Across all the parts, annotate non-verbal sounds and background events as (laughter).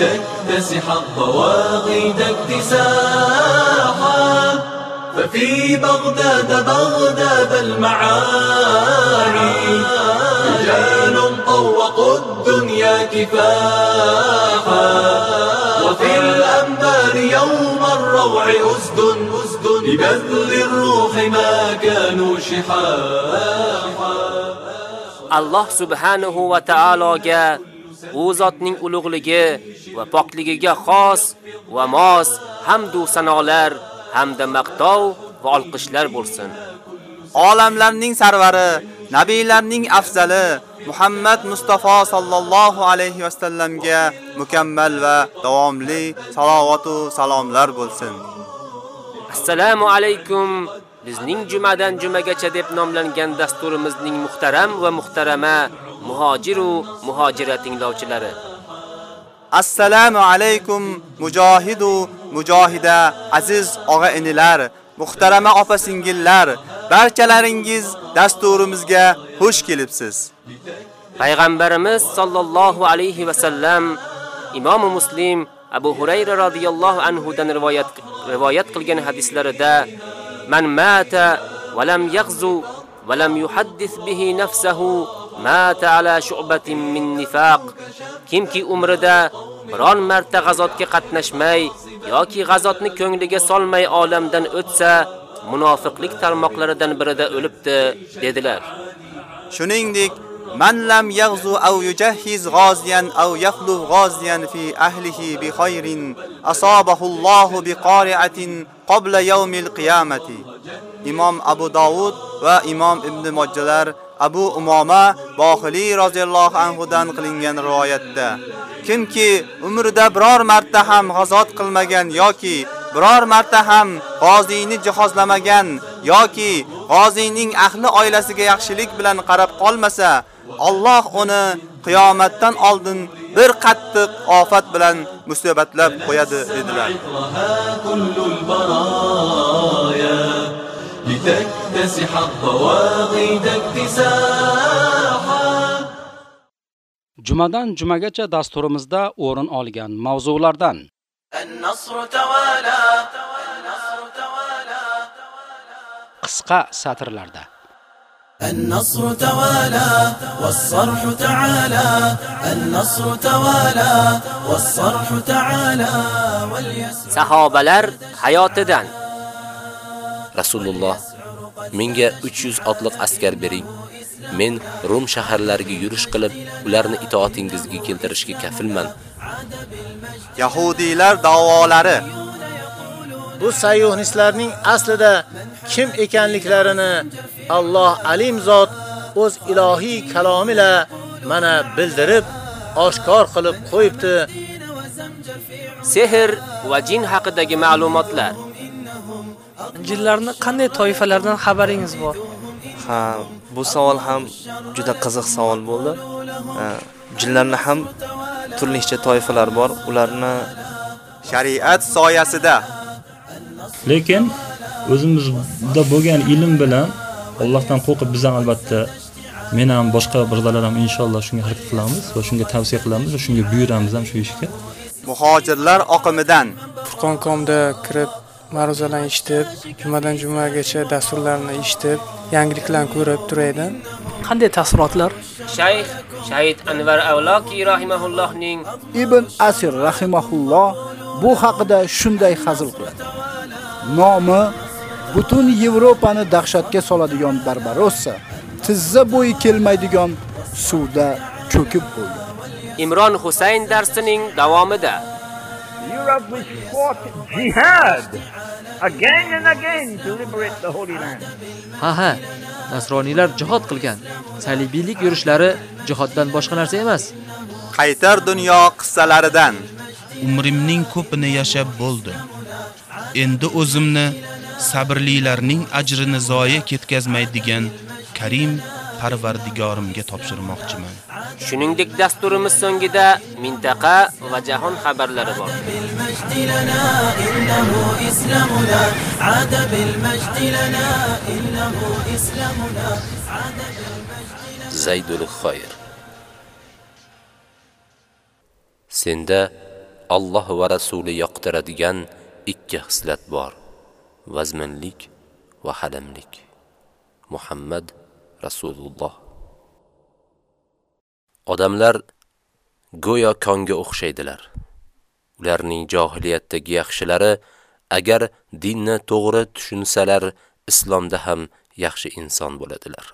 لتكتسح الضواغد اكتساحا. ففي بغداد بغداد المعاني رجال طوقوا الدنيا كفاحا. وفي الأنبار يوم الروع أسد أسد لبذل الروح ما كانوا شحاحا. Alloh subhanahu va taologa u zotning ulug'ligi va pokligiga xos va mos hamdu sanolar hamda maqtov va olqishlar bo'lsin. Olamlarning sarvari, nabiylarning afzali Muhammad Mustafa sallallohu alayhi va sallamga mukammal va davomli salovat va salomlar bo'lsin. Assalomu alaykum. Bizning jumadan jumagacha deb nomlangan dasturimizning muhtaram va muhtarama muhojiru muhojira tinglovchilari. Assalomu alaykum mujohidu mujohida aziz og'a inilar, muhtarama opa singillar, barchalaringiz dasturimizga xush kelibsiz. Payg'ambarimiz sollallohu alayhi va sallam Imom Muslim Abu Hurayra radhiyallohu anhu dan rivoyat rivoyat qilgan hadislarida man mata va lam yaghzu va lam yuhaddith bihi nafsahu mata ala shu'batin min nifaq kimki umrida biron marta g'azotga qatnashmay yoki g'azotni ko'ngliga solmay olamdan o'tsa, munofiqlik tarmoqlaridan birida o'libdi, dedilar. Shuningdek, man lam yaghzu aw yujahhiz ghaziyan aw yakhlu ghaziyan fi ahlihi bi khairin asabahu Allahu bi qari'atin qabla yawmil qiyamati. Imom Abu Dawud va Imom Ibn Majjalar Abu Umoma Bohili roziyallohu anhu dan qilingan rivoyatda kimki umrida biror marta ham g'azot qilmagan yoki biror marta ham g'oziyni jihozlamagan yoki g'oziyning ahli oilasiga yaxshilik bilan qarab qolmasa, Alloh uni qiyomatdan oldin bir qattiq ofat bilan musibatlab qo'yadi dedilar. لتكتسح الطواغيت اكتساحا Jumadan jumagacha dasturimizda o'rin olgan mavzulardan qisqa satrlarda النصر توالى والصرح تعالى النصر توالى والصرح تعالى واليسر Sahobalar hayotidan Rasululloh menga 300 otliq askar bering. Men Rum shaharlariga yurish qilib, ularni itoatingizga keltirishga kafilman. Yahudiylar davolari Bu sayyohnistlarning aslida kim ekanliklarini Alloh alim zot o'z ilohiy kalomi bilan mana bildirib, oshkor qilib qo'yibdi. sehr va jin haqidagi ma'lumotlar. Jinlarni qanday toifalardan xabaringiz bor? Ha, bu savol ham juda qiziq savol bo'ldi. Jinlarni ham turlicha toifalar bor. Ularni shariat soyasida Lekin o'zimizda bo'lgan ilm bilan Allohdan qo'rqib biz ham albatta men ham boshqa birodarlar ham inshaalloh shunga harakat qilamiz va shunga tavsiya qilamiz va shunga buyuramiz ham shu ishga. muhojirlar oqimidan Furqon.comda kirib ma'ruzalarni eshitib, jumadan jumagacha dasturlarni eshitib, yangiliklarni ko'rib turaydan. Qanday taassurotlar? Shayx Shahid Anvar Avloki rahimahullohning Ibn Asir rahimahulloh bu haqida shunday hazil qiladi. Nomi butun Yevropani dahshatga soladigan Barbarossa tizza bo'yi kelmaydigan suvda cho'kib bo'ldi. Imron Husayn darsining davomida Europe which fought jihad again and again to liberate the Holy Land. Ha ha, nasroniylar jihad qilgan. Salibiylik yurishlari jihoddan boshqa narsa emas. qaytar dunyo qissalaridan Umrimning ko'pini yashab bo'ldim. Endi o'zimni sabrlilarning ajrini zoya ketkazmaydigan Karim Parvardigorimga topshirmoqchiman. shuningdek dasturimiz so'ngida mintaqa va jahon xabarlari bor. بالمجد لنا إنه إسلامنا عاد بالمجد لنا إنه إسلامنا عاد بالمجد Zaydul Xoyr. Senda Alloh va Rasuli yoqtiradigan ikki xislat bor: vazminlik va halimlik. Muhammad Rasululloh. Odamlar go'yo konga o'xshaydilar. Ularning johiliyatdagi yaxshilari agar dinni to'g'ri tushunsalar, islomda ham yaxshi inson bo'ladilar.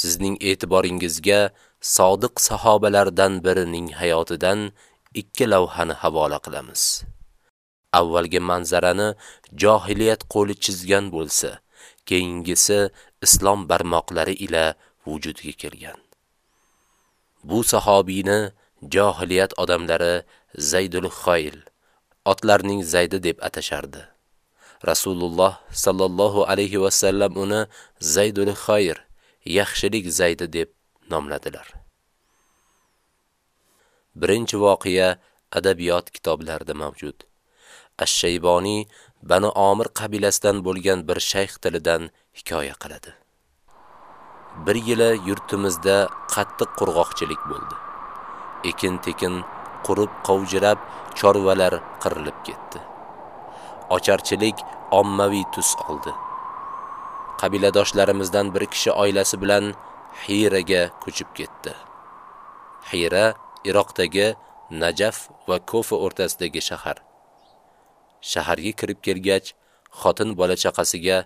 Sizning e'tiboringizga sodiq sahobalardan birining hayotidan ikki lavhani havola qilamiz. Avvalgi manzarani johiliyat qo'li chizgan bo'lsa, keyingisi islom barmoqlari ila vujudga kelgan. Bu sahobiyni johiliyat odamlari Zaydul Xoyl, otlarning Zaydi deb atashardi. Rasululloh sallallohu alayhi va sallam uni Zaydul Xoyr, yaxshilik Zaydi deb nomladilar. Birinchi voqea adabiyot kitoblarida mavjud. Ash-Shayboniy Bani Omir qabilasidan bo'lgan bir shayx tilidan hikoya qiladi. Bir yili yurtimizda qattiq qurg'oqchilik bo'ldi. Ekin-tekin qurib qovjirab, chorvalar qirilib ketdi. Ocharchilik ommaviy tus oldi. Qabiladoshlarimizdan bir kishi oilasi bilan Hiraga ko'chib ketdi. Hira Iroqdagi Najaf va Kofa o'rtasidagi shahar. Shaharga kirib kelgach, xotin bola chaqasiga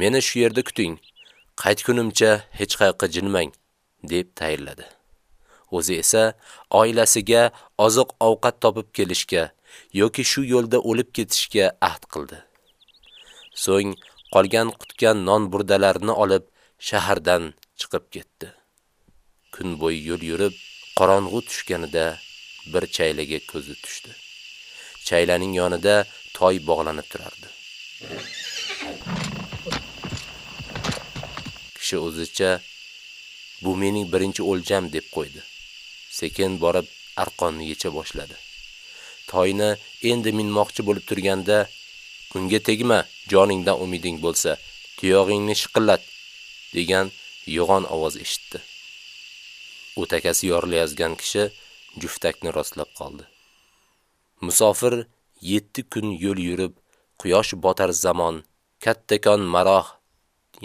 Meni shu yerda kuting. Qaytgunimcha hech qayoqqa jinmang, deb tayinladi. O'zi esa oilasiga oziq ovqat topib kelishga yoki shu yo'lda o'lib ketishga ahd qildi. So'ng qolgan qutgan non burdalarini olib shahardan chiqib ketdi. Kun bo'yi yo'l yurib, qorong'u tushganida bir chaylaga ko'zi tushdi. Chaylaning yonida toy bog'lanib turardi. Kishi o'zicha bu mening birinchi o'ljam deb qo'ydi. Sekin borib arqonni yecha boshladi. Toyni endi minmoqchi bo'lib turganda, "Unga tegma, joningdan umiding bo'lsa, tuyog'ingni shiqillat" degan yo'g'on ovoz eshitdi. O'takasi yorilayozgan kishi juftakni rostlab qoldi. Musofir 7 kun yo'l yurib, quyosh botar zamon kattakon maroh,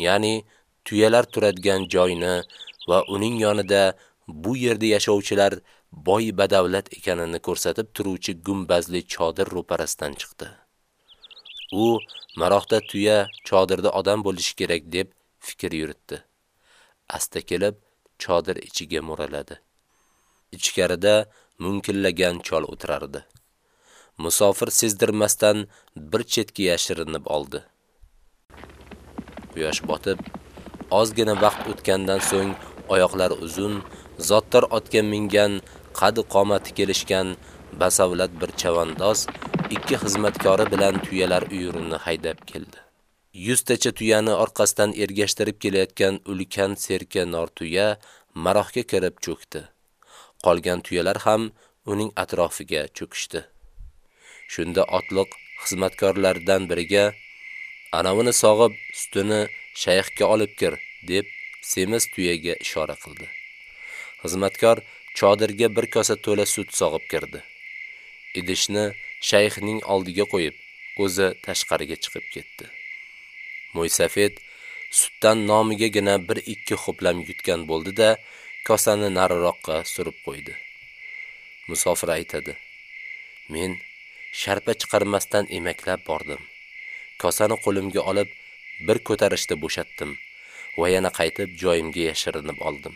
ya'ni tuyalar turadigan joyni va uning yonida bu yerda yashovchilar boy badavlat ekanini ko'rsatib turuvchi gumbazli chodir ro'parasidan chiqdi. U maroqda tuya, chodirda odam bo'lishi kerak deb fikr yuritdi. Asta kelib chodir ichiga mo'raladi. Ichkarida munkillagan chol o'tirardi. Musofir sezdirmasdan bir chetga yashirinib oldi. Quyosh botib, ozgina vaqt o'tgandan so'ng oyoqlari uzun, zotdor otga mingan, qad qomati kelishgan basavlat bir chavandoz ikki xizmatkori bilan tuyalar uyurini haydab keldi. Yuztacha tuyani orqasidan ergashtirib kelayotgan ulkan serka nor tuya marohga kirib cho'kdi. Qolgan tuyalar ham uning atrofiga cho'kishdi. Shunda otliq xizmatkorlardan biriga anavini sog'ib, sutini shayxga olib kir deb semiz tuyaga ishora qildi. Xizmatkor chodirga bir kosa to'la sut sog'ib kirdi. Idishni shayxning oldiga qo'yib, o'zi tashqariga chiqib ketdi. Mo'ysafet sutdan nomigagina bir ikki xo'plam yutgan bo'ldi-da, kosani nariroqqa surib qo'ydi. Musofir aytadi: "Men sharpa chiqarmasdan emaklab bordim. Kosani qo'limga olib, bir ko'tarishda bo'shatdim va yana qaytib joyimga yashirinib oldim.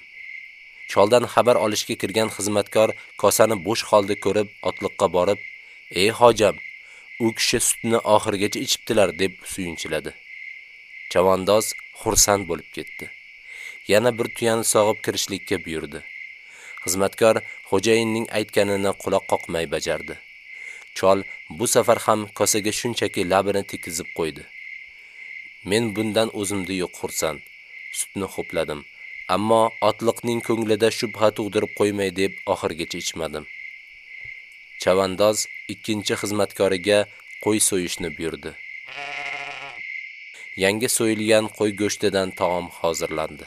Choldan xabar olishga kirgan xizmatkor kosani bo'sh holda ko'rib, otliqqa borib, "Ey hojam, u kishi sutni oxirgacha ichibdilar" deb suyunchiladi. Chavandoz xursand bo'lib ketdi. Yana bir tuyani sog'ib kirishlikka buyurdi. Xizmatkor xo'jayinning aytganini quloq qoqmay bajardi. Chol bu safar ham kosaga shunchaki labini tekizib qo'ydi. Men bundan o'zimda yo'q xursand. Sutni xo'pladim, ammo otliqning ko'nglida shubha tug'dirib qo'ymay deb oxirgacha ichmadim. Chavandoz ikkinchi xizmatkoriga qo'y so'yishni buyurdi. Yangi so'yilgan qo'y go'shtidan taom hozirlandi.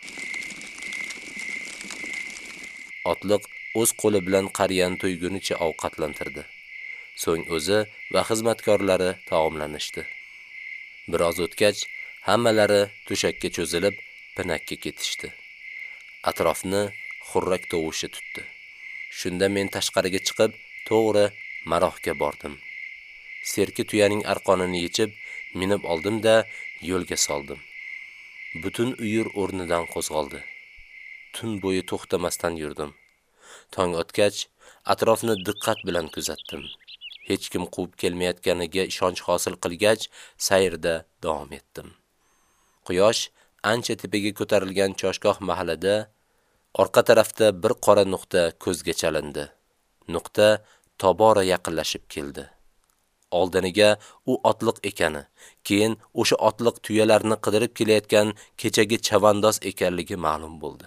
Otliq o'z qo'li bilan qariyani to'ygunicha ovqatlantirdi. So'ng o'zi va xizmatkorlari taomlanishdi. Biroz o'tgach, hammalari to'shakka cho'zilib, pinakka ketishdi. Atrofni xurrak tovushi tutdi. Shunda men tashqariga chiqib, to'g'ri Marohga bordim. Serki tuyaning arqonini yechib, minib oldim-da, yo'lga soldim. Butun uyur o'rnidan qo'zg'aldi. Tun bo'yi to'xtamasdan yurdim. Tong otgach, atrofni diqqat bilan kuzatdim. Hech kim quvib kelmayotganiga ishonch hosil qilgach, sayrda davom etdim. Quyosh ancha tepaga ko'tarilgan choshgoh mahallada orqa tarafda bir qora nuqta ko'zga chalindi. Nuqta tobora yaqinlashib keldi. Oldiniga u otliq ekani, keyin o'sha otliq tuyalarni qidirib kelayotgan kechagi chavandoz ekanligi ma'lum bo'ldi.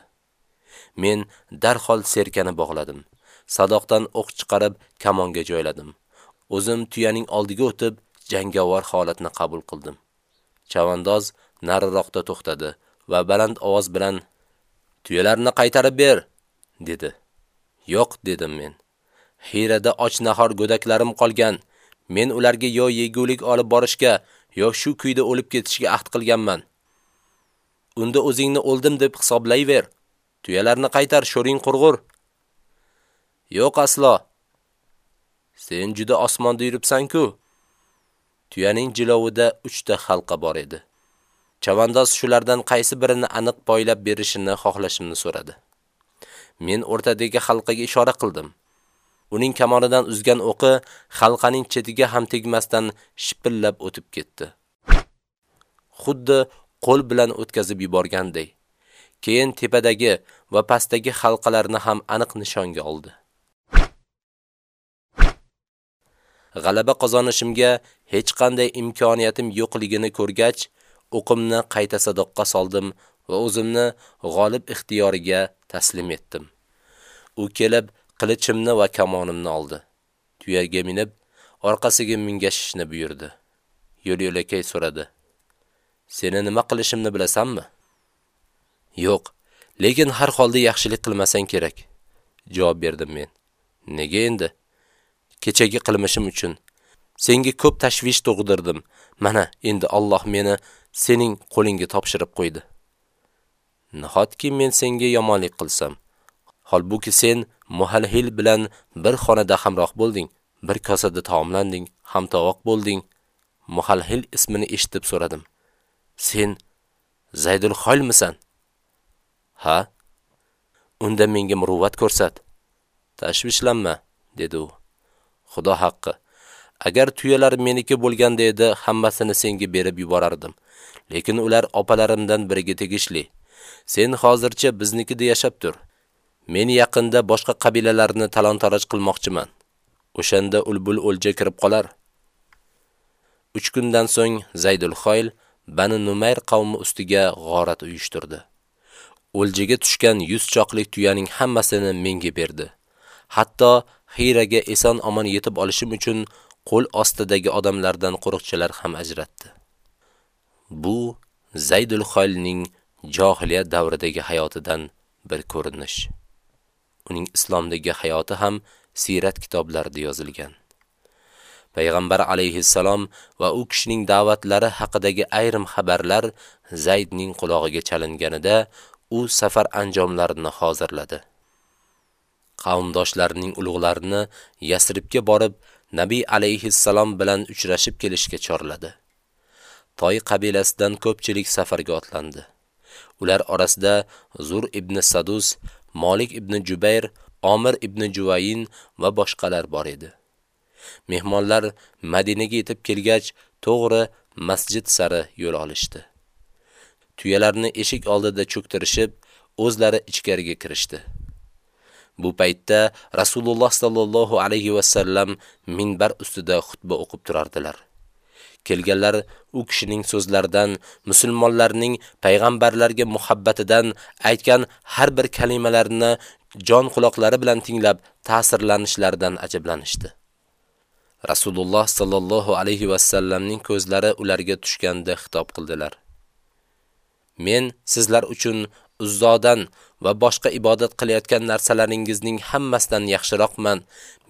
Men darhol serkani bog'ladim. Sadoqdan o'q chiqarib kamonga joyladim. O'zim tuyaning oldiga o'tib, jangovar holatni qabul qildim. Chavandoz nariroqda to'xtadi va baland ovoz bilan "Tuyalarni qaytarib ber" dedi. "Yo'q" dedim men. Xirada och nahor go'daklarim qolgan. Men ularga yo yegulik olib borishga, yo shu kuyda o'lib ketishga ahd qilganman. Unda o'zingni o'ldim deb hisoblayver. Tuyalarni qaytar, sho'ring qurg'ur. Yo'q aslo. Sen juda osmonda yuribsan-ku. Tuyaning jilovida 3 ta halqa bor edi. Chavandoz shulardan qaysi birini aniq poylab berishini xohlashimni so'radi. Men o'rtadagi halqaga ishora qildim. Uning kamonidan uzgan o'qi halqaning chetiga ham tegmasdan shipillab o'tib ketdi. Xuddi qo'l bilan o'tkazib yuborgandek. Keyin tepadagi va pastdagi halqalarni ham aniq nishonga oldi. G'alaba qozonishimga hech qanday imkoniyatim yo'qligini ko'rgach, o'qimni qayta sadoqqa soldim va o'zimni g'olib ixtiyoriga taslim etdim. U kelib, qilichimni va kamonimni oldi. Tuyaga minib, orqasiga mingashishni buyurdi. Yo'l-yo'lakay so'radi. Seni nima qilishimni bilasanmi? Yo'q, lekin har holda yaxshilik qilmasang kerak, javob berdim men. Nega endi? Kechagi qilmishim uchun. Senga ko'p tashvish tug'dirdim. Mana, endi Alloh meni sening qo'lingga topshirib qo'ydi. Nahotki men senga yomonlik qilsam, holbuki sen Muhalhil bilan bir xonada hamroh bo'lding, bir kosada taomlanding, hamtovoq bo'lding. Muhalhil ismini eshitib so'radim. Sen Zaydul Xoylmisan? Ha? Unda menga muruvvat ko'rsat. Tashvishlanma, dedi u. Xudo haqqi. Agar tuyalar meniki bo'lganda edi, hammasini senga berib yuborardim. Lekin ular opalarimdan biriga tegishli. Sen hozircha biznikida yashab tur. Men yaqinda boshqa qabilalarni talon-taroj qilmoqchiman. O'shanda ulbul o'lja kirib qolar. 3 kundan so'ng Zaydul Xoyl Bani Numayr qavmi ustiga g'orat uyushtirdi. O'ljaga tushgan 100 choqlik tuyaning hammasini menga berdi. Hatto Xiraga eson omon yetib olishim uchun qo'l ostidagi odamlardan qo'riqchilar ham ajratdi. Bu Zaydul Xoylning jahiliyat davridagi hayotidan bir ko'rinish. Uning islomdagi hayoti ham sirat kitoblarida yozilgan. Payg'ambar alayhissalom va u kishining da'vatlari haqidagi ayrim xabarlar Zaydning quloqiga chalinganida u safar anjomlarini hozirladi. Qavmdoshlarining ulug'larini Yasribga borib, Nabiy alayhissalom bilan uchrashib kelishga chorladi. Toy qabilasidan ko'pchilik safarga otlandi. Ular orasida Zur ibn Sadus, Malik ibn Jubayr, Omir ibn Juvayin va boshqalar bor edi. Mehmonlar Madinaga yetib kelgach, to'g'ri masjid sari yo'l olishdi. Tuyalarni eshik oldida cho'ktirishib, o'zlari ichkariga kirishdi. Bu paytda Rasululloh sallallohu alayhi va sallam minbar ustida xutba o'qib turardilar. Kelganlar u kishining so'zlaridan, musulmonlarning payg'ambarlarga muhabbatidan aytgan har bir kalimalarini jon quloqlari bilan tinglab ta'sirlanishlaridan ajablanishdi. Rasululloh sallallohu alayhi va sallamning ko'zlari ularga tushganda xitob qildilar. Men sizlar uchun uzzodan va boshqa ibodat qilayotgan narsalaringizning hammasidan yaxshiroqman.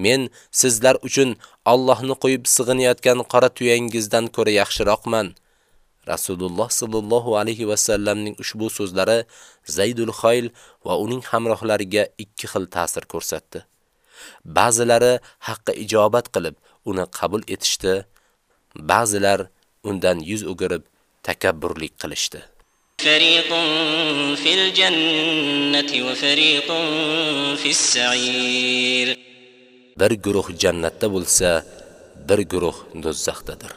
Men sizlar uchun Allohni qo'yib sig'inayotgan qora tuyangizdan ko'ra yaxshiroqman. Rasululloh sallallohu alayhi va sallamning ushbu so'zlari Zaydul Xoyl va uning hamrohlariga ikki xil ta'sir ko'rsatdi. Ba'zilari haqqa ijobat qilib, uni qabul etishdi, ba'zilar undan yuz o'girib takabburlik qilishdi. فريق في الجنة وفريق في السعير bir guruh jannatda bo'lsa, bir guruh do'zaxdadir.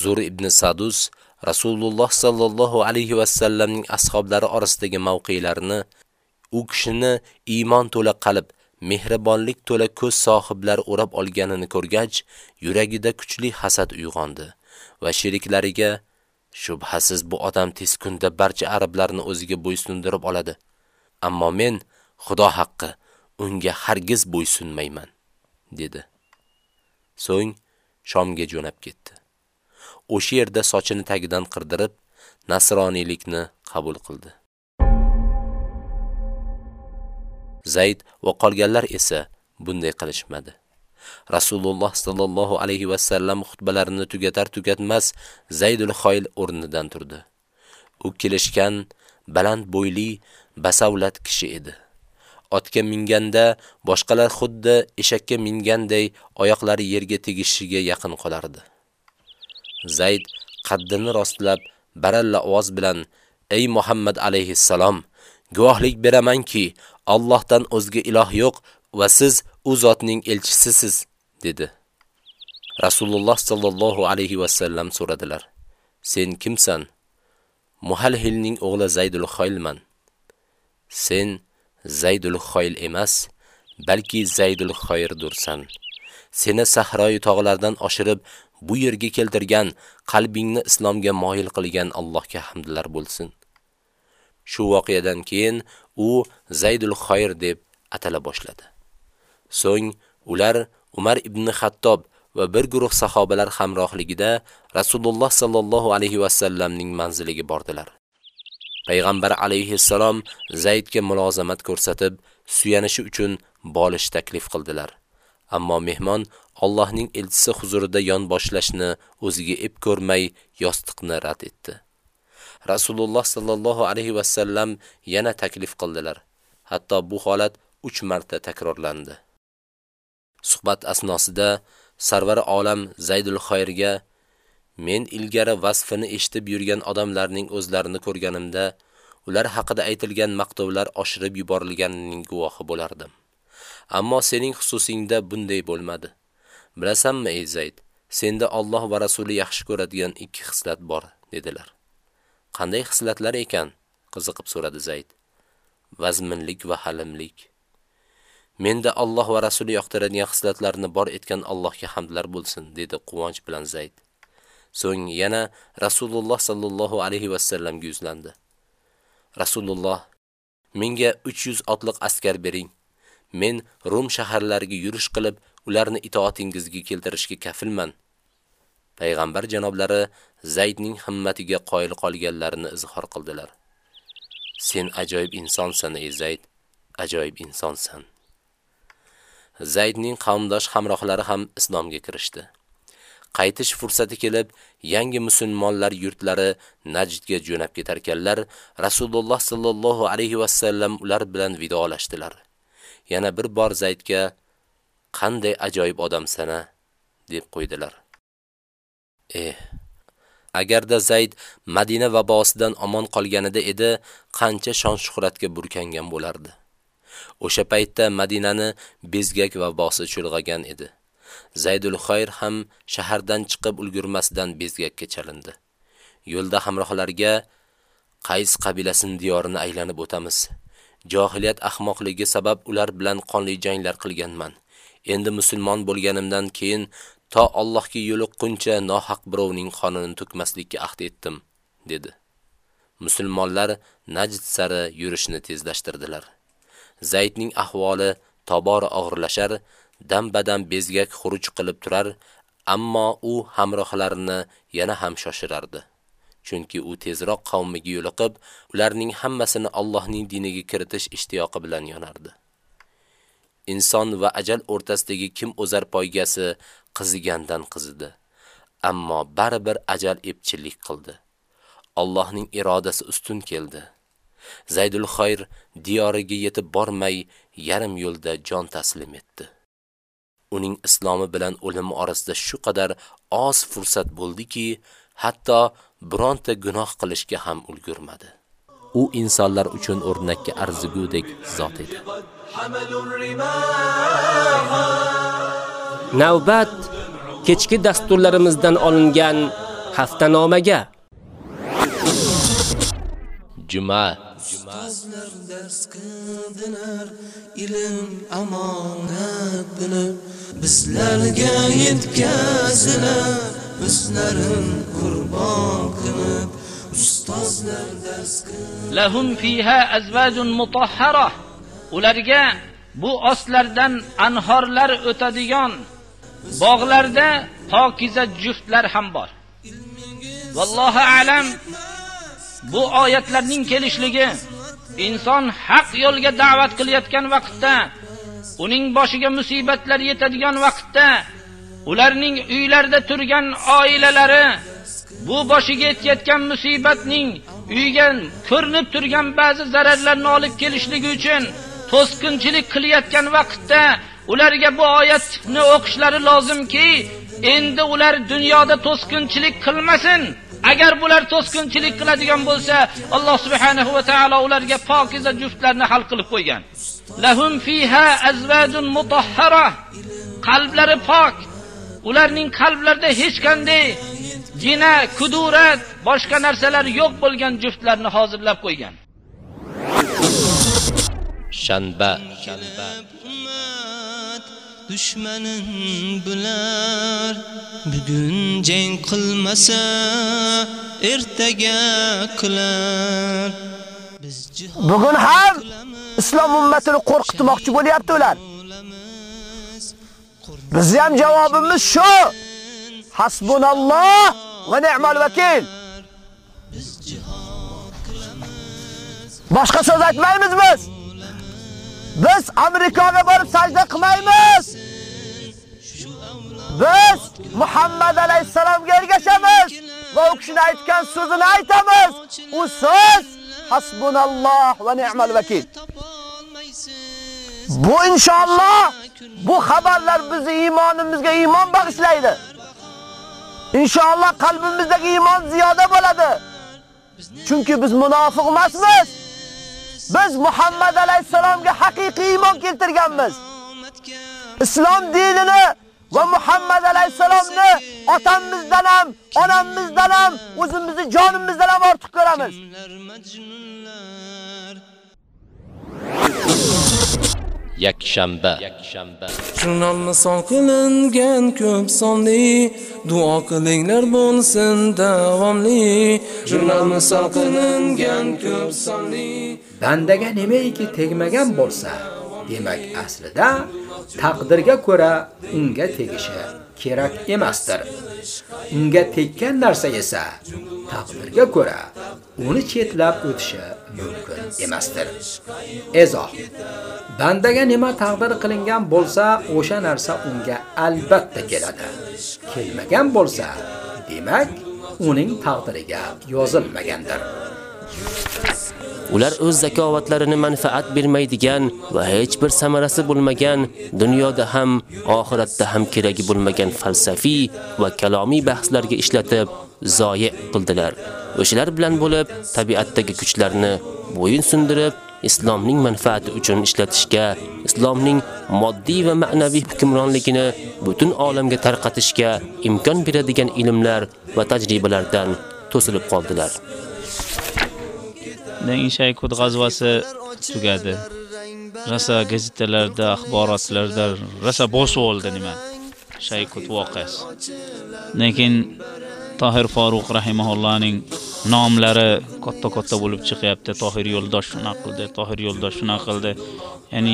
Zur ibn Sadus Rasululloh sallallohu alayhi va sallamning ashablari orasidagi mavqelarini u kishini iymon to'la qalb, mehribonlik to'la ko'z sohiblar o'rab olganini ko'rgach, yuragida kuchli hasad uyg'ondi va sheriklariga Shubhasiz bu odam tez kunda barcha arablarni o'ziga bo'ysundirib oladi. Ammo men Xudo haqqi unga hargiz bo'ysunmayman, dedi. So'ng Shomga jo'nab ketdi. O'sha yerda sochini tagidan qirdirib, nasroniylikni qabul qildi. Zayd va qolganlar esa bunday qilishmadi. Rasululloh sallallohu alayhi va sallam xutbalarini tugatar tugatmas Zaydul Xoyl o'rnidan turdi. U kelishgan baland bo'yli, basavlat kishi edi. otga minganda boshqalar xuddi eshakka minganday oyoqlari yerga tegishiga yaqin qolardi. Zayd qaddini rostlab baralla ovoz bilan: "Ey Muhammad alayhissalom, guvohlik beramanki, Allohdan o'zga iloh yo'q va siz u zotning elchisisiz", dedi. Rasululloh sallallohu alayhi va sallam so'radilar: "Sen kimsan?" Muhalhilning o'g'li Zaydul Xoylman. Sen Zaydul Xoyl emas, balki Zaydul Xoyrdursan. Seni sahroy tog'lardan oshirib bu yerga keltirgan, qalbingni islomga moyil qilgan Allohga hamdlar bo'lsin. Shu voqeadan keyin u Zaydul Xoyr deb atala boshladi. So'ng ular Umar ibn Xattob va bir guruh sahobalar hamrohligida Rasululloh sallallohu alayhi va sallamning manziliga bordilar. Payg'ambar alayhi salom Zaydga mulozamat ko'rsatib, suyanishi uchun bolish taklif qildilar. Ammo mehmon Allohning elchisi huzurida yon boshlashni o'ziga ep ko'rmay yostiqni rad etdi. Rasululloh sallallohu alayhi va sallam yana taklif qildilar. Hatto bu holat 3 marta takrorlandi. Suhbat asnosida Sarvar olam Zaydul Xoyrga men ilgari vasfini eshitib yurgan odamlarning o'zlarini ko'rganimda, ular haqida aytilgan maqtovlar oshirib yuborilganining guvohi bo'lardim. Ammo sening xususingda bunday bo'lmadi. Bilasanmi ey Zayd, senda Alloh va Rasuli yaxshi ko'radigan ikki xislat bor, dedilar. Qanday xislatlar ekan? qiziqib so'radi Zayd. Vazminlik va halimlik. Menda Alloh va Rasuli yoqtiradigan xislatlarni bor etgan Allohga hamdlar bo'lsin, dedi quvonch bilan Zayd. So'ng yana Rasululloh sallallohu alayhi va sallamga yuzlandi. Rasululloh, menga 300 otliq askar bering. Men Rum shaharlariga yurish qilib, ularni itoatingizga keltirishga kafilman. Payg'ambar janoblari Zaydning himmatiga qoyil qolganlarini izhor qildilar. Sen ajoyib insonsan ey Zayd, ajoyib insonsan. Zaydning qavmdosh hamrohlari ham islomga kirishdi. Qaytish fursati kelib, yangi musulmonlar yurtlari Najdga jo'nab ketarkanlar, Rasululloh sallallohu alayhi va sallam ular bilan vidolashdilar. Yana bir bor Zaydga qanday ajoyib odamsana deb qo'ydilar. Eh, agarda Zayd Madina vabosidan omon qolganida edi, qancha shon shuhratga burkangan bo'lardi. O'sha paytda Madinani bezgak vabosi chulg'agan edi. Zaydul Xoyr ham shahardan chiqib ulgurmasdan bezgakka chalindi. Yo'lda hamrohlarga Qays qabilasining diyorini aylanib o'tamiz. Jahiliyat ahmoqligi sabab ular bilan qonli janglar qilganman. Endi musulmon bo'lganimdan keyin to Allohga yo'liqquncha nohaq birovning qonini to'kmaslikka ahd etdim, dedi. Musulmonlar Najd sari yurishni tezlashtirdilar. Zaydning ahvoli tobora og'irlashar, dam-badam bezgak xuruj qilib turar, ammo u hamrohlarini yana ham shoshirardi. Chunki u tezroq qavmiga yo'liqib, ularning hammasini Allohning diniga kiritish ishtiyoqi bilan yonardi. Inson va ajal o'rtasidagi kim o'zar poygasi qizigandan qizidi. Ammo baribir ajal epchillik qildi. Allohning irodasi ustun keldi. Zaydul Xoyr diyoriga yetib bormay, yarim yo'lda jon taslim etdi. Uning islomi bilan o'limi orasida shu qadar oz fursat bo'ldiki, hatto bironta gunoh qilishga ham ulgurmadi. U insonlar uchun o'rnakka arzigudek zot edi. Navbat kechki dasturlarimizdan olingan haftanomaga. Juma Ustozlar dars qildilar, ilm amonat bilib, bizlarga yetkazilar, o'zlarin qurbon qilib, ustozlar dars lahum fiha azwajun mutahhara. Ularga bu ostlardan anhorlar o'tadigan bog'larda pokiza juftlar ham bor. Vallohu alam bu oyatlarning kelishligi inson haq yo'lga da'vat qilayotgan vaqtda uning boshiga musibatlar yetadigan vaqtda ularning uylarida turgan oilalari bu boshiga yetayotgan musibatning uyga ko'rinib turgan ba'zi zararlarni olib kelishligi uchun to'sqinchilik qilayotgan vaqtda ularga bu oyatni o'qishlari lozimki, endi ular dunyoda to'sqinchilik qilmasin. Agar bular to'sqinchilik qiladigan bo'lsa, Alloh subhanahu va taolo ularga pokiza juftlarni hal qilib qo'ygan. Lahum fiha azwajun mutahhara. Qalblari pok. Ularning qalblarida hech qanday gina, kudurat, boshqa narsalar yo'q bo'lgan juftlarni hozirlab qo'ygan. shanba dushmanin bular bugun jang qilmasa ertaga qilar bugun ham islom ummatini qo'rqitmoqchi bo'lyapti ular Bizni ham javobimiz shu. Hasbunalloh va ni'mal vakil. Boshqa so'z aytmaymiz biz. Biz Amerikaga borib sajda qilmaymiz. Biz Muhammad alayhisalomga ergashamiz va u kishining aytgan so'zini aytamiz. U so'z hasbunalloh va ni'mal vakil. Bu inshaalloh bu xabarlar bizni iymonimizga iymon bag'ishlaydi. Inshaalloh qalbimizdagi iymon ziyoda bo'ladi. Chunki biz munofiq emasmiz. Biz Muhammad alayhisalomga haqiqiy iymon keltirganmiz. Islom dinini va Muhammad alayhisalomni otamizdan ham, onamizdan ham, o'zimizni jonimizdan ham ortiq ko'ramiz. yakshanba. Jurnalni son qilingan ko'p sonli duo qilinglar bo'lsin davomli. Jurnalni son qilingan ko'p sonli. Bandaga nimaiki tegmagan bo'lsa, demak aslida taqdirga ko'ra unga tegishi kerak emasdir. Unga tekkan narsa esa taqdirga ko'ra uni chetlab o'tishi mumkin emasdir. Izoh. Bandaga nima taqdir qilingan bo'lsa, o'sha narsa unga albatta keladi. Kelmagan bo'lsa, demak, uning taqdiriga yozilmagandir. Ular o'z zakovatlarini manfaat bermaydigan va hech bir samarasi bo'lmagan, dunyoda ham, oxiratda ham keragi bo'lmagan falsafiy va kalomiy bahslarga ishlatib zoyi qildilar. O'shalar bilan bo'lib, tabiatdagi kuchlarni bo'yin sundirib, islomning manfaati uchun ishlatishga, islomning moddiy va ma'naviy hukmronligini butun olamga tarqatishga imkon beradigan ilmlar va tajribalardan to'silib qoldilar. Shaykut g'azvasi tugadi. Rasa gazetalarda, axborotlarda rasa bosib oldi nima? Shaykut voqeasi. Lekin Tohir Faruq rahimahullohning nomlari katta-katta bo'lib chiqyapti. Tohir Yo'ldosh shuna qildi, Tohir Yo'ldosh shuna qildi. Ya'ni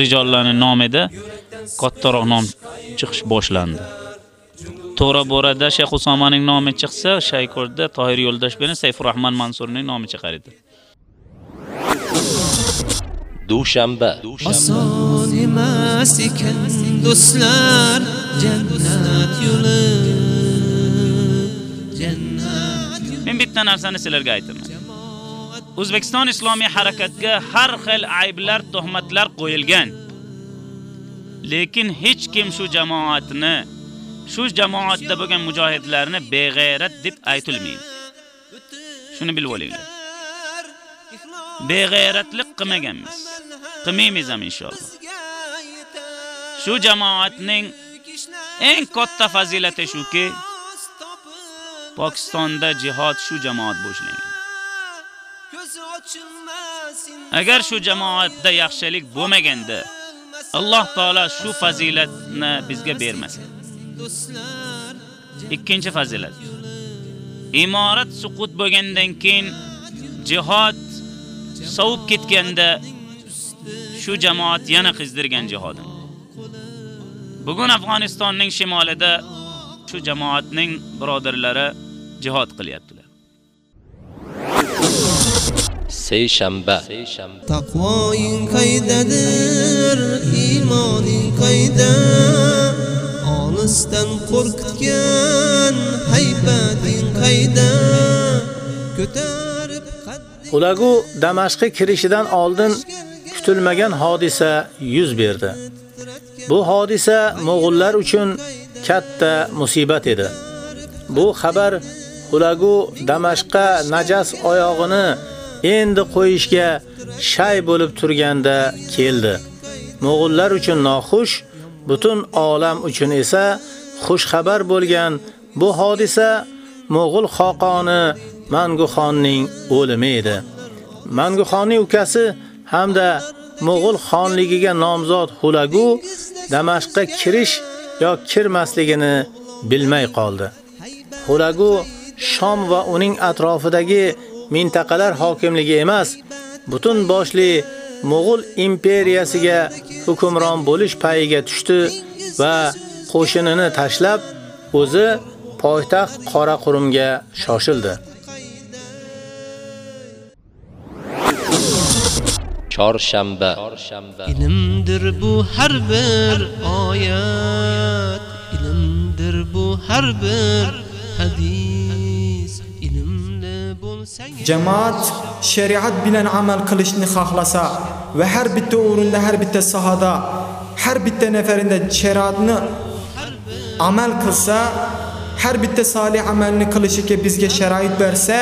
rijollarning nomida kattaroq nom chiqish boshlandi. To'g'ri borada Shayx Usomaning nomi chiqsa, Shaykurda Tohir Yo'ldosh bilan Sayfurrahman Mansurning nomi chiqar edi. Dushanba Oson emas ekan do'stlar jannat yo'li jannat Men bitta narsani sizlarga aytaman. O'zbekiston islomiy harakatga har xil ayblar, tuhmatlar qo'yilgan. Lekin hech kim shu jamoatni, shu jamoatda bo'lgan mujohidlarni beg'ayrat deb aytilmaydi. Shuni bilib olinglar. Beg'ayratlik qilmaganmiz. Qilmaymiz ham inshaalloh. Shu jamoatning eng katta fazilati shuki, Pokistonda jihad shu jamoat boshlangan. Agar shu jamoatda yaxshilik bo'lmaganda, Alloh taolo shu fazilatni bizga bermasa. Ikkinchi fazilat. Imorat suqut bo'lgandan keyin jihad sovib ketganda shu jamoat yana qizdirgan jihodini. Bugun Afg'onistonning shimolida shu jamoatning birodarlari jihad qilyaptilar. seshanba taqvoing qaydadir iymoning qayda olisdan qo'rqitgan haybating qayda ko'tarib Ulagu Damashqqa kirishidan oldin kutilmagan hodisa yuz berdi. Bu hodisa mo'g'ullar uchun katta musibat edi. Bu xabar Ulagu Damashqqa najas oyog'ini endi qo'yishga shay bo'lib turganda keldi. Mo'g'ullar uchun noxush, butun olam uchun esa xush xabar bo'lgan bu hodisa Mo'g'ul xoqoni Manguxonning o'limi edi. Manguxonning ukasi hamda Mo'g'ul xonligiga nomzod Hulagu Damashqqa kirish yoki kirmasligini bilmay qoldi. Hulagu Shom va uning atrofidagi mintaqalar hokimligi emas, butun boshli Mo'g'ul imperiyasiga hukmron bo'lish payiga tushdi va qo'shinini tashlab o'zi poytaxt Qoraqurumga shoshildi. Chorshanba. Ilmdir bu har bir oyat, ilmdir bu har bir hadis. Ilmli bo'lsang Jamoat shariat bilan amal qilishni xohlasa va har bitta o'rinda, har bitta sohada, har bitta nafarinda shariatni amal qilsa, har bitta solih amalni qilishiga bizga sharoit bersa,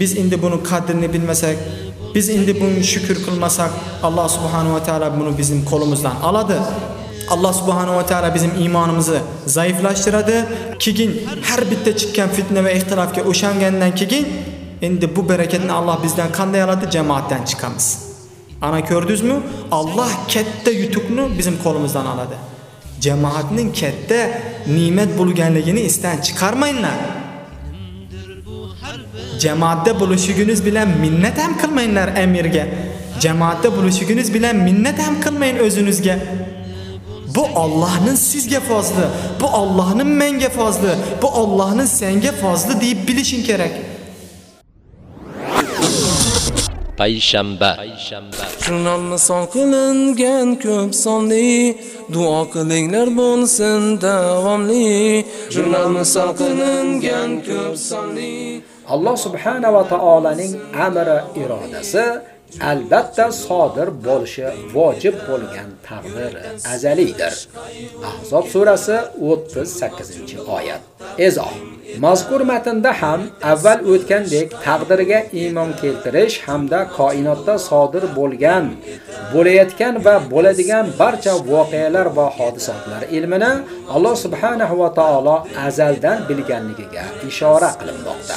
biz endi buni qadrini bilmasak, biz endi bunga shukr qilmasak, Alloh subhanahu va taolo buni bizim qo'limizdan oladi. Alloh subhanahu va taolo bizim iymonimizni zaiflashtiradi. Keyin har bitta chiqqan fitna va ixtilofga o'shangandan keyin endi bu barakatni Alloh bizdan qanday oladi? Jamoatdan chiqamiz. Ana ko'rdingizmi? Alloh katta yutuqni bizim qo'limizdan oladi. Jamoatning katta ne'mat bo'lganligini esdan chiqarmanglar. Jamoatda bo'lishingiz bilan minnat ham qilmanglar amirga. Jamoatda bo'lishingiz bilan minnat ham qilmang o'zingizga. Bu Allohning sizga fozli, bu Allohning menga fozli, bu Allohning senga fozli deb bilishing kerak. payshanba Jurnalni son qilingan ko'p sonli duo qilinglar bo'lsin davomli Jurnalni son qilingan ko'p sonli Alloh subhanahu va taolaning amri irodasi albatta sodir bo'lishi vojib bo'lgan taqdir azalidir. Ahzob surasi 38-oyat. Izoh Mazkur matnda ham avval o'tgandek taqdirga iymon keltirish hamda koinotda sodir bo'lgan, bo'layotgan va bo'ladigan barcha voqealar va hodisotlar ilmini Alloh subhanahu va taolo azaldan bilganligiga ishora qilinmoqda.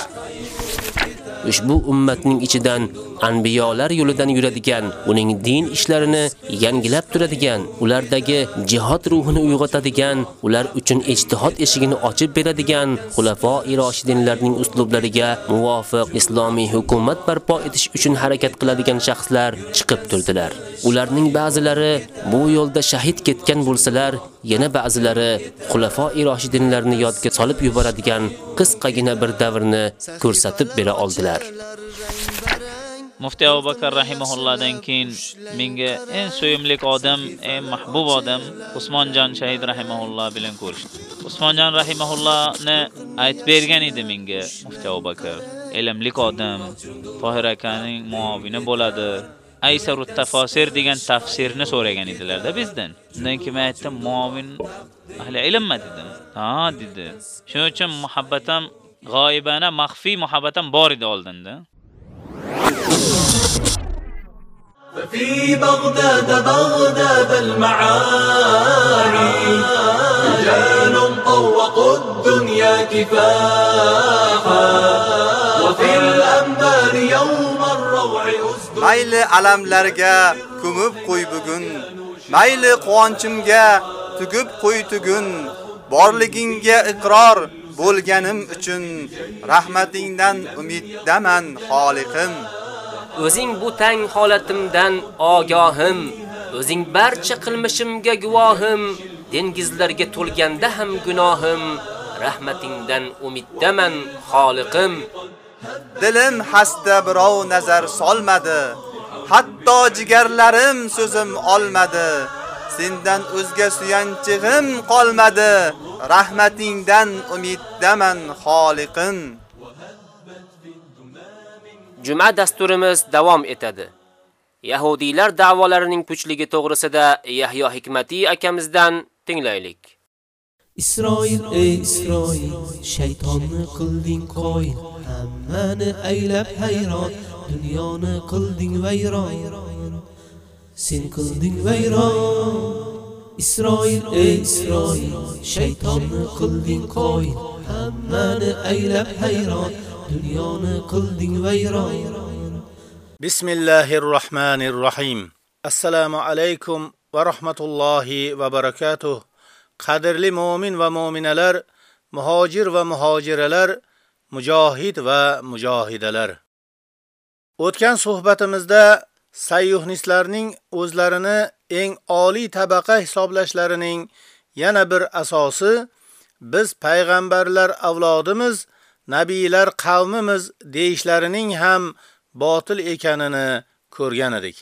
Ushbu ummatning ichidan anbiyolar yo'lidan yuradigan, uning din ishlarini yangilab turadigan, ulardagi jihad ruhini uyg'otadigan, ular uchun ijtihod eshigini ochib beradigan xulafoi roshidinlarning uslublariga muvofiq islomiy hukumat barpo etish uchun harakat qiladigan shaxslar chiqib turdilar. Ularning ba'zilari bu yo'lda shahid ketgan bo'lsalar, yana ba'zilari xulafoi roshidinlarni yodga solib yuboradigan qisqagina bir davrni ko'rsatib bera oldilar. Edilar muftiy abubakar rahimahullohdan keyin menga eng so'yimli odam, eng mahbub odam Usmonjon shahid rahimahulloh bilan ko'rishdi. Usmonjon rahimahullohni aytib bergan edi menga muftiy abubakar Ilmli odam, Tohir akaning muavini bo'ladi. Aysarut tafosir degan tafsirni so'ragan edilarda bizdan. Undan keyin men aytdim, muavin ahli ilmmi dedim. Ha dedi. Shuning uchun muhabbatam g'oyibana, maxfiy muhabbatam bor edi oldinda. ففي بغداد بغداد المعاني رجال طوقوا الدنيا كفاحا وفي الأنبار يوم الروع أسد mayli alamlarga ko'mib qo'y bugun mayli quvonchimga tugib qo'y tugun borligingga iqror bo'lganim uchun rahmatingdan umiddaman xoliqim. O'zing bu tang holatimdan ogohim, o'zing barcha qilmishimga guvohim, dengizlarga to'lganda ham gunohim, rahmatingdan umiddaman xoliqim. dilim hasta birov nazar solmadi. Hatto jigarlarim so'zim olmadi sendan o'zga suyanchig'im qolmadi rahmatingdan umiddaman xoliqim Juma dasturimiz davom etadi. Yahudiylar da'volarining puchligi to'g'risida Yahyo Hikmati akamizdan tinglaylik. Isroil ey Isroil shaytonni qilding qoyil hammani aylab hayron dunyoni qilding vayron sen qilding vayron Isroil ey Isroil shaytonni qilding qoyil hammani aylab hayron dunyoni qilding vayron. Bismillahir Rahmanir Assalomu alaykum va rahmatullohi va barakatuh. Qadrli mu'min va mu'minalar, muhojir va muhojiralar, mujohid va mujohidalar. O'tgan suhbatimizda sayyuhnistlarning o'zlarini eng oliy tabaqa hisoblashlarining yana bir asosi biz payg'ambarlar avlodimiz, nabiylar qavmimiz deyishlarining ham botil ekanini ko'rgan edik.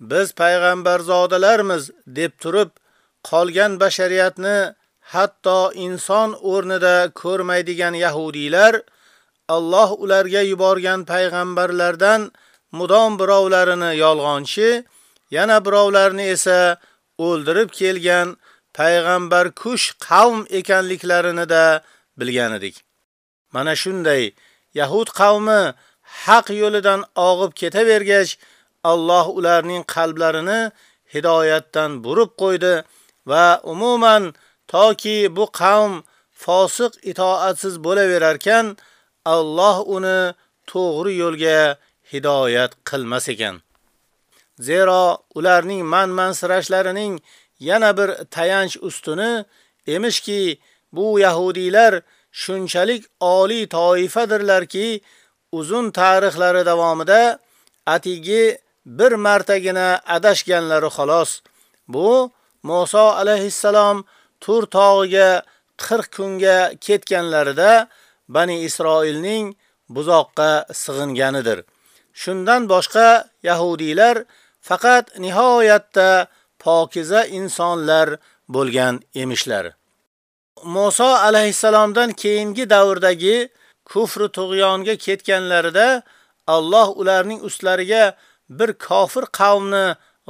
Biz payg'ambarzodalarmiz deb turib qolgan bashariyatni hatto inson o'rnida ko'rmaydigan yahudiylar Alloh ularga yuborgan payg'ambarlardan mudom birovlarini yolg'onchi, yana birovlarni esa o'ldirib kelgan payg'ambar kush qavm ekanliklarini da bilgan edik. Mana shunday Yahud qavmi haq yo'lidan og'ib ketavergach, Alloh ularning qalblarini hidoyatdan burib qo'ydi va umuman toki bu qavm fosiq itoatsiz bo'laverar ekan, Alloh uni to'g'ri yo'lga hidoyat qilmas ekan. Zero ularning manmansirashlarining yana bir tayanch ustuni emishki, bu yahudiylar shunchalik oliy toifadirlarki, uzun tarixlari davomida atigi bir martagina adashganlari xolos. Bu Musa alayhissalom Tur tog'iga 40 kunga ketganlarida Bani Isroilning buzoqqa sig'inganidir. Shundan boshqa yahudiylar faqat nihoyatda pokiza insonlar bo'lgan emishlar. Musa alayhissalomdan keyingi davrdagi kufr tug'yonga ketganlarida Alloh ularning ustlariga bir kofir qavmni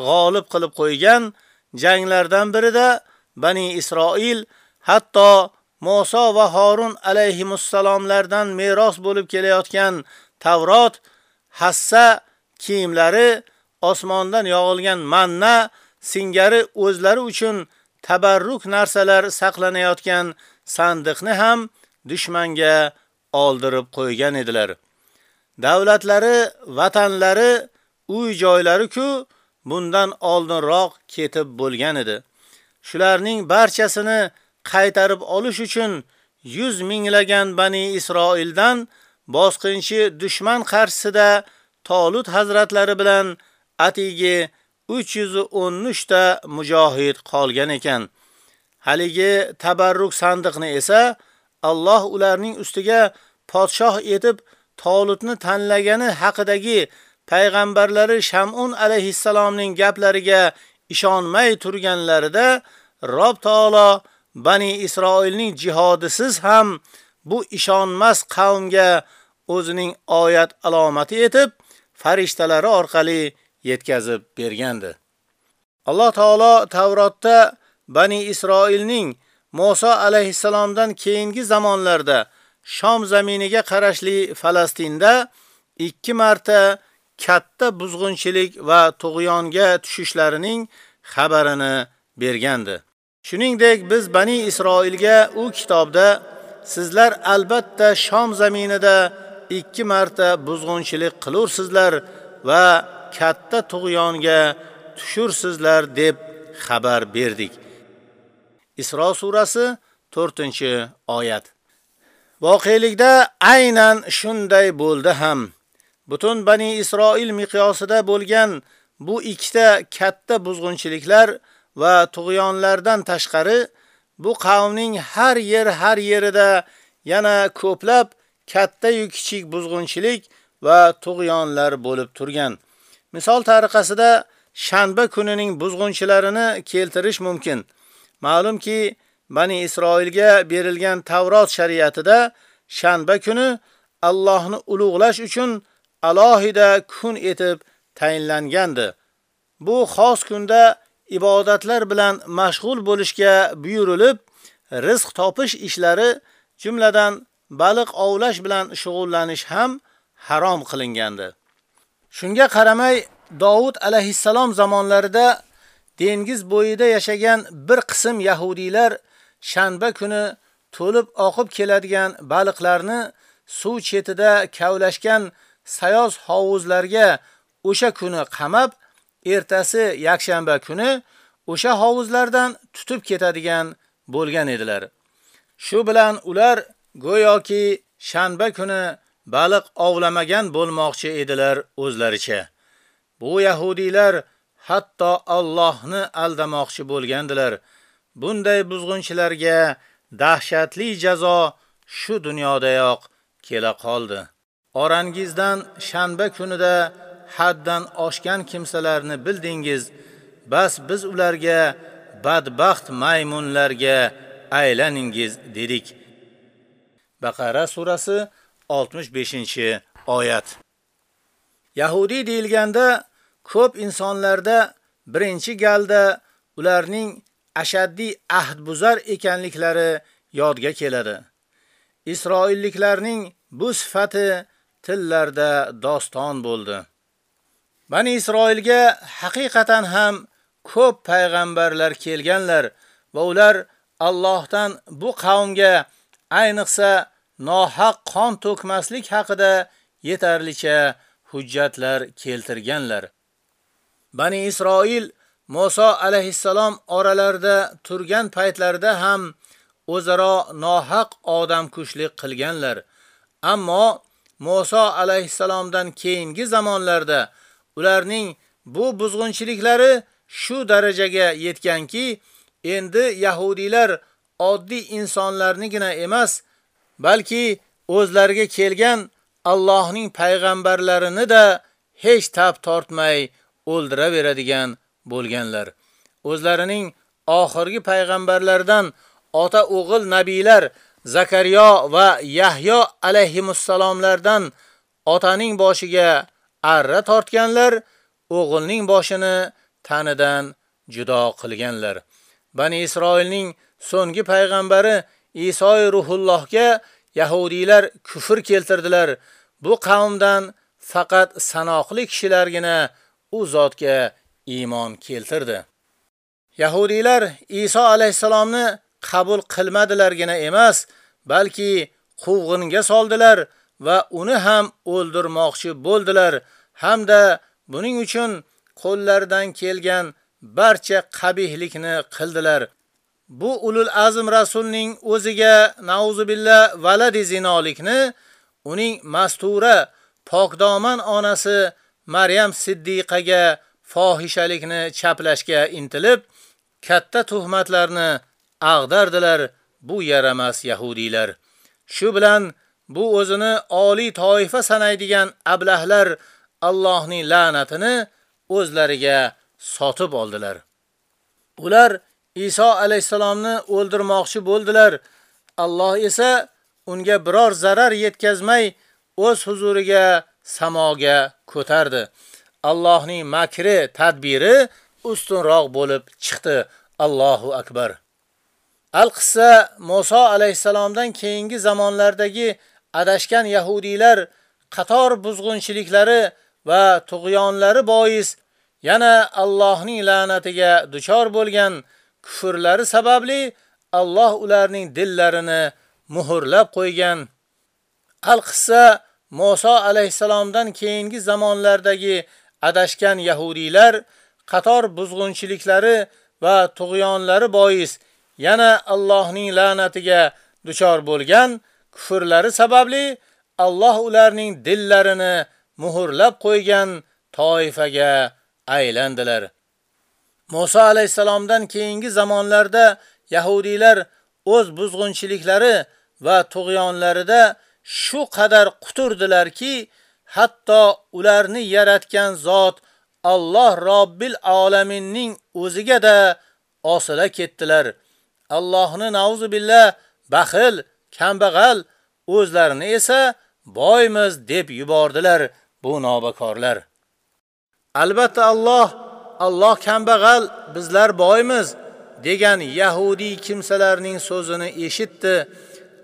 g'olib qilib qo'ygan janglardan birida Bani Isroil hatto Musa va Harun alayhimussalomlardan meros bo'lib kelayotgan Tavrot, hassa kiyimlari, osmondan yog'ilgan manna singari o'zlari uchun tabarruk narsalar saqlanayotgan sandiqni ham dushmanga oldirib qo'ygan edilar. Davlatlari, vatanlari, uy-joylari-ku bundan oldinroq ketib bo'lgan edi. Shularning barchasini qaytarib olish uchun 100 minglagan Bani Isroildan bosqinchi dushman qarshisida Tolut hazratlari bilan atigi 313 ta mujohid qolgan ekan. Haligi tabarruk sandiqni esa Alloh ularning ustiga podshoh etib Tolutni tanlagani haqidagi payg'ambarlari Shamun alayhissalomning gaplariga ishonmay turganlarida Rob taolo Bani Isroilning jihodisiz ham bu ishonmas qavmga o'zining oyat alomati etib farishtalari orqali yetkazib bergandi. Alloh taolo Tavrotda Bani Isroilning Musa alayhissalomdan keyingi zamonlarda Shom zaminiga qarashli Falastinda 2 marta katta buzg'unchilik va tug'yonga tushishlarining xabarini bergandi. Shuningdek, biz Bani Isroilga u kitobda sizlar albatta Shom zaminida 2 marta buzg'unchilik qilursizlar va katta tug'yonga tushursizlar deb xabar berdik. Isro surasi 4-oyat. Voqelikda aynan shunday bo'ldi ham. Butun Bani Isroil miqyosida bo'lgan bu ikkita katta buzg'unchiliklar va tug'yonlardan tashqari bu qavmning har yer har yerida yana ko'plab katta yu kichik buzg'unchilik va tug'yonlar bo'lib turgan. Misol tariqasida shanba kunining buzg'unchilarini keltirish mumkin. Ma'lumki, Bani Isroilga berilgan Tavrot shariatida shanba kuni Allohni ulug'lash uchun alohida kun etib tayinlangandi. Bu xos kunda ibodatlar bilan mashg'ul bo'lishga buyurilib, rizq topish ishlari, jumladan baliq ovlash bilan shug'ullanish ham harom qilingandi. Shunga qaramay, Davud alayhissalom zamonlarida dengiz bo'yida yashagan bir qism yahudiylar shanba kuni to'lib oqib keladigan baliqlarni suv chetida kavlashgan sayoz hovuzlarga o'sha kuni qamab, ertasi yakshanba kuni o'sha hovuzlardan tutib ketadigan bo'lgan edilar. Shu bilan ular go'yoki shanba kuni baliq ovlamagan bo'lmoqchi edilar o'zlaricha. Bu yahudiylar hatto Allohni aldamoqchi bo'lgandilar. Bunday buzg'unchilarga dahshatli jazo shu dunyodayoq kela qoldi. Orangizdan shanba kunida haddan oshgan kimsalarni bildingiz, bas biz ularga badbaxt maymunlarga aylaningiz dedik. Baqara surasi 65-oyat. Yahudi deyilganda ko'p insonlarda birinchi galda ularning ashaddiy ahdbuzar ekanliklari yodga keladi. Isroilliklarning bu sifati tillarda doston bo'ldi. Bani Isroilga haqiqatan ham ko'p payg'ambarlar kelganlar va ular Allohdan bu qavmga ayniqsa nohaq qon to'kmaslik haqida yetarlicha hujjatlar keltirganlar. Bani Isroil Musa alayhissalom oralarida turgan paytlarida ham o'zaro nohaq odam kushlik qilganlar. Ammo Musa alayhissalomdan keyingi zamonlarda ularning bu buzg'unchiliklari shu darajaga yetganki, endi yahudiylar oddiy insonlarnigina emas, balki o'zlariga kelgan Allohning payg'ambarlarini da hech tab tortmay o'ldiraveradigan bo'lganlar. O'zlarining oxirgi payg'ambarlardan ota o'g'il nabiylar Zakariyo va Yahyo alayhimussalomlardan otaning boshiga arra tortganlar, o'g'ilning boshini tanidan judo qilganlar. Bani Isroilning so'nggi payg'ambari Isoy ruhullohga yahudiylar kufr keltirdilar. Bu qavmdan faqat sanoqli kishilargina u zotga iymon keltirdi. Yahudiylar Iso alayhisalomni qabul qilmadilargina emas, balki quvg'inga soldilar va uni ham o'ldirmoqchi bo'ldilar hamda buning uchun qo'llaridan kelgan barcha qabihlikni qildilar. Bu ulul azm rasulning o'ziga nauzubillah valadi zinolikni uning mastura pokdoman onasi Maryam Siddiqaga fohishalikni chaplashga intilib, katta tuhmatlarni ag'dardilar bu yaramas yahudiylar. Shu bilan bu o'zini oliy toifa sanaydigan ablahlar Allohning la'natini o'zlariga sotib oldilar. Ular Iso alayhisalomni o'ldirmoqchi bo'ldilar. Alloh esa unga biror zarar yetkazmay o'z huzuriga samoga ko'tardi. Allohning makri, tadbiri ustunroq bo'lib chiqdi. Allohu akbar. Al-qissa Musa alayhisalomdan keyingi zamonlardagi adashgan yahudiylar qator buzg'unchiliklari va tug'yonlari bois yana Allohning la'natiga duchor bo'lgan kufrlari sababli Alloh ularning dillarini muhrlab qo'ygan. Al-qissa Musa alayhisalomdan keyingi zamonlardagi adashgan yahudiylar qator buzg'unchiliklari va tug'yonlari bois yana Allohning la'natiga duchor bo'lgan kufrlari sababli Alloh ularning dillarini muhrlab qo'ygan toifaga aylandilar. Musa alayhisalomdan keyingi zamonlarda yahudiylar o'z buzg'unchiliklari va tug'yonlarida shu qadar quturdilarki, hatto ularni yaratgan zot Alloh Robbil alaminning o'ziga da osila ketdilar. Allohni nauzu billah baxil, kambag'al, o'zlarini esa boymiz deb yubordilar bu nobakorlar. albatta Alloh Alloh kambag'al, bizlar boymiz degan yahudi kimsalarning so'zini eshitdi.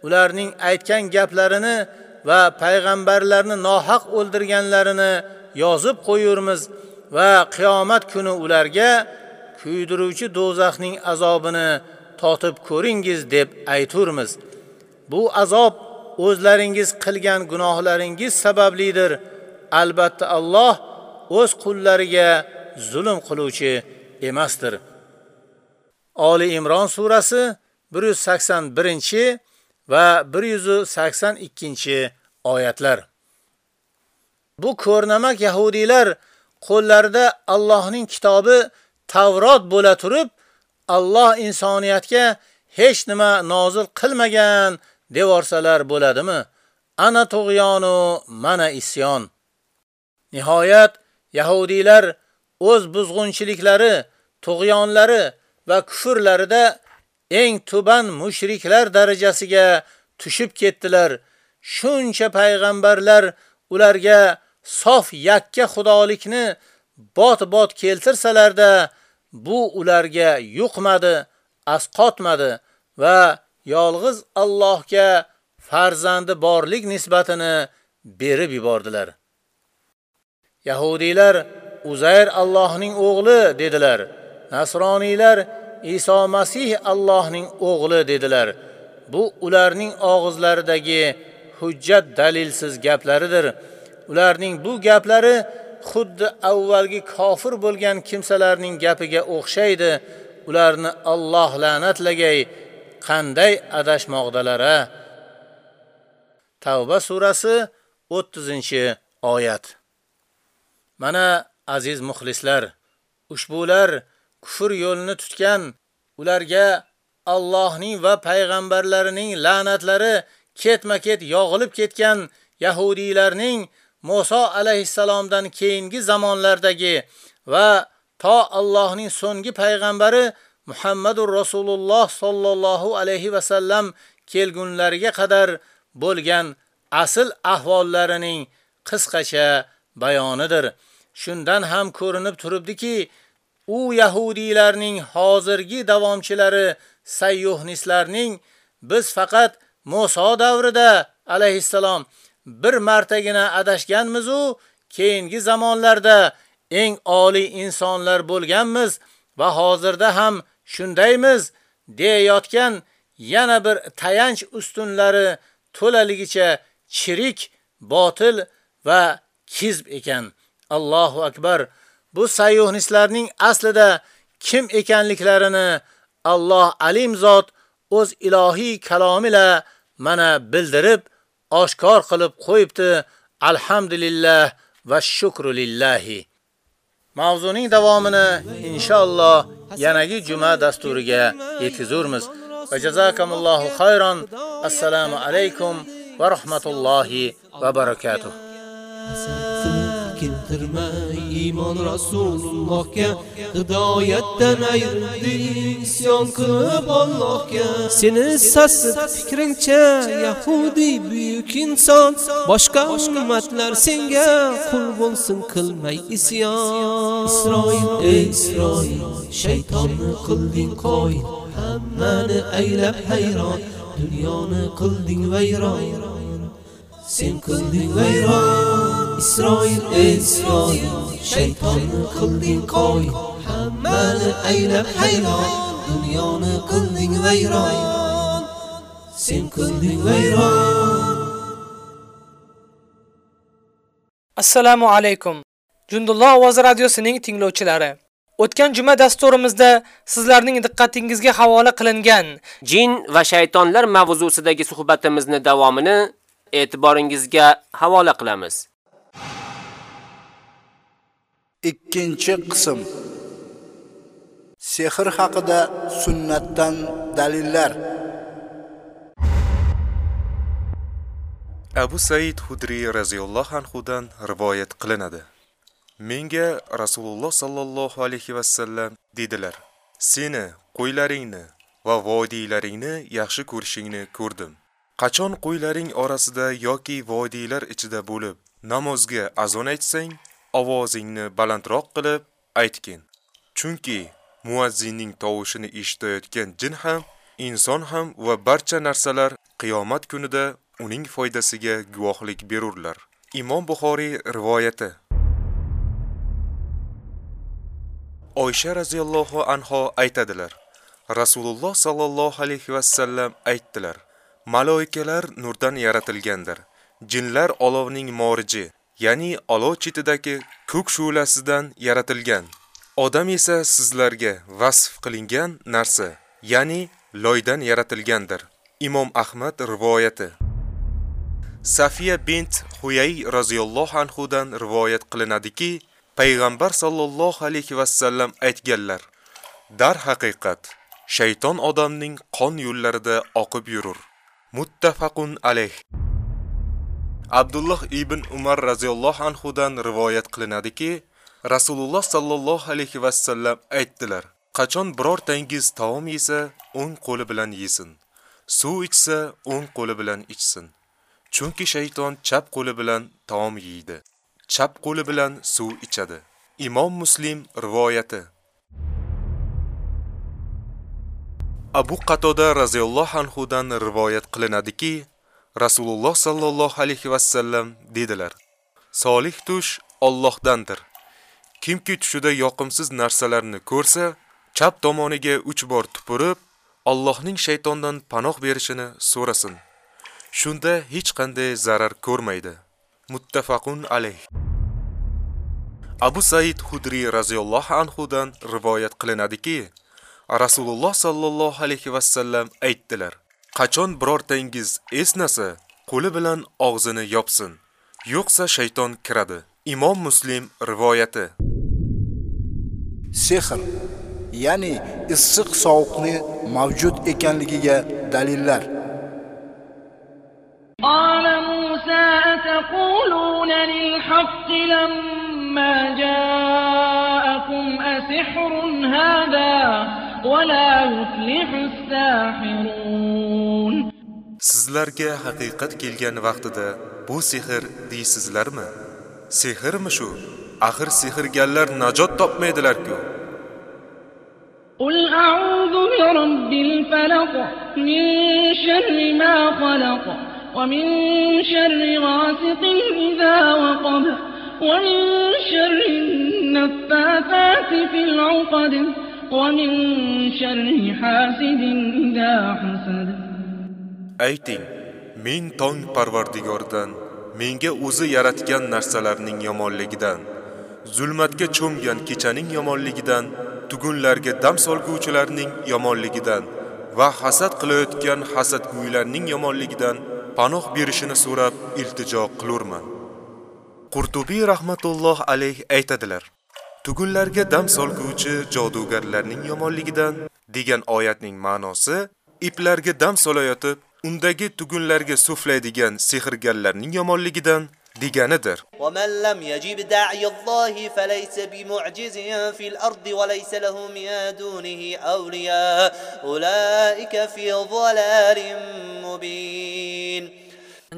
Ularning aytgan gaplarini va payg'ambarlarni nohaq o'ldirganlarini yozib qo'yurmiz va qiyomat kuni ularga kuydiruvchi do'zaxning azobini totib ko'ringiz deb ayturmiz. Bu azob o'zlaringiz qilgan gunohlaringiz sabablidir. Albatta Alloh o'z qullariga zulm qiluvchi emasdir. Oli Imron surasi 181 va 182 oyatlar. Bu ko'rnamak yahudiylar qo'llarida Allohning kitobi Tavrot bo'la turib, Alloh insoniyatga hech nima nozil qilmagan devorsalar bo'ladimi? Ana tug'yonu mana isyon. Nihoyat yahudiylar o'z buzg'unchiliklari, tug'yonlari va kufrlarida eng tuban mushriklar darajasiga tushib ketdilar. Shuncha payg'ambarlar ularga sof yakka xudolikni bot-bot keltirsalarda, bu ularga yuqmadi, asqotmadi va yolg'iz Allohga farzandi borlik nisbatini berib yubordilar. Yahudiylar Uzayr Allohning o'g'li dedilar. Nasroniylar Iso Masih Allohning o'g'li dedilar. Bu ularning og'izlaridagi hujjat dalilsiz gaplaridir. Ularning bu gaplari xuddi avvalgi kofir bo'lgan kimsalarning gapiga o'xshaydi. Ularni Alloh la'natlagay, qanday adashmoqdalar-a. Tavba surasi 30-oyat. Mana aziz muxlislar, ushbular kufr yo'lini tutgan, ularga Allohning va payg'ambarlarining la'natlari ketma-ket yog'ilib ketgan yahudiylarning Musa alayhissalomdan keyingi zamonlardagi va to Allohning so'nggi payg'ambari Muhammadur Rasululloh sollallohu alayhi va sallam kelgunlariga qadar bo'lgan asl ahvollarining qisqacha bayonidir. Shundan ham ko'rinib turibdiki, u yahudiylarning hozirgi davomchilari sayyohnislarning biz faqat Musa davrida alayhissalom bir martagina adashganmiz u keyingi zamonlarda eng oliy insonlar bo'lganmiz va hozirda ham shundaymiz deyayotgan yana bir tayanch ustunlari to'laligicha chirik, botil va kizb ekan. Allohu akbar. Bu sayyuhnislarning aslida kim ekanliklarini Alloh alim zot o'z ilohiy kalomila mana bildirib, oshkor qilib qo'yibdi. Alhamdulillah va shukru lillahi. Mavzuning davomini inshaalloh yanagi juma dasturiga yetkazurmiz. Va jazakumullohu xayron. Assalomu alaykum va rahmatullohi va barakatuh. Keltirmay iymon rasulullohga hidoyatdan ayrildi isyon qilib Allohga. Seni sassiz fikringcha yahudiy buyuk inson boshqa ummatlar senga qul bo'lsin qilmay isyon. Isroil ey Isroil shaytonni qilding qo'y hammani aylab hayron dunyoni qilding vayron. Sen qilding vayron. Isroil Isroil shaytonni qilding qo'y hammani aylab hayron dunyoni qilding vayron sen qilding vayron Assalomu alaykum. Jundulloh ovozi radiosining tinglovchilari. O'tgan juma dasturimizda sizlarning diqqatingizga havola qilingan jin va shaytonlar mavzusidagi suhbatimizni davomini e'tiboringizga havola qilamiz. Ikkinchi qism. Sehr haqida sunnatdan dalillar. Abu Said Hudri radhiyallohu anhu dan rivoyat qilinadi. Menga Rasululloh sallallohu alayhi va sallam dedilar: "Seni qo'ylaringni va vodiylaringni yaxshi ko'rishingni ko'rdim. Qachon qo'ylaring orasida yoki vodiylar ichida bo'lib namozga azon aytsang, ovozingni balandroq qilib aytgin. Chunki muazzinning tovushini eshitayotgan jin ham, inson ham va barcha narsalar qiyomat kunida uning foydasiga guvohlik berurlar. Imom Buxoriy rivoyati. Oysha radhiyallohu anha aytadilar: Rasululloh sallallohu alayhi va sallam aytdilar: Maloikalar nurdan yaratilgandir. Jinlar olovning moriji, ya'ni olov chetidagi ko'k shu'lasidan yaratilgan. Odam esa sizlarga vasf qilingan narsa, ya'ni loydan yaratilgandir. Imom Ahmad rivoyati. Safiya bint Huyay roziyallohu anhu dan rivoyat qilinadiki, payg'ambar sollallohu alayhi va sallam aytganlar: Dar haqiqat, shayton odamning qon yo'llarida oqib yurur. Muttafaqun alayh. Abdulloh ibn Umar radhiyallohu anhudan rivoyat qilinadiki, Rasululloh sallallohu alayhi va sallam aytdilar: Qachon birortangiz taom yesa, o'ng qo'li bilan yesin. Suv ichsa, o'ng qo'li bilan ichsin. Chunki shayton chap qo'li bilan taom yeydi. Chap qo'li bilan suv ichadi. Imom Muslim rivoyati. Abu Qatoda radhiyallohu anhu dan rivoyat qilinadiki, Rasululloh sallallohu alayhi va sallam dedilar: Solih tush Allohdandir. Kimki tushida yoqimsiz narsalarni ko'rsa, chap tomoniga 3 bor tupurib, Allohning shaytondan panoh berishini so'rasin. Shunda hech qanday zarar ko'rmaydi. Muttafaqun alayh. Abu Said Hudri raziyallohu anhu dan rivoyat qilinadiki, Rasululloh sallallohu alayhi va sallam aytdilar: Qachon birortangiz esnasa, qo'li bilan og'zini yopsin, yo'qsa shayton kiradi. Imom Muslim rivoyati. Sehr, ya'ni issiq sovuqni mavjud ekanligiga dalillar. Ana Musa ataquluna lil haqqi lamma ja'akum asihrun hada Sizlarga haqiqat kelgan vaqtida bu sehr deysizlarmi? Sehrmi shu? Axir sehrgarlar najot topmaydilar-ku. قل أعوذ برب الفلق من شر ما خلق ومن شر غاسق إذا وقب ومن شر النفاثات في العقد ومن شر حاسد إذا حسد Ayting, men tong Parvardigordan, menga o'zi yaratgan narsalarning yomonligidan, zulmatga cho'mgan kechaning yomonligidan, tugunlarga dam solguvchilarning yomonligidan va hasad qilayotgan hasadgo'ylarning yomonligidan panoh berishini so'rab iltijo qilurman. Qurtubiy rahmatulloh alayh aytadilar: Tugunlarga dam solguvchi jodugarlarning yomonligidan degan oyatning ma'nosi iplarga dam solayotib undagi tugunlarga suflaydigan sehrgarlarning yomonligidan deganidir. ومن لم يجب داعي الله فليس بمعجز في الأرض وليس له من دونه أولياء أولئك في ضلال مبين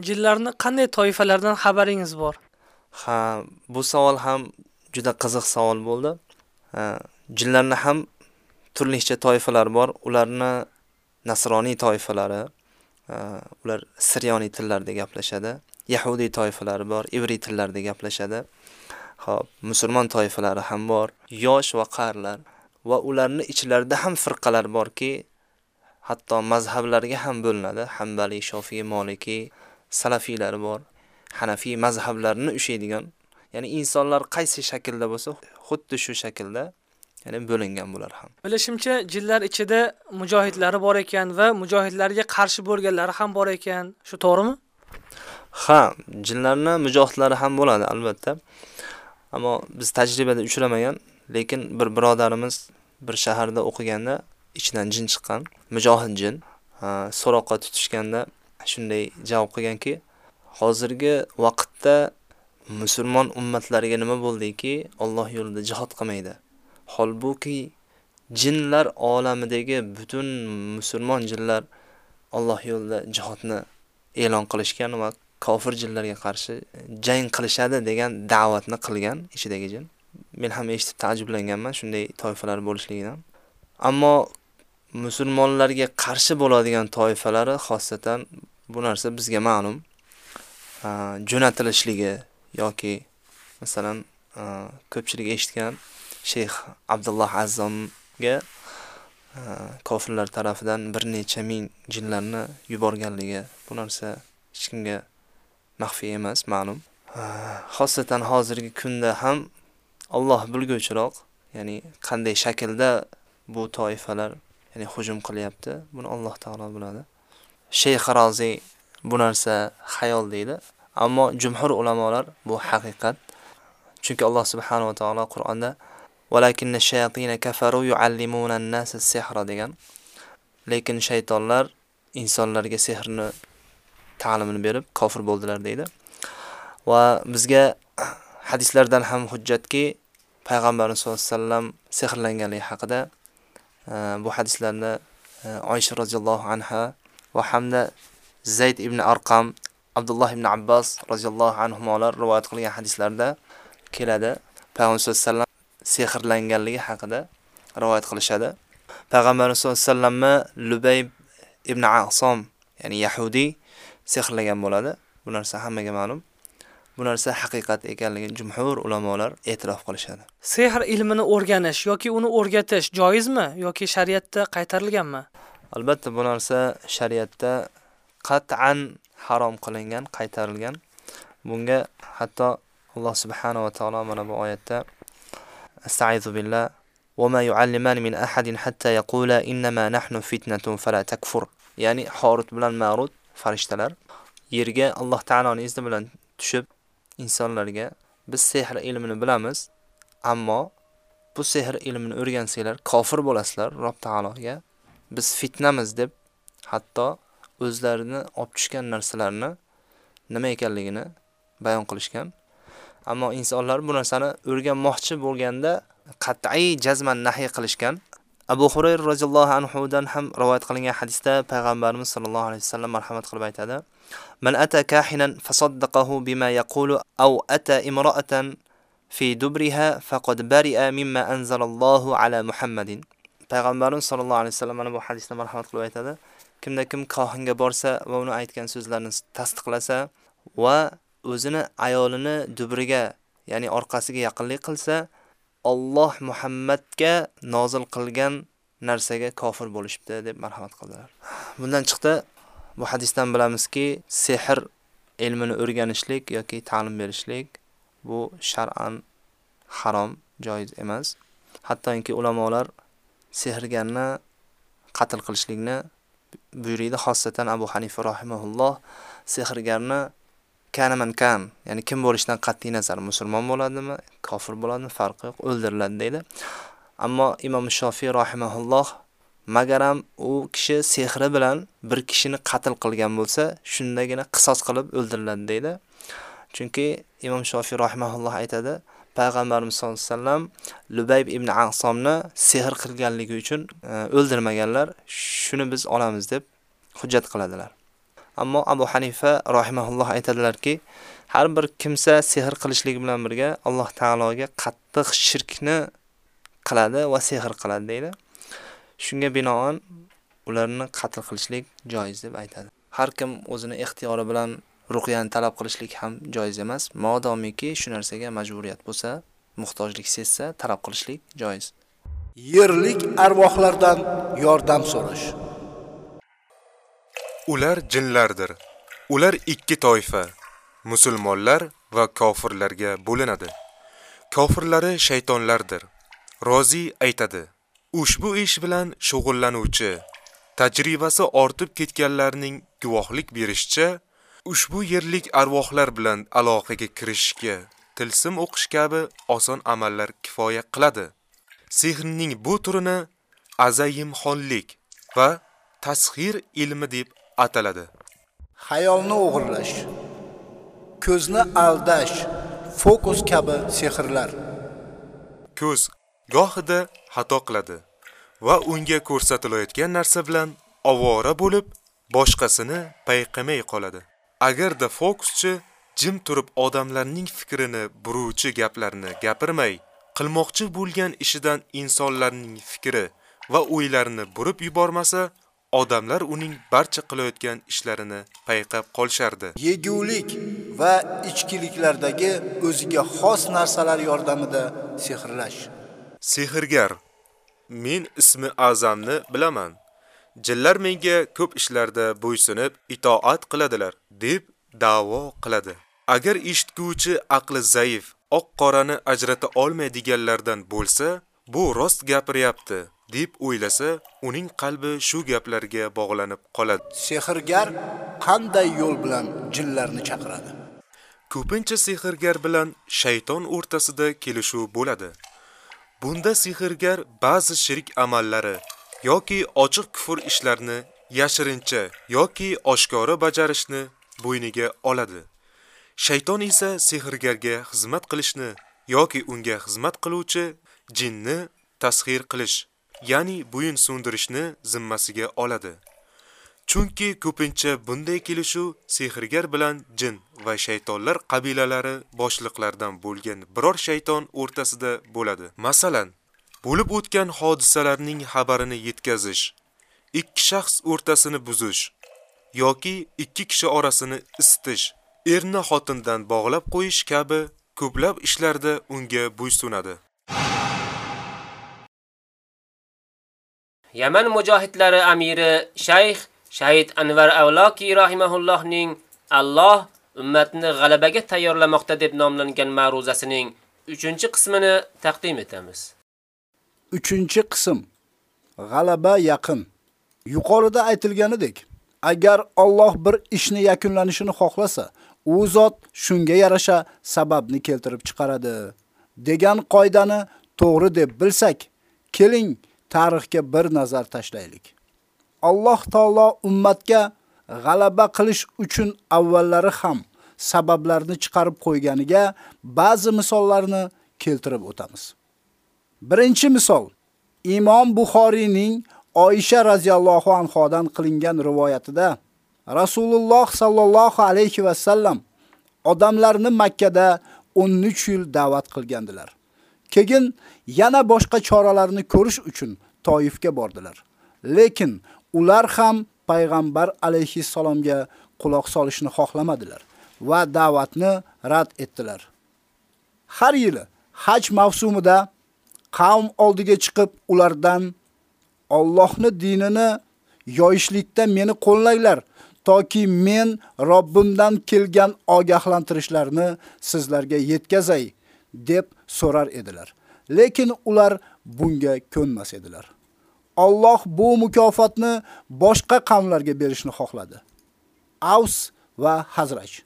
Jinlarni qanday toifalardan xabaringiz bor? Ha, bu savol ham juda qiziq savol bo'ldi. Jinlarni ham turlicha toifalar bor. Ularni nasroniy toifalari, ular siryoniy tillarda gaplashadi. Yahudiy toifalari bor, ivriy tillarda gaplashadi. Xo'p, musulmon toifalari ham bor, yosh va qarlar va ularning ichlarida ham firqalar borki, hatto mazhablarga ham bo'linadi. hambali Shofiy, Maliki, Salafiylar bor. Hanafiy mazhablarini ushlaydigan ya'ni insonlar qaysi shaklda bo'lsa, xuddi shu shaklda ya'ni bo'lingan bular ham. Bilishimcha, jinlar ichida mujohidlari bor ekan va mujohidlarga qarshi bo'lganlari ham bor ekan. Shu to'g'rimi? Ha, jinlarning mujohidlari ham bo'ladi albatta. Ammo biz tajribada uchramagan, lekin bir birodarimiz bir shaharda o'qiganda ichidan jin chiqqan, mujohid jin. So'roqqa tutishganda shunday javob qilganki, hozirgi vaqtda musulmon ummatlariga nima bo'ldiki, Alloh yo'lida jihad qilmaydi. Holbuki jinlar olamidagi butun musulmon jinlar Alloh yo'lida jihodni e'lon qilishgan va kofir jinlarga qarshi jang qilishadi degan da'vatni qilgan ichidagi jin. Men ham eshitib taajjublanganman shunday toifalar bo'lishligidan. Ammo musulmonlarga qarshi bo'ladigan toifalari xosatan bu narsa bizga ma'lum. Jo'natilishligi yoki masalan e, ko'pchilik eshitgan shayx abdulloh azzomga e, kofirlar tarafidan bir necha ming jinlarni yuborganligi bu narsa hech kimga maxfiy emas ma'lum. E, xosatan hozirgi kunda ham Alloh bilguvchiroq ya'ni qanday shaklda bu toifalar ya'ni hujum qilyapti buni Alloh taolo biladi. Shayx roziy bu narsa xayol deydi. Ammo jumhur ulamolar bu haqiqat. Chunki alloh subhanahu va taolo qur'onda valakinna shayatina kafaru yuallimuna an-nasa sihra degan. Lekin shaytonlar insonlarga sehrni ta'limini berib kofir bo'ldilar deydi. Va bizga hadislardan ham hujjatki payg'ambarimiz sollallohu alayhi vasallam sehrlanganligi haqida e, bu hadislarni e, oysha roziyallohu anha va hamda zayd ibn arqam abdulloh ibn abbos roziyallohu anhular rivoyat qilgan hadislarda keladi. Payg'ambar sallallohu alayhi vasallam sehrlanganligi haqida rivoyat qilishadi. Payg'ambarimiz sallallohu alayhi vasallamni lubayb ibn asom ya'ni yahudiy sehrlagan bo'ladi. Bu narsa hammaga ma'lum. Bu narsa haqiqat ekanligini jumhur ulamolar e'tirof qilishadi. Sehr ilmini o'rganish yoki uni o'rgatish joizmi yoki shariatda qaytarilganmi? Albatta bu narsa shariatda qat'an harom qilingan qaytarilgan bunga hatto alloh subhanahu va taolo mana bu oyatda astaizu billah وما يعلمان من أحد حتى يقولا إنما نحن فتنة فلا تكفر ya'ni Horut bilan Marut farishtalar yerga Alloh taoloning izni bilan tushib insonlarga biz sehr ilmini bilamiz ammo bu sehr ilmini o'rgansanglar kofir bo'lasizlar Rob taologa biz fitnamiz deb hatto o'zlarini olib tushgan narsalarni nima ekanligini bayon qilishgan. Ammo insonlar bu narsani o'rganmoqchi bo'lganda qat'iy jazman nahiy qilishgan. Abu hurayra roziyallohu anhudan ham rivoyat qilingan hadisda payg'ambarimiz sollallohu alayhi vasallam marhamat qilib aytadi. Man ata kahinan fasaddaqahu bima yaqulu aw ata imra'atan fi dubriha faqad bari'a mimma anzalallohu ala muhammadin. Payg'ambarimiz sollallohu alayhi vasallam mana bu hadisda marhamat qilib aytadi. Kimda kim kohinga borsa va uni aytgan so'zlarini tasdiqlasa va o'zini ayolini dubriga ya'ni orqasiga yaqinlik qilsa Alloh Muhammadga nozil qilgan narsaga kofir bo'lishibdi deb marhamat qildilar. Bundan chiqdi bu hadisdan bilamizki, sehr ilmini o'rganishlik yoki ta'lim berishlik bu shar'an harom, joiz emas. Hattoki ulamolar sehrgarni qatl qilishlikni buyuriydi, xossatan Abu Hanifa rahimahulloh sehrgarni kanaman kan ya'ni kim bo'lishidan qat'iy nazar musulmon bo'ladimi kofir bo'ladimi farqi yo'q o'ldiriladi deydi. Ammo imom shofiy rahimahulloh magaram u kishi sehri bilan bir kishini qatl qilgan bo'lsa shundagina qisos qilib o'ldiriladi deydi. Chunki imom shofiy rahimahulloh aytadi payg'ambarimiz sollallohu alayhi vasallam lubayb ibn asomni sehr qilganligi uchun e, o'ldirmaganlar shuni biz olamiz deb hujjat qiladilar. Ammo abu hanifa rahimahulloh aytadilarki har bir kimsa sehr qilishlik bilan birga alloh taologa qattiq shirkni qiladi va sehr qiladi deydi. Shunga binoan ularni qatl qilishlik joiz deb aytadi. Har kim o'zini ixtiyori bilan ruqyani talab qilishlik ham joiz emas. Modomiki shu narsaga majburiyat bo'lsa muhtojlik sezsa talab qilishlik joiz. Yerlik arvohlardan yordam so'rash. Ular jinlardir. Ular ikki toifa musulmonlar va kofirlarga bo'linadi. Kofirlari shaytonlardir. Roziy aytadi ushbu ish bilan shug'ullanuvchi tajribasi ortib ketganlarning guvohlik berishicha ushbu yerlik arvohlar bilan aloqaga kirishishga tilsim o'qish kabi oson amallar kifoya qiladi. Sehrning bu turini azayimxonlik va tashir ilmi deb ataladi. Xayolni o'g'irlash ko'zni aldash fokus kabi sehrlar. Ko'z gohida xato qiladi va unga ko'rsatilayotgan narsa bilan ovora bo'lib boshqasini payqamay qoladi agarda fokuschi jim turib odamlarning fikrini buruvchi gaplarni gapirmay qilmoqchi bo'lgan ishidan insonlarning fikri va o'ylarini burib yubormasa odamlar uning barcha qilayotgan ishlarini payqab qolishardi. Yegulik va ichkiliklardagi o'ziga xos narsalar yordamida sehrlash. Sehrgar. Men ismi azamni bilaman jinlar menga ko'p ishlarda bo'ysunib itoat qiladilar deb da'vo qiladi. Agar eshitguvchi aqli zaif oq qorani ajrata olmaydiganlardan bo'lsa bu rost gapiryapti deb o'ylasa uning qalbi shu gaplarga bog'lanib qoladi. Sehrgar qanday yo'l bilan jinlarni chaqiradi? Ko'pincha sehrgar bilan shayton o'rtasida kelishuv bo'ladi. Bunda sehrgar ba'zi shirik amallari yoki ochiq kufr ishlarni yashirincha yoki oshkora bajarishni bo'yniga oladi. Shayton esa sehrgarga xizmat qilishni yoki unga xizmat qiluvchi jinni tasxir qilish ya'ni bo'yin so'ndirishni zimmasiga oladi. Chunki ko'pincha bunday kelishuv sehrgar bilan jin va shaytonlar qabilalari boshliqlaridan bo'lgan biror shayton o'rtasida bo'ladi. Masalan bo'lib o'tgan hodisalarning xabarini yetkazish ikki shaxs o'rtasini buzish yoki ikki kishi orasini isitish erni xotindan bog'lab qo'yish kabi ko'plab ishlarda unga bo'ysunadi Yaman mujohidlari amiri Shayx Shahid Anvar Avloki rahimahullohning Alloh ummatni g'alabaga tayyorlamoqda deb nomlangan ma'ruzasining 3-qismini taqdim etamiz. 3-qism G'alaba yaqin. Yuqorida aytilganidek, agar Alloh bir ishni yakunlanishini xohlasa, u zot shunga yarasha sababni keltirib chiqaradi degan qoidani to'g'ri deb bilsak, keling tarixga bir nazar tashlaylik. Alloh taolo ummatga g'alaba qilish uchun avvallari ham sabablarni chiqarib qo'yganiga ba'zi misollarni keltirib o'tamiz. Birinchi misol Imom Buxoriyning Oisha radhiyallohu anhodan qilingan rivoyatida Rasululloh sallallohu alayhi va sallam odamlarni Makkada 13 yil da'vat qilgandilar. Keyin yana boshqa choralarni ko'rish uchun Toifga bordilar. Lekin ular ham payg'ambar alayhi salomga quloq solishni xohlamadilar va da'vatni rad etdilar. Har yili haj mavsumida qavm oldiga chiqib ulardan Allohni dinini yoyishlikda meni qo'llanglar toki men Robbimdan kelgan ogohlantirishlarni sizlarga yetkazay deb so'rar edilar. Lekin ular bunga ko'nmas edilar. Alloh bu mukofotni boshqa qavmlarga berishni xohladi. Aus va Hazraj.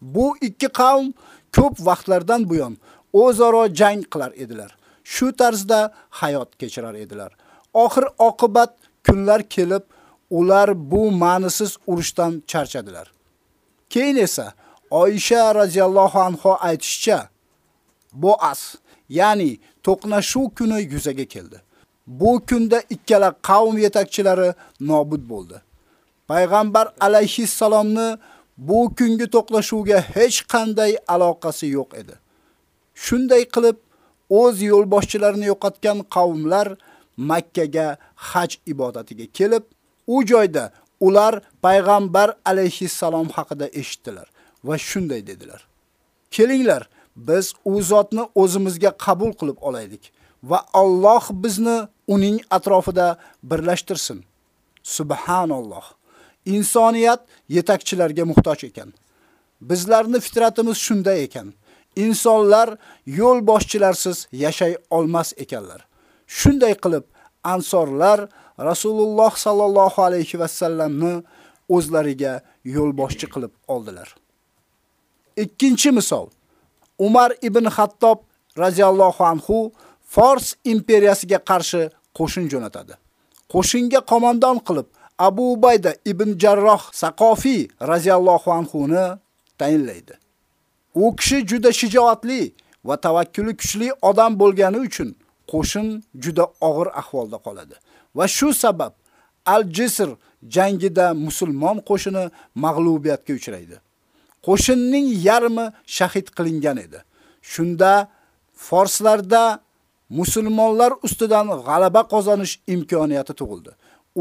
Bu ikki qavm ko'p vaqtlardan buyon o'zaro jang qilar edilar. Shu tarzda hayot kechirar edilar. Oxir oqibat kunlar kelib, ular bu ma'nisiz urushdan charchadilar. Keyin esa Oysha radhiyallohu anha aytishicha, Boas, ya'ni to'qnashuv kuni yuzaga keldi. Bu kunda ikkala qavm yetakchilari nobud bo'ldi. Payg'ambar alayhissalomni bu kungi to'qnashuvga hech qanday aloqasi yo'q edi. Shunday qilib, o'z yo'lboshchilarini yo'qotgan qavmlar Makkaga haj ibodatiga kelib, u joyda ular payg'ambar alayhissalom haqida eshitdilar va shunday dedilar: Kelinglar, biz u zotni o'zimizga qabul qilib olaylik va Alloh bizni uning atrofida birlashtirsin. Subhanalloh. Insoniyat yetakchilarga muhtoj ekan. Bizlarni fitratimiz shunday ekan. Insonlar yo'l boshchilarsiz yashay olmas ekanlar. Shunday qilib ansorlar Rasululloh sallallohu alayhi va sallamni o'zlariga yo'l boshchi qilib oldilar. Ikkinchi misol Umar ibn Xattob radhiyallohu anhu Fors imperiyasiga qarshi qo'shin jo'natadi. Qo'shinga qo'mondon qilib Abu Ubayda ibn Jarroh Saqofi radhiyallohu anhu ni tayinlaydi. U kishi juda shijoatli va tavakkuli kuchli odam bo'lgani uchun qo'shin juda og'ir ahvolda qoladi. Va shu sabab Al-Jisr jangida musulmon qo'shini mag'lubiyatga uchraydi. Qo'shinning yarmi shahid qilingan edi. Shunda forslarda musulmonlar ustidan g'alaba qozonish imkoniyati tug'ildi.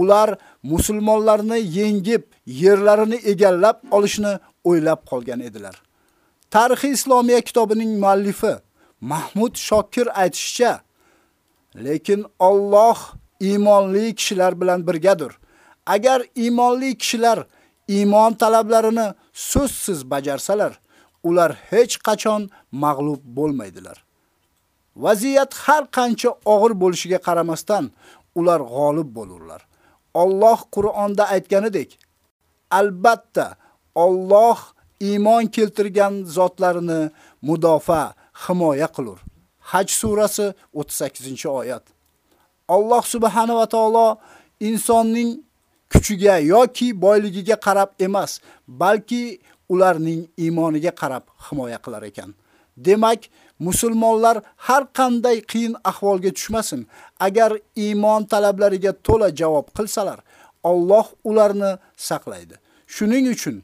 Ular musulmonlarni yengib, yerlarini egallab olishni o'ylab qolgan edilar. Tarixi islomiya kitobining muallifi Mahmud Shokir aytishicha, lekin Alloh iymonli kishilar bilan birgadir. Agar iymonli kishilar iymon talablarini so'zsiz bajarsalar, ular hech qachon mag'lub bo'lmaydilar. Vaziyat har qancha og'ir bo'lishiga qaramasdan, ular g'olib bo'lurlar. Alloh Qur'onda aytganidek, albatta Alloh iymon keltirgan zotlarini mudofa, himoya qilur. Haj surasi 38-oyat. Alloh subhanahu va taolo insonning kuchiga yoki boyligiga qarab emas, balki ularning iymoniga qarab himoya qilar ekan. Demak, musulmonlar har qanday qiyin ahvolga tushmasin, agar iymon talablariga to'la javob qilsalar, Alloh ularni saqlaydi. Shuning uchun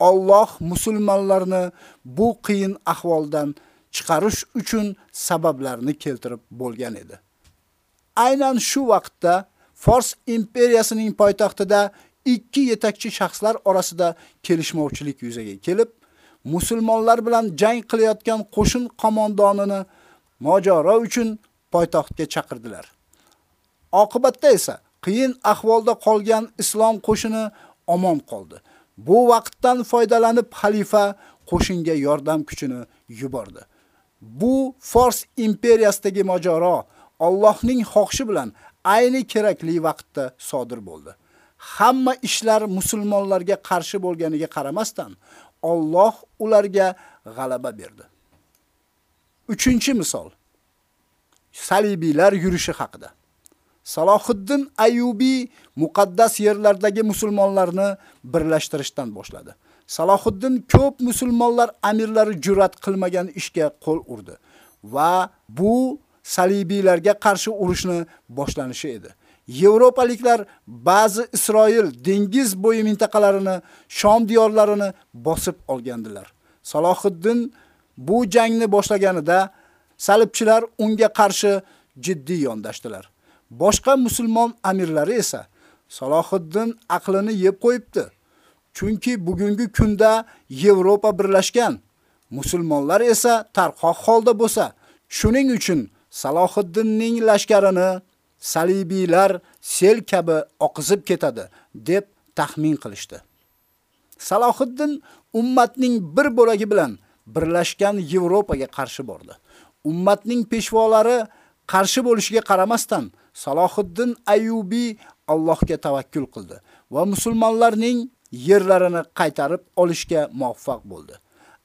Alloh musulmonlarni bu qiyin ahvoldan chiqarish uchun sabablarni keltirib bo'lgan edi. Aynan shu vaqtda Fors imperiyasining poytaxtida ikki yetakchi shaxslar orasida kelishmovchilik yuzaga kelib, musulmonlar bilan jang qilayotgan qo'shin qo'mondonini mojaro uchun poytaxtga chaqirdilar. Oqibatda esa qiyin ahvolda qolgan islom qo'shini omon qoldi. Bu vaqtdan foydalanib xalifa qo'shinga yordam kuchini yubordi. Bu Fors imperiyasidagi mojaro Allohning xohishi bilan ayni kerakli vaqtda sodir bo'ldi. Hamma ishlar musulmonlarga qarshi bo'lganiga qaramasdan, Alloh ularga g'alaba berdi. 3-misol. Salibiylar yurishi haqida. Salohiddin Ayyubiy muqaddas yerlardagi musulmonlarni birlashtirishdan boshladi. Salohiddin ko'p musulmonlar amirlari jur'at qilmagan ishga qo'l urdi va bu salibiylarga qarshi urushni boshlanishi edi. Yevropaliklar ba'zi Isroil dengiz bo'yi mintaqalarini, Shom diyorlarini bosib olgandilar. Salohiddin bu jangni boshlaganida salibchilar unga qarshi jiddiy yondashdilar. Boshqa musulmon amirlari esa Salohiddin aqlini yeb qo'yibdi. Chunki bugungi kunda Yevropa birlashgan, musulmonlar esa tarqoq holda bo'lsa, shuning uchun Salohiddinning lashkarini salibiylar sel kabi oqizib ketadi deb taxmin qilishdi. Salohiddin ummatning bir bo'lagi bilan birlashgan Yevropaga qarshi bordi. Ummatning peshvolari qarshi bo'lishiga qaramasdan Salohiddin Ayyubiy Allohga tavakkul qildi va musulmonlarning yerlarini qaytarib olishga muvaffaq bo'ldi.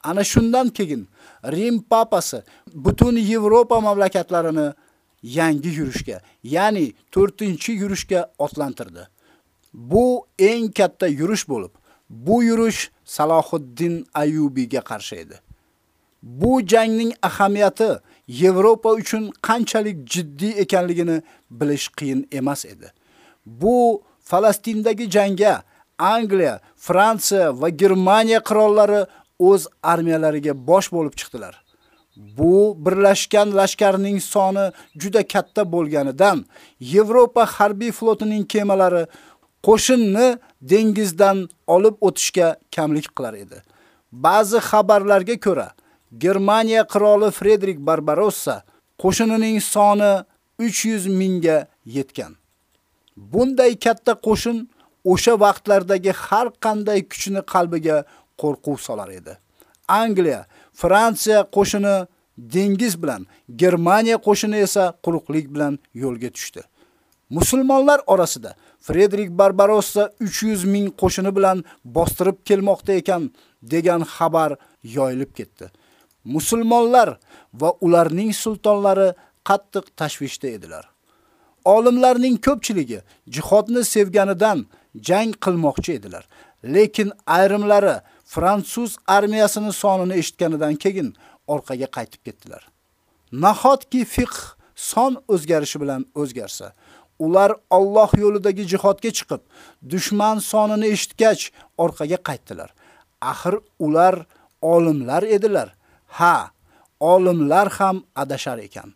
Ana shundan keyin Rim papasi butun Yevropa mamlakatlarini yangi yurishga, ya'ni 4-yurishga otlantirdi. Bu eng katta yurish bo'lib, bu yurish Salohiddin Ayyubiyga qarshi edi. Bu jangning ahamiyati Yevropa uchun qanchalik jiddiy ekanligini bilish qiyin emas edi. Bu Falastindagi jangga Angliya, Fransiya va Germaniya qirollari o'z armiyalariga bosh bo'lib chiqdilar. Bu birlashgan lashkarning soni juda katta bo'lganidan Yevropa harbiy flotining kemalari qo'shinni dengizdan olib o'tishga kamlik qilar edi. Ba'zi xabarlarga ko'ra, Germaniya qiroli Frederik Barbarossa qo'shinining soni 300 mingga yetgan. Bunday katta qo'shin o'sha vaqtlardagi har qanday kuchni qalbiga qo'rquv solar edi. Angliya, Fransiya qo'shini dengiz bilan, Germaniya qo'shini esa quruqlik bilan yo'lga tushdi. Musulmonlar orasida Frederik Barbarossa 300 ming qo'shini bilan bostirib kelmoqda ekan degan xabar yoyilib ketdi. Musulmonlar va ularning sultonlari qattiq tashvishda edilar. Olimlarning ko'pchiligi jihodni sevganidan jang qilmoqchi edilar, lekin ayrimlari fransuz armiyasini sonini eshitganidan keyin orqaga qaytib ketdilar. Nahotki fiqh son o'zgarishi bilan o'zgarsa, Ular Alloh yo'lidagi jihodga chiqib, dushman sonini eshitgach, orqaga qaytdilar. Axir ular olimlar edilar. Ha, olimlar ham adashar ekan.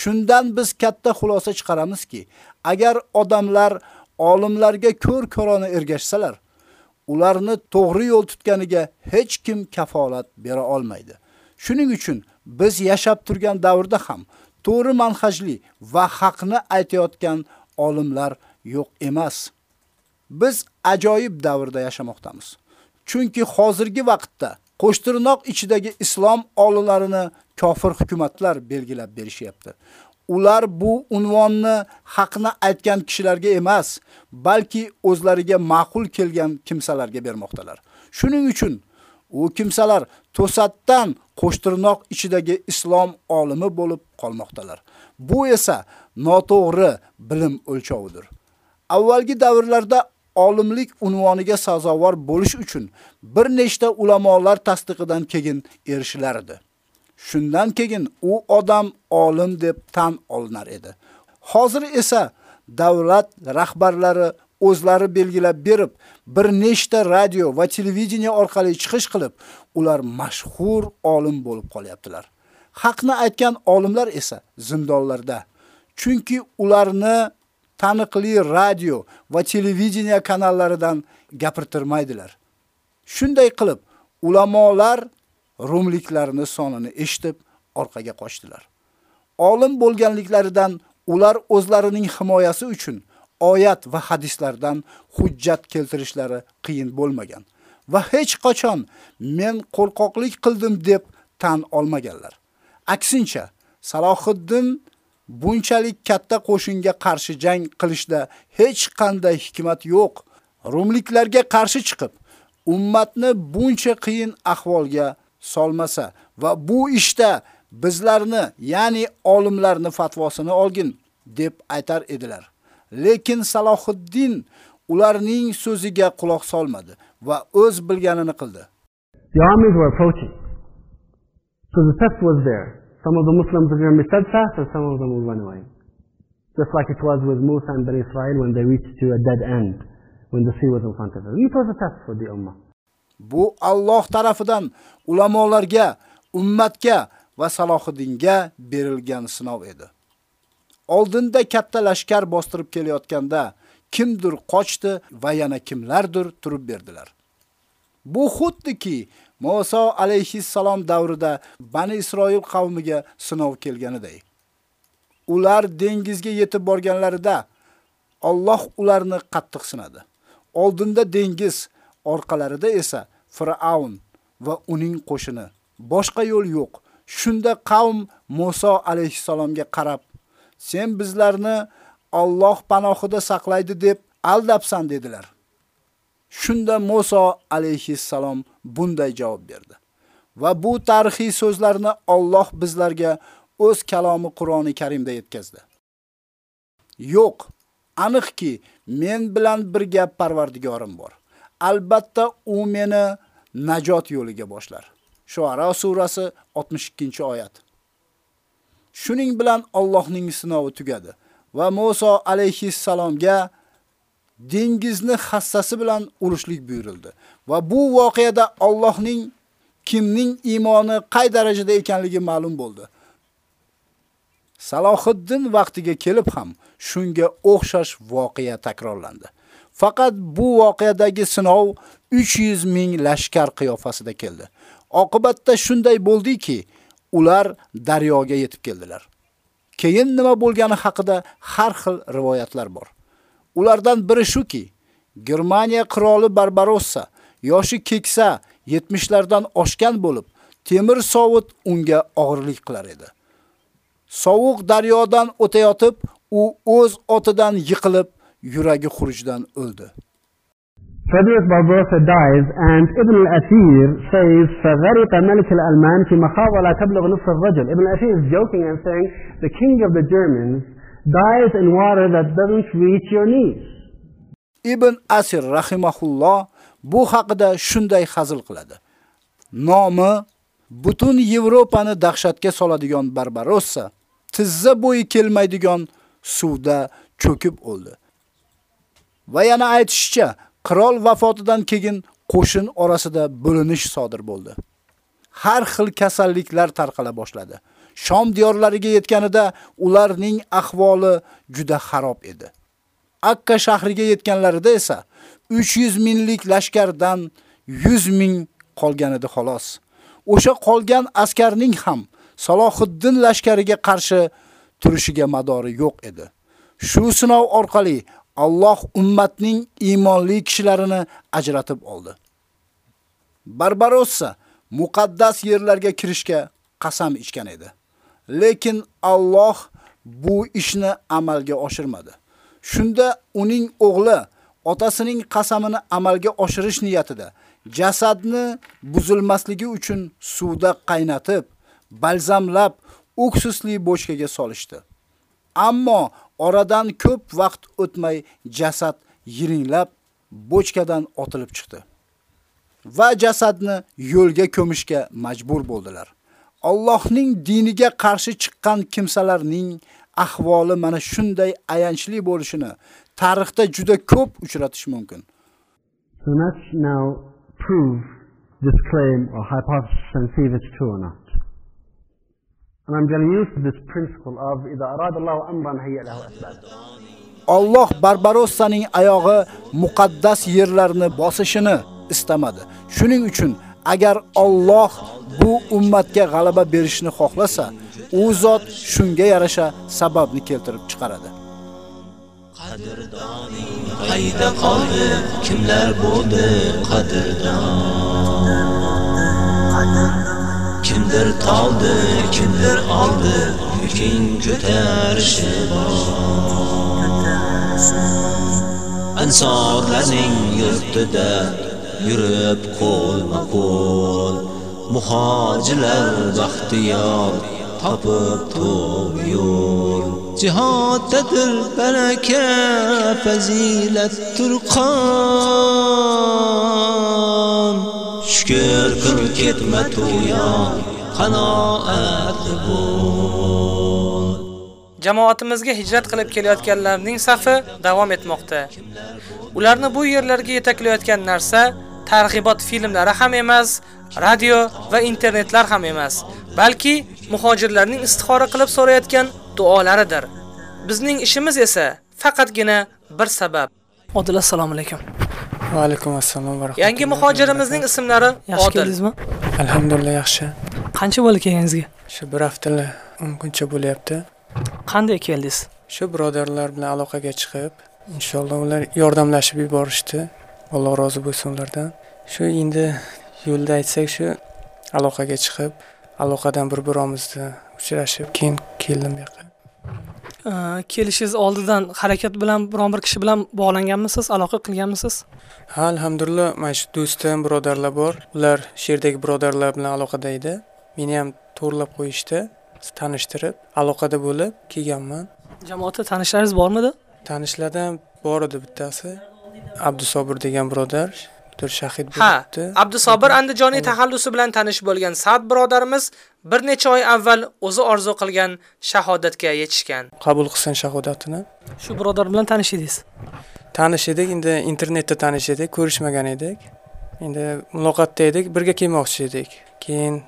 Shundan biz katta xulosa chiqaramizki, agar odamlar olimlarga ko'r-ko'rona ergashsalar, ularni to'g'ri yo'l tutganiga hech kim kafolat bera olmaydi. Shuning uchun biz yashab turgan davrda ham to'g'ri manhajli va haqni aytayotgan olimlar yo'q emas. Biz ajoyib davrda yashamoqdamiz. Chunki hozirgi vaqtda qo'shtirnoq ichidagi islom olimlarini kofir hukumatlar belgilab berishyapti. Ular bu unvonni haqni aytgan kishilarga emas, balki o'zlariga ma'qul kelgan kimsalarga bermoqdalar. Shuning uchun u kimsalar to'satdan qo'shtirnoq ichidagi islom olimi bo'lib qolmoqdalar. Bu esa noto'g'ri bilim o'lchovidir. Avvalgi davrlarda olimlik unvoniga sazovor bo'lish uchun bir nechta ulamolar tasdiqidan keyin erishilar edi. Shundan keyin u odam olim deb tan olinar edi. Hozir esa davlat rahbarlari o'zlari belgilab berib, bir nechta radio va televideniya orqali chiqish qilib, ular mashhur olim bo'lib qolyaptilar. Haqni aytgan olimlar esa zindonlarda. Chunki ularni taniqli radio va televideniya kanallaridan gapirtirmaydilar. Shunday qilib, ulamolar rumliklarni sonini eshitib orqaga qochdilar. Olim bo'lganliklaridan ular o'zlarining himoyasi uchun oyat va hadislardan hujjat keltirishlari qiyin bo'lmagan va hech qachon men qo'rqoqlik qildim deb tan olmaganlar. Aksincha, Salohiddin bunchalik katta qo'shinga qarshi jang qilishda hech qanday hikmat yo'q. Rumliklarga qarshi chiqib, ummatni buncha qiyin ahvolga solmasa va bu ishda bizlarni, ya'ni olimlarni fatvosini olgin deb aytar edilar. Lekin Salohiddin ularning so'ziga quloq solmadi va o'z bilganini qildi. The armies were approaching. So the theft was there. Some of the Muslims are going to be steadfast and some of them will run away. Just like it was with Musa and Bani Israel when they reached to a dead end, when the sea was in front of them. It was a test for the Ummah. Bu Alloh tarafidan ulamolarga, ummatga va Salohiddinga berilgan sinov edi. Oldinda katta lashkar bostirib kelayotganda kimdir qochdi va yana kimlardir turib berdilar. Bu xuddiki Musa alayhissalom davrida Bani Isroil qavmiga sinov kelganiday. Ular dengizga yetib borganlarida Alloh ularni qattiq sinadi. Oldinda dengiz, orqalarida esa Fir'aun va uning qo'shini. Boshqa yo'l yo'q. Shunda qavm Musa alayhissalomga qarab, "Sen bizlarni Alloh panohida saqlaydi deb aldabsan" dedilar. Shunda Musa alayhissalom bunday javob berdi. Va bu tarixiy so'zlarni Alloh bizlarga o'z kalomi Qur'oni Karimda yetkazdi. Yo'q, aniqki men bilan birga Parvardigorim bor. Albatta u meni najot yo'liga boshlar. Shuara surasi 62-oyat. Shuning bilan Allohning sinovi tugadi va Musa alayhissalomga dengizni hassasi bilan urushlik buyurildi va bu voqeada Allohning kimning iymoni qay darajada ekanligi ma'lum bo'ldi. Salohiddin vaqtiga kelib ham shunga o'xshash voqea takrorlandi. Faqat bu voqeadagi sinov 300 ming lashkar qiyofasida keldi. Oqibatda shunday bo'ldiki, ular daryoga yetib keldilar. Keyin nima bo'lgani haqida har xil rivoyatlar bor. Ulardan biri shuki, Germaniya qiroli Barbarossa yoshi keksa 70 lardan oshgan bo'lib, temir sovut unga og'irlik qilar edi. Sovuq daryodan o'tayotib, u o'z otidan yiqilib, yuragi xurujdan o'ldi. Frederick Barbarossa dies and Ibn al-Athir says فَغَرِقَ مَلِكَ الْأَلْمَانِ فِي مَخَاوَ لَا تَبْلُغ نُصْفَ الرَّجُلِ Ibn al-Athir is joking and saying the king of the Germans diet in water that doesn't reach your knees. Ibn Asir rahimahulloh bu haqida shunday hazil qiladi. Nomi butun Yevropani dahshatga soladigan Barbarossa tizza bo'yi kelmaydigan suvda cho'kib o'ldi. Va yana aytishicha, qirol vafotidan keyin qo'shin orasida bo'linish sodir bo'ldi. Har xil kasalliklar tarqala boshladi. Shom diyorlariga yetganida ularning ahvoli juda xarob edi. Akka shahriga yetganlarida esa 300 minglik lashkardan 100 ming qolgan edi xolos. O'sha qolgan askarning ham Salohiddin lashkariga qarshi turishiga madori yo'q edi. Shu sinov orqali Alloh ummatning iymonli kishilarini ajratib oldi. Barbarossa muqaddas yerlarga kirishga qasam ichgan edi. Lekin Alloh bu ishni amalga oshirmadi. Shunda uning o'g'li otasining qasamini amalga oshirish niyatida jasadni buzilmasligi uchun suvda qaynatib, balzamlab, uksusli bochkaga solishdi. Ammo oradan ko'p vaqt o'tmay jasad yiringlab bochkadan otilib chiqdi. Va jasadni yo'lga ko'mishga majbur bo'ldilar. Allohning diniga qarshi chiqqan kimsalarning ahvoli mana shunday ayanchli bo'lishini tarixda juda ko'p uchratish mumkin. So let's now prove this claim or hypothesis and see if it's true or not. And I'm going to use this principle of إذا أراد الله أمرا هيئ له أسباب. Alloh Barbarossaning oyog'i muqaddas yerlarni bosishini istamadi. Shuning uchun agar Alloh bu ummatga g'alaba berishni xohlasa, u zot shunga yarasha sababni keltirib chiqaradi. qayda qoldi kimlar bo'ldi qadrdon kimdir toldi kimdir oldi yuking ko'tarishi ansorlarning yurtida yurib qo'lma qo'l muhojirlar baxtiyor topib to'g'ri yo'l. Jihoddadir baraka fazilat turqon. Shukr qil ketma to'yon qanoatli bo'l Jamoatimizga hijrat qilib kelayotganlarning safi davom etmoqda. Ularni bu yerlarga yetaklayotgan narsa targ'ibot filmlari ham emas, radio va internetlar ham emas, balki muhojirlarning istixora qilib so'rayotgan duolaridir. Bizning ishimiz esa faqatgina bir sabab. Odil assalomu alaykum. Va alaykum assalom va rahmatulloh. Yangi muhojirimizning ismlari Yaxshi keldingizmi? Alhamdulillah yaxshi. Qancha bo'ldi kelganingizga? Shu bir haftalar o'n kuncha bo'lyapti. Qanday keldingiz? Shu birodarlar bilan aloqaga chiqib, inshaalloh ular yordamlashib yuborishdi. Alloh rozi bo'lsin ulardan. Shu endi yo'lda aytsak shu aloqaga chiqib, aloqadan bir-birimizni uchrashib, keyin keldim bu yoqqa. Kelishingiz oldidan harakat bilan biron bir kishi bilan bog'langanmisiz, aloqa qilganmisiz? Ha, alhamdulillah, mana shu do'stim, birodarlar bor. Ular sherdagi birodarlar bilan aloqada edi. Meni ham to'g'rilab qo'yishdi, tanishtirib, aloqada bo'lib kelganman. Jamoatda tanishlaringiz bormidi? Tanishlardan bor edi bittasi. Abdusobir degan birodar, bir shahid Ha, bo'libdi. Abdusobir Andijoniy taxallusi bilan tanish bo'lgan Sa'd birodarimiz bir necha oy avval o'zi orzu qilgan shahodatga yetishgan. Qabul qilsin shahodatini. Shu birodar bilan tanish edingiz. Tanish edik, endi internetda tanish edik, ko'rishmagan edik. Endi muloqotda edik, birga kelmoqchi edik. Keyin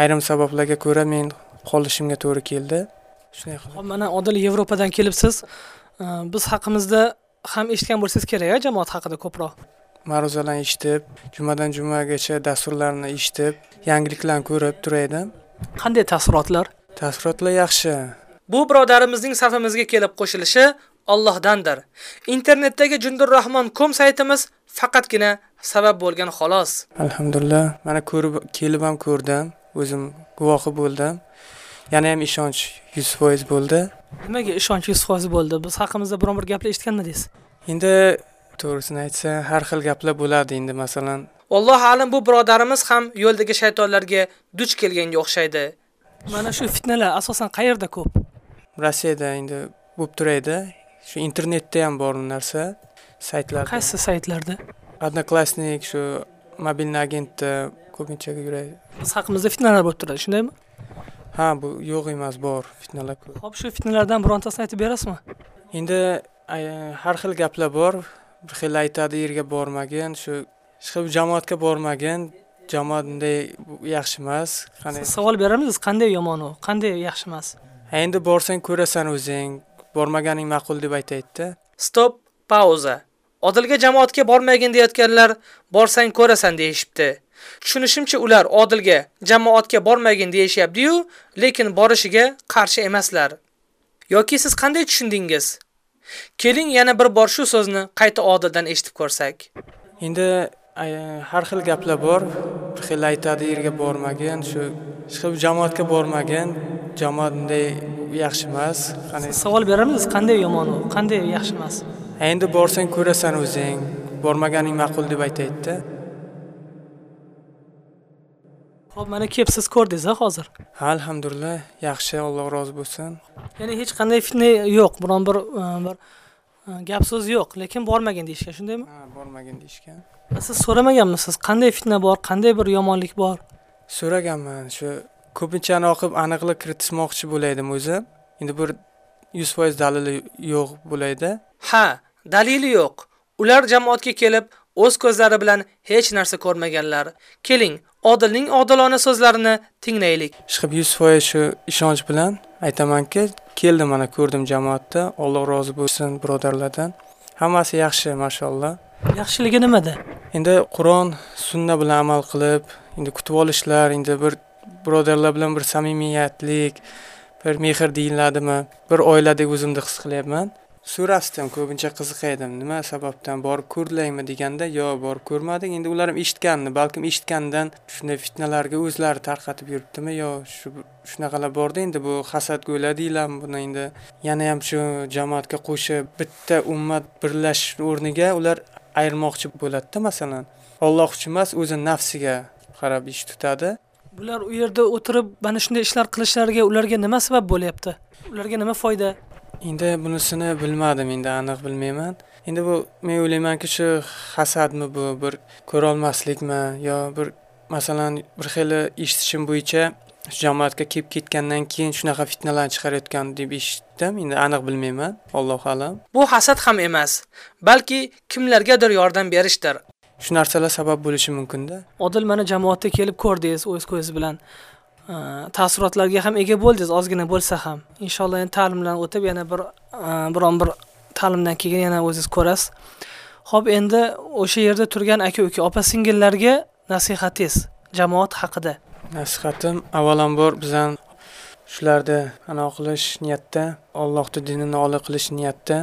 ayrim sabablarga ko'ra men qolishimga to'g'ri keldi. Shunday qilib. Mana Odil Yevropadan kelibsiz. Biz haqimizda ham eshitgan bo'lsangiz kerak, jamoat haqida ko'proq. ma'ruzalarni eshitib, jumadan jumagacha dasturlarni eshitib, yangiliklarni ko'rib turar edim. Qanday taassurotlar? Taassurotlar yaxshi. Bu birodarimizning safimizga kelib qo'shilishi Allohdandir. Internetdagi jundurrahmon.com saytimiz faqatgina sabab bo'lgan xolos. Alhamdulillah, mana ko'rib kelib ham ko'rdim, o'zim guvohi bo'ldim. Yana ham ishonch 100% bo'ldi. Nimaga ishonch 100% bo'ldi? Biz haqimizda biron bir gaplar eshitganmidingiz? Endi to'g'risini aytsa, har xil gaplar bo'ladi endi masalan, Alloh alim bu birodarimiz ham yo'ldagi shaytonlarga duch kelganga o'xshaydi. Mana shu fitnalar asosan qayerda ko'p? Rossiyada endi bo'lib turadi. Shu internetda ham bor u narsa, saytlarda. Qaysi saytlarda? Одноклассник shu mobilniy agentda ko'pincha yuradi. Biz haqimizda fitnalar bo'lib turadi, shundaymi? Ha, bu yo'q emas, bor fitnalar ko'p. Hop, shu fitnalardan birontasini aytib berasizmi? Endi har xil gaplar bor bir xil aytadi yerga bormagin shu shu jamoatga bormagin jamoat bunday yaxshi emas qani savol beramiz qanday yomon u qanday yaxshi emas Ha, endi borsang ko'rasan o'zing bormaganing ma'qul deb aytaydi stop pauza odilga jamoatga bormagin deyotganlar borsang ko'rasan deyishibdi tushunishimcha ular odilga jamoatga bormagin deyishyapti-yu lekin borishiga qarshi emaslar. Yoki siz qanday tushundingiz? Keling yana bir bor shu so'zni qayta odildan eshitib ko'rsak. Endi har xil gaplar bor. Bir xil aytadi yerga bormagin shu shu jamoatga bormagin. Jamoat bunday yaxshi emas. Qani savol beramiz qanday yomon u? Qanday yaxshi emas? Endi borsang ko'rasan o'zing. Bormaganing ma'qul deb aytaydi ho'p mana kelib siz ko'rdingiz a hozir? Ha alhamdulillah yaxshi alloh rozi bo'lsin. Ya'ni hech qanday fitna yo'q biron bir e, bir e, gap so'z yo'q lekin bormagin deyishgan shundaymi? Ha bormagin deyishgan. Siz so'ramaganmisiz? Qanday fitna bor qanday bir yomonlik bor? So'raganman shu ko'pinchani o'qib aniqlik kiritmoqchi bo'laydim o'zim. Endi bir yuz foiz dalili yo'q bo'laydi ha dalili yo'q. Ular jamoatga kelib o'z ko'zlari bilan hech narsa ko'rmaganlar. Keling odilning odilona so'zlarini tinglaylik. Ishqib yuz foiz shu ishonch bilan aytamanki keldim mana ko'rdim jamoatda alloh rozi bo'lsin birodarlardan. Hammasi yaxshi mashalloh. Yaxshiligi nimada? Endi qur'on sunna bilan amal qilib endi kutib olishlar endi bir birodarlar bilan bir samimiyatlik bir mehr deyiladimi bir oiladek o'zimni his qilyapman so'rasdim ko'pincha qiziqaydim nima sababdan borib ko'rlaymi deganda yo borib ko'rmadik endi ular ham eshitganni balkim eshitgandan shunday fitnalarga o'zlari tarqatib yuribdimi yo shu shunaqalar borda endi bu hasadgo'ylar deyilami buni endi? Yana ham shu jamoatga qo'shib bitta ummat birlashish o'rniga ular ayirmoqchi bo'ladida masalan. Olloh uchun emas o'zi nafsiga qarab ish tutadi. Bular u yerda o'tirib mana shunday ishlar qilishlariga ularga nima sabab bo'lyapti? Ularga nima foyda endi bunisini bilmadim endi aniq bilmayman. Endi bu men o'ylaymanki shu hasadmi bu bir ko'rolmaslikmi yo bir masalan bir xili eshitishim bo'yicha shu jamoatga kelib ketgandan keyin shunaqa fitnalarni chiqarayotgan deb eshitdim. Endi aniq bilmayman allohu alam. Bu hasad ham emas balki kimlargadir yordam berishdir. Shu narsalar sabab bo'lishi mumkinda. Odil mana jamoatga kelib ko'rdingiz o'z ko'zingiz bilan Э, taassurotlarga ham ega bo'ldingiz ozgina bo'lsa ham. Inshaalloh endi ta'limdan o'tib yana bir e, biron bir ta'limdan keyin yana o'zingiz ko'rasiz. Ho'p endi o'sha yerda turgan aka uka opa singillarga nasihatingiz jamoat haqida. Nasihatim avvalambor bizan shularni anavi qilish niyatda allohni dinini ola qilish niyatda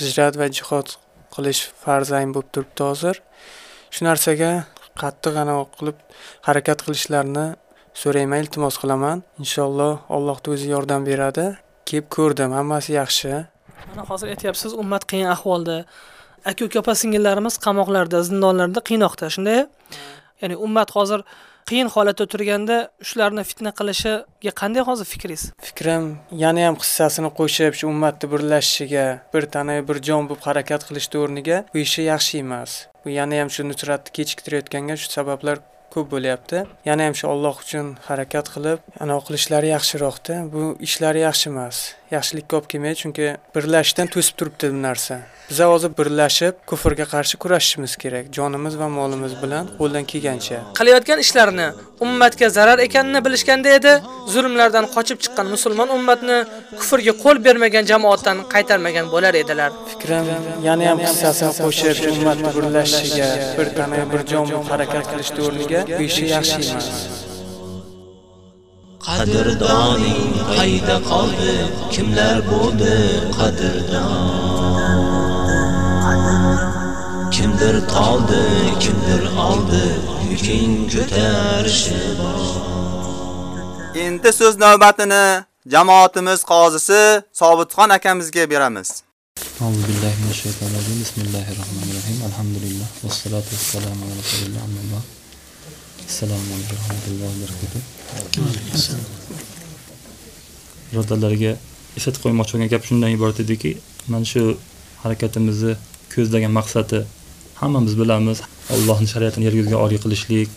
hijrat va jihod qilish farzayn bo'lib turibdi hozir. Shu narsaga qattiq anavi qilib harakat qilishlarini so'rayman iltimos qilaman. Inshaalloh allohni o'zi yordam beradi. Kelib ko'rdim hammasi yaxshi. Mana hozir aytyapsiz ummat qiyin ahvolda. Aka uka opa singillarimiz qamoqlarda zindonlarda qiynoqda shunday ya'ni ummat hozir qiyin holatda turganda shularni fitna qilishiga qanday hozir fikringiz? Fikrim yana ham hissasini qo'shib shu ummatni birlashishiga bir tana bir jon bo'lib harakat qilishni o'rniga bu ishi yaxshi emas. Bu yana ham shu nusratni kechiktirayotganga shu sabablar ko'p bo'lyapti. Yana ham shu alloh uchun harakat qilib anavi qilishlari yaxshiroqda. Bu ishlari yaxshi emas. Yaxshilikka olib kelmaydi chunki birlashishdan to'sib turibdi bu narsa. Biza hozir birlashib kufrga qarshi kurashishimiz kerak jonimiz va molimiz bilan qo'ldan kelgancha. Qilayotgan ishlarini ummatga zarar ekanini bilishganda edi zulmlardan qochib chiqqan musulmon ummatni kufrga qo'l bermagan jamoatdan qaytarmagan bo'lar edilar. Fikrim yana ham hissasini qo'shib shu ummatni birlashishiga bir tana bir jon harakat qilishni o'rniga bu ishi yaxshi emas Qadirdoning qayda qoldi? Kimlar bo'ldi qadirdon? Kimdir toldi, kimdir oldi, yuking ko'tarishi. Endi so'z navbatini jamoatimiz qozisi Sobitxon akamizga beramiz. Auzu minash shaytonir rojim. Bismillahirrohmanirrohim. Alhamdulillah vassalatu vassalamu ala rasulillah. Assalomu alaykum va rahmatullohi va barakotuh. birodarlarga eslatib qo'ymoqchi bo'lgan gap shundan iborat ediki mana shu harakatimizni ko'zlagan maqsadi hammamiz bilamiz. Allohni shariatini yer yuzga oliy qilishlik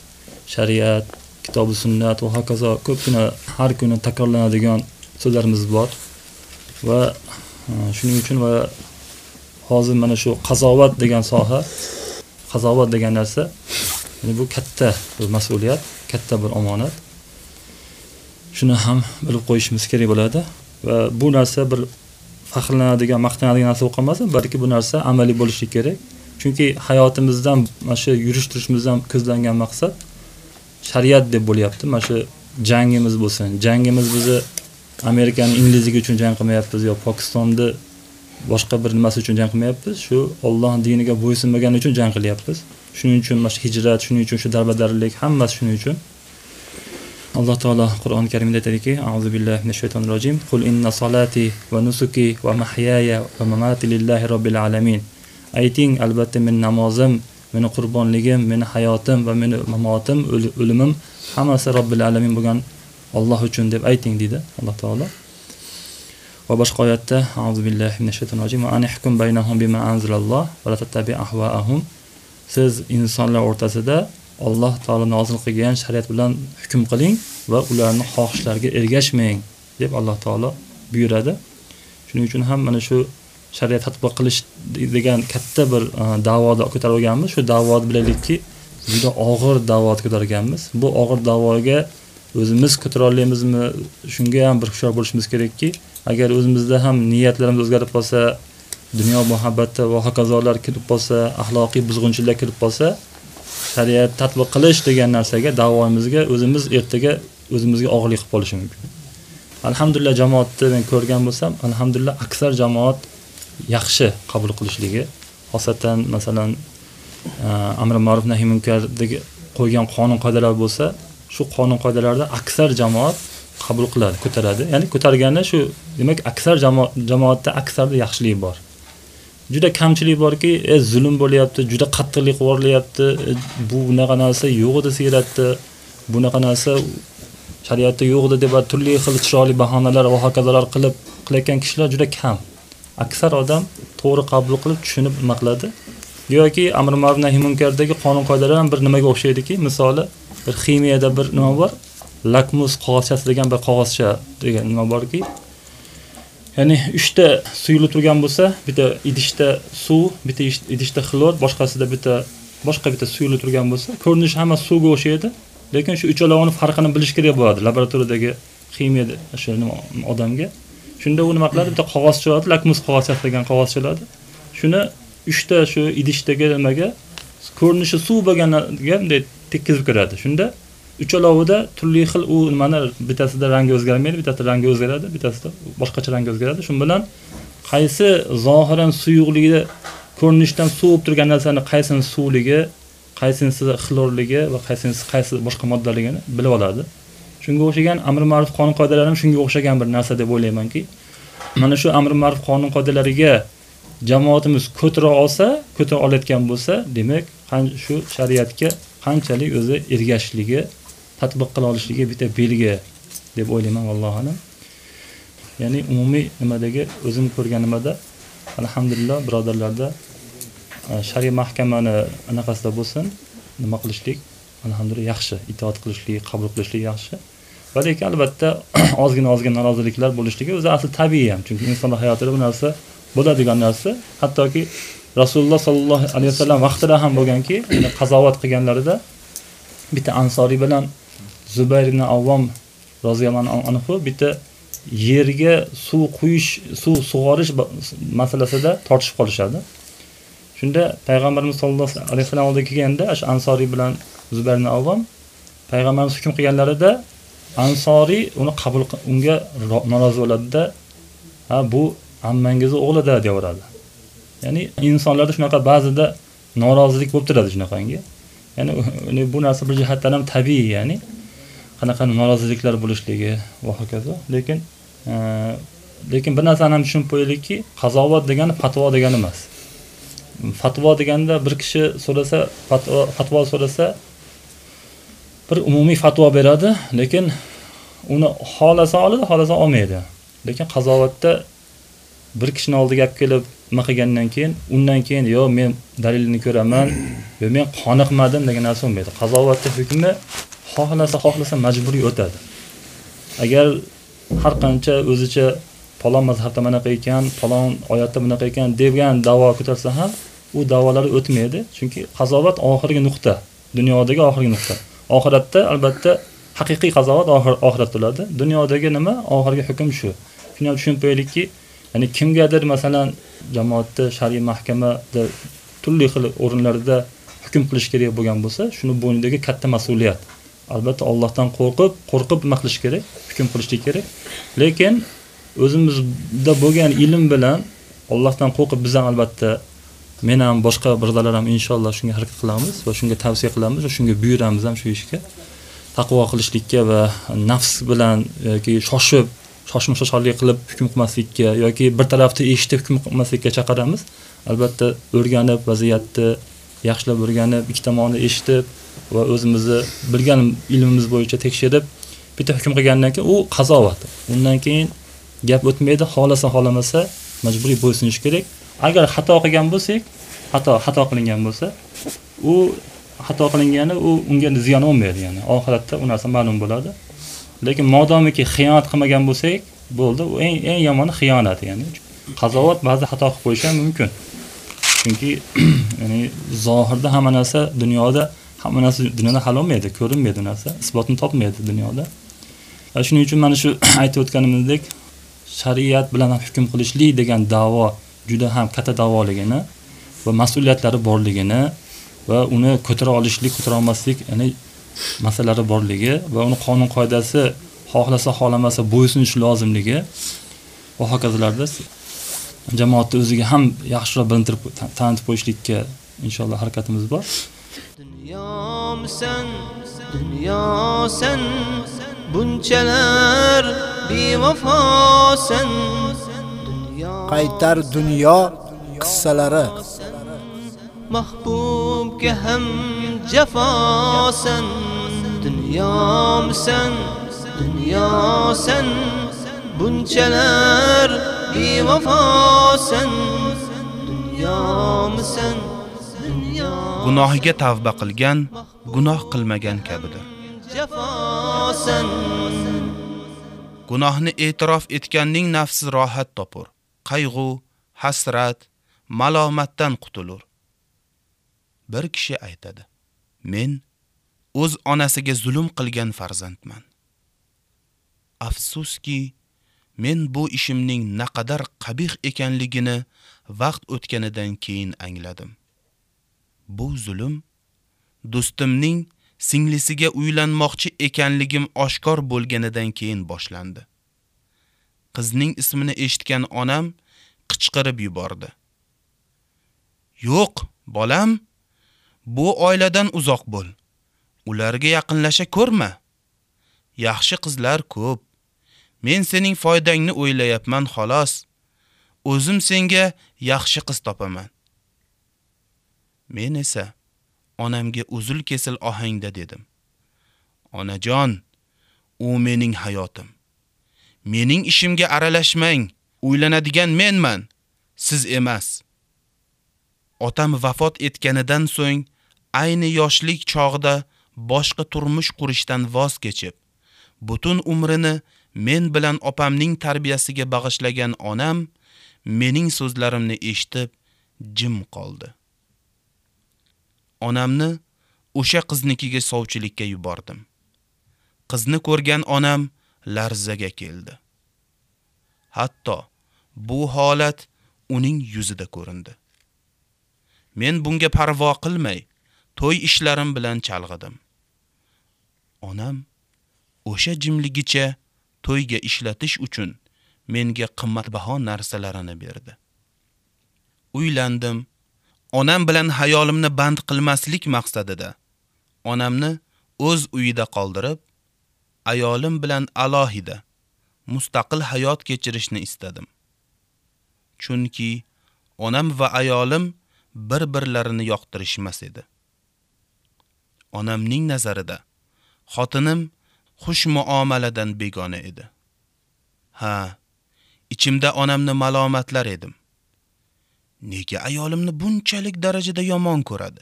shariat kitobi sunnat va hokazo ko'pgina har kuni takrorlanadigan so'zlarimiz bor. Va e, shuning uchun va hozir mana shu qazovat degan soha qazovat degan narsa bu katta bir mas'uliyat katta bir omonat. Shuni ham bilib qo'yishimiz kerak bo'ladi. Va bu narsa bir faxrlanadigan maqtanadigan narsa bo'lib qolmasin balki bu narsa amaliy bo'lishi kerak. Chunki hayotimizdan mana shu yurish turishimizdan ko'zlangan maqsad shariat deb bo'lyapti. Mana shu jangimiz bo'lsin. Jangimiz bizni amerikani inglizligi uchun jang qilmayapmiz yo pokistonni boshqa bir nimasi uchun jang qilmayapmiz. Shu olloh diniga bo'ysunmagani uchun jang qilyapmiz. Shuning uchun mana shu hijrat shuning uchun shu darbadarlik hammasi shuning uchun. Alloh taolo qur'oni karimda aytadiki azu billahi minash shaytonir rojim. Qul inna solati va nusuki va mahyaya va mamati lillahi robbil alamin. Ayting albatta men namozim meni qurbonligim meni hayotim va meni mamotim o'limim hammasi robbil alamin bo'lgan olloh uchun deb ayting deydi alloh taolo. Va boshqa oyatda azu billahi minash shaytonir rojim. Va anihkum baynahum bima anzalalloh va la tattabi ahvaahum siz insonlar o'rtasida Alloh taolo nozil qilgan shariat bilan hukm qiling va ularning xohishlariga ergashmang deb Alloh taolo buyuradi. Shuning uchun ham mana shu shariat tatbiq qilish degan katta bir e, da'voda ko'tarib olganmiz. Shu da'voni bilaylikki, juda og'ir da'voni ko'targanmiz. Bu og'ir da'voga o'zimiz ko'tara olamizmi? Shunga ham bir hushyor bo'lishimiz kerakki, agar o'zimizda ham niyatlarimiz o'zgarib qolsa, dunyo muhabbati va hokazolar kirib qolsa, axloqiy buzg'unchiliklar kirib qolsa, shariat tatbiq qilish degan narsaga davoimizga o'zimiz ertaga o'zimizga og'irlik qilib qolishi mumkin. Alhamdulillah jamoatni men ko'rgan bo'lsam alhamdulillah aksar jamoat yaxshi qabul qilishligi xosatan masalan e, amri ma'ruf nahiy munkardagi qo'ygan qonun qoidalar bo'lsa shu qonun qoidalarda aksar jamoat qabul qiladi ko'taradi. Ya'ni ko'targani shu demak aksar jamoatda aksarda yaxshilik bor. Juda kamchilik borki e, zulm bo'lyapti juda qattiqlik qilib e, bu bunaqa narsa yo'q edi siyratda bunaqa narsa shariatda yo'q edi deb turli xil chiroyli bahonalar va hokazolar qilib qilayotgan kishilar juda kam. Aksar odam to'g'ri qabul qilib tushunib nima qiladi go'yoki amr ma'ruf nahiy munkardagi qonun qoidalar ham bir nimaga o'xshaydiki? Misoli bir ximiyada bir nima bor lakmus qog'ozchasi degan bir qog'ozcha degan nima borki ya'ni uchta suyulib turgan bo'lsa bitta idishda suv bitta idishda xlor boshqasida bitta boshqa bitta suyulib turgan bo'lsa ko'rinishi hamma suvga o'xshaydi. Lekin shu uchalovini farqini bilish kerak bo'ladi laboratoriyadagi ximiya o'sha odamga. Shunda u nima qiladi bitta qog'oz oladi lakmus qog'ozchasi degan qog'oz oladi shuni uchta shu idishdagi nimaga? Ko'rinishi suv bo'lganiga bunday tekkizib kiradi. Shunda uchalovida turli xil u nimani bittasida rangi o'zgarmaydi bittasida rangi o'zgaradi bittasida boshqacha rangga o'zgaradi. Shu bilan qaysi zohiran suyuqligi ko'rinishdan suv bo'lib turgan narsani qaysini suvligi qaysinisi xlorligi va qaysinisi qaysi boshqa moddaligini bilib oladi. Shunga o'xshagan amr ma'ruf qonun qoidalari ham shunga o'xshagan bir narsa deb o'ylaymanki mana shu amr ma'ruf qonun qoidalariga jamoatimiz ko'tara olsa ko'tara olayotgan bo'lsa demak shu shariatga qanchalik o'zi ergashishligi tatbiq qila olishligi bitta belgi deb o'ylayman allohu alam. Ya'ni umumiy nimadagi o'zim ko'rganimda alhamdulillah birodarlarda e, shariy mahkamani anaqasida bo'lsin nima qilishlik? Alhamdulillah yaxshi itoat qilishlik qabul qilishlik yaxshi. Va lekin albatta (clears throat) ozgina ozgina noroziliklar bo'lishligi o'zi asli tabiiy ham chunki insonlar hayotida bu narsa bo'ladigan narsa. Hattoki rasululloh sollallohu alayhi vasallam vaqtida ham bo'lganki qazovat qilganlarida bitta ansoriy bilan zubayr ibn avvom roziyallohu anhu bitta yerga suv quyish suv sug'orish masalasida tortishib qolishadi shunda payg'ambarimiz sollallohu alayhi vasallam oldiga kelganda ash ansoriy bilan zubayr ibn avvom payg'ambarimiz hukm qilganlarida ansoriy uni qabul unga norozi bo'ladida ha bu ammangizni o'g'lida deyaveradi ya'ni insonlarda shunaqa ba'zida norozilik bo'lib turadi shunaqangi. Ya'ni bu narsa bir jihatdan ham tabiiy ya'ni qanaqa noroziliklar bo'lishligi va hokazo. Lekin e, lekin bir narsani ham tushunib qo'yaylikki qazovat degani fatvo degani emas. Fatvo deganda bir kishi so'rasa fatvo, fatvo so'rasa bir umumiy fatvo beradi lekin uni xohlasa oladi xohlasa olmaydi. Lekin qazovatda bir kishini oldiga olib kelib nima qilgandan keyin undan keyin yo men dalilini ko'raman yo men qoniqmadim degan narsa bo'lmaydi. Qazovatni hukmi xohlasa xohlasa majburiy o'tadi. Agar har qancha o'zicha falon mazhabda bunaqa ekan falon oyatda bunaqa ekan degan da'vo ko'tarsa ham u da'volar o'tmaydi. Chunki qazovat oxirgi nuqta dunyodagi oxirgi nuqta. Oxiratda albatta haqiqiy qazovat oxiratda bo'ladi. Dunyodagi nima? Oxirgi hukm shu. Shuni ham tushunib qo'yaylikki ya'ni kimgadir masalan jamoatda shar'iy mahkamada turli xil o'rinlarda hukm qilish kerak bo'lgan bo'lsa shuni bo'ynidagi katta mas'uliyat. Albatta Allohdan qo'rqib qo'rqib nima qilish kerak? Hukm qilishlik kerak. Lekin o'zimizda bo'lgan ilm bilan Allohdan qo'rqib biz ham albatta men ham boshqa birodarlar ham inshaalloh shunga harakat qilamiz va shunga tavsiya qilamiz va shunga buyuramiz ham shu ishga. Taqvo qilishlikka va nafs bilan yoki shoshib shoshma shoshalik qilib hukm qilmaslikka yoki bir tarafda eshitib hukm qilmaslikka chaqiramiz. Albatta o'rganib vaziyatni yaxshilab o'rganib ikki tomonni eshitib va o'zimizni bilgan ilmimiz bo'yicha tekshirib bitta hukm qilgandan keyin u qazovat undan keyin gap o'tmaydi xohlasa xohlamasa majburiy bo'ysunish kerak. Agar xato qilgan bo'lsak xato xato qilingan bo'lsa u xato qilingani u unga ziyon bo'lmaydi ya'ni oxiratda u narsa ma'lum bo'ladi. Lekin modomiki xiyonat qilmagan bo'lsak bo'ldi u eng eng yomoni xiyonat ya'ni qazovat ba'zi xato qilib qo'yishi ham mumkin. Chunki (clears throat) ya'ni zohirda hamma narsa dunyoda hamma narsa dunyoda hal olmaydi ko'rinmaydi narsa? Isbotini topmaydi dunyoda. Shuning uchun mana shu (clears throat) aytib o'tganimizdek shariat bilan hukm qilishlik degan da'vo juda ham katta da'voligini va mas'uliyatlari borligini va uni ko'tara olishlik ko'tara olmaslik ya'ni masalalari borligi va uni qonun qoidasi xohlasa xohlamasa bo'ysunishi lozimligi va hokazolarda jamoatni o'ziga ham yaxshiroq bilintirib tanitib qo'yishlikka inshaalloh harakatimiz bor. Dunyomisan dunyosan bunchalar bevafosan qaytar dunyo qissalari? Mahbubga ham jafosan dunyomisan dunyosan bunchalar bevafosan dunyomisan gunohiga tavba qilgan gunoh qilmagan kabidir. Gunohni e'tirof etganning nafsi rohat topur qayg'u hasrat malomatdan qutulur. Bir kishi aytadi men o'z onasiga zulm qilgan farzandman. Afsuski men bu ishimning naqadar qabih ekanligini vaqt o'tganidan keyin angladim. Bu zulm do'stimning singlisiga uylanmoqchi ekanligim oshkor bo'lganidan keyin boshlandi. Qizning ismini eshitgan onam qichqirib yubordi. Yo'q bolam bu oiladan uzoq bo'l. Ularga yaqinlasha ko'rma. Yaxshi qizlar ko'p. Men sening foydangni o'ylayapman xolos. O'zim senga yaxshi qiz topaman. Men esa onamga uzul kesil ohangda dedim. Onajon u mening hayotim. Mening ishimga aralashmang O'ylanadigan menman siz emas. Otam vafot etganidan so'ng ayni yoshlik chog'ida boshqa turmush qurishdan voz kechib butun umrini men bilan opamning tarbiyasiga bag'ishlagan onam mening so'zlarimni eshitib jim qoldi. Onamni o'sha qiznikiga sovchilikka yubordim. Qizni ko'rgan onam larzaga keldi. Hatto bu holat uning yuzida ko'rindi. Men bunga parvo qilmay to'y ishlarim bilan chalg'idim. Onam o'sha jimligicha to'yga ishlatish uchun menga qimmatbaho narsalarini berdi. Uylandim onam bilan hayolimni band qilmaslik maqsadida. Onamni o'z uyida qoldirib ayolim bilan alohida mustaqil hayot kechirishni istadim. Chunki onam va ayolim bir-birlarini yoqtirishmas edi. Onamning nazarida xotinim xush muomaladan begona edi. Ha ichimda onamni malomatlar edim. Nega ayolimni bunchalik darajada yomon ko'radi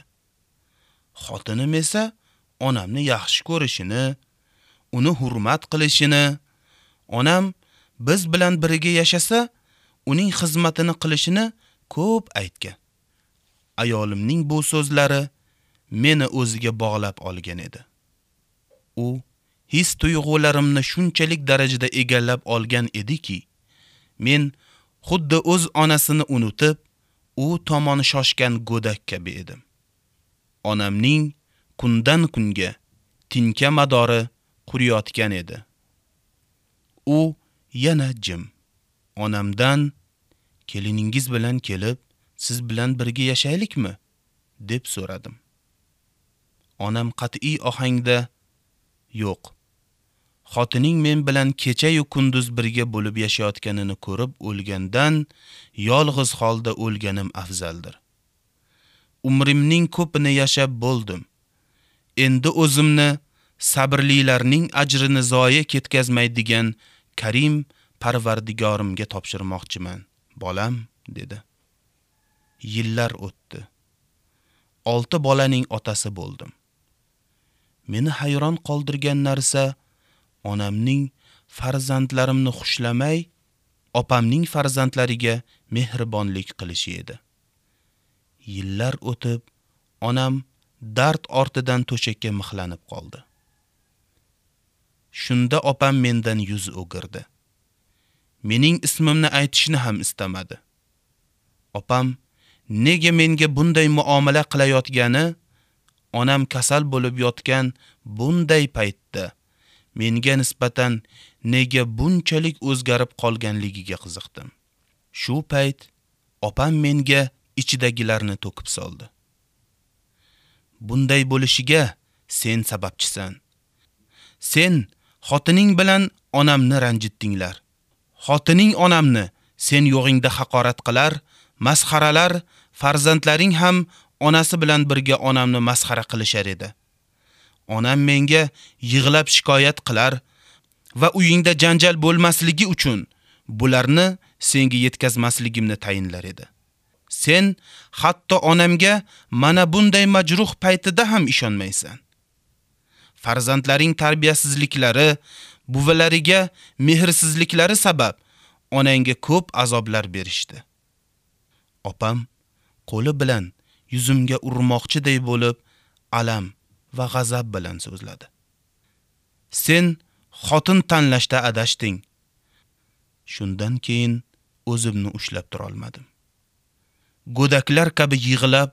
xotinim esa onamni yaxshi ko'rishini uni hurmat qilishini onam biz bilan birga yashasa, uning xizmatini qilishini ko'p aytgan. Ayolimning bu so'zlari meni o'ziga bog'lab olgan edi. U his tuyg'ularimni shunchalik darajada egallab olgan ediki, men xuddi o'z onasini unutib, u tomon shoshgan go'dak kabi edim. Onamning kundan kunga tinka madori quriyotgan edi. U yana jim. Onamdan keliningiz bilan kelib, siz bilan birga yashaylikmi? deb so'radim. Onam qat'iy ohangda yo'q. Xotining men bilan kecha yu kunduz birga bo'lib yashayotganini ko'rib o'lgandan yolg'iz holda o'lganim afzaldir. Umrimning ko'pini yashab bo'ldim. Endi o'zimni sabrlilarning ajrini zoya ketkazmaydigan Karim Parvardigorimga topshirmoqchiman. Bolam dedi. Yillar o'tdi. 6 bolaning otasi bo'ldim. Meni hayron qoldirgan narsa onamning farzandlarimni xushlamay, opamning farzandlariga mehribonlik qilishi edi. Yillar o'tib, onam dard ortidan to'shakka mixlanib qoldi. Shunda opam mendan yuz o'girdi. Mening ismimni aytishni ham istamadi. Opam nega menga bunday muomala qilayotgani, onam kasal bo'lib yotgan bunday paytda menga nisbatan nega bunchalik o'zgarib qolganligiga qiziqdim. Shu payt opam menga ichidagilarni to'kib soldi. Bunday bo'lishiga sen sababchisan. Sen xotining bilan onamni ranjitdinglar. Xotining onamni sen yo'g'ingda haqorat qilar, masxaralar, farzandlaring ham onasi bilan birga onamni masxara qilishar edi. Onam menga yig'lab shikoyat qilar va uyingda janjal bo'lmasligi uchun bularni senga yetkazmasligimni tayinlar edi. Sen hatto onamga mana bunday majruh paytida ham ishonmaysan. Farzandlaring tarbiyasizliklari, buvalariga mehrsizliklari sabab onangga ko'p azoblar berishdi. Opam qo'li bilan yuzimga urmoqchiday bo'lib, alam va g'azab bilan so'zladi. Sen xotin tanlashda adashding. Shundan keyin o'zimni ushlab tura olmadim. Go'daklar kabi yig'lab,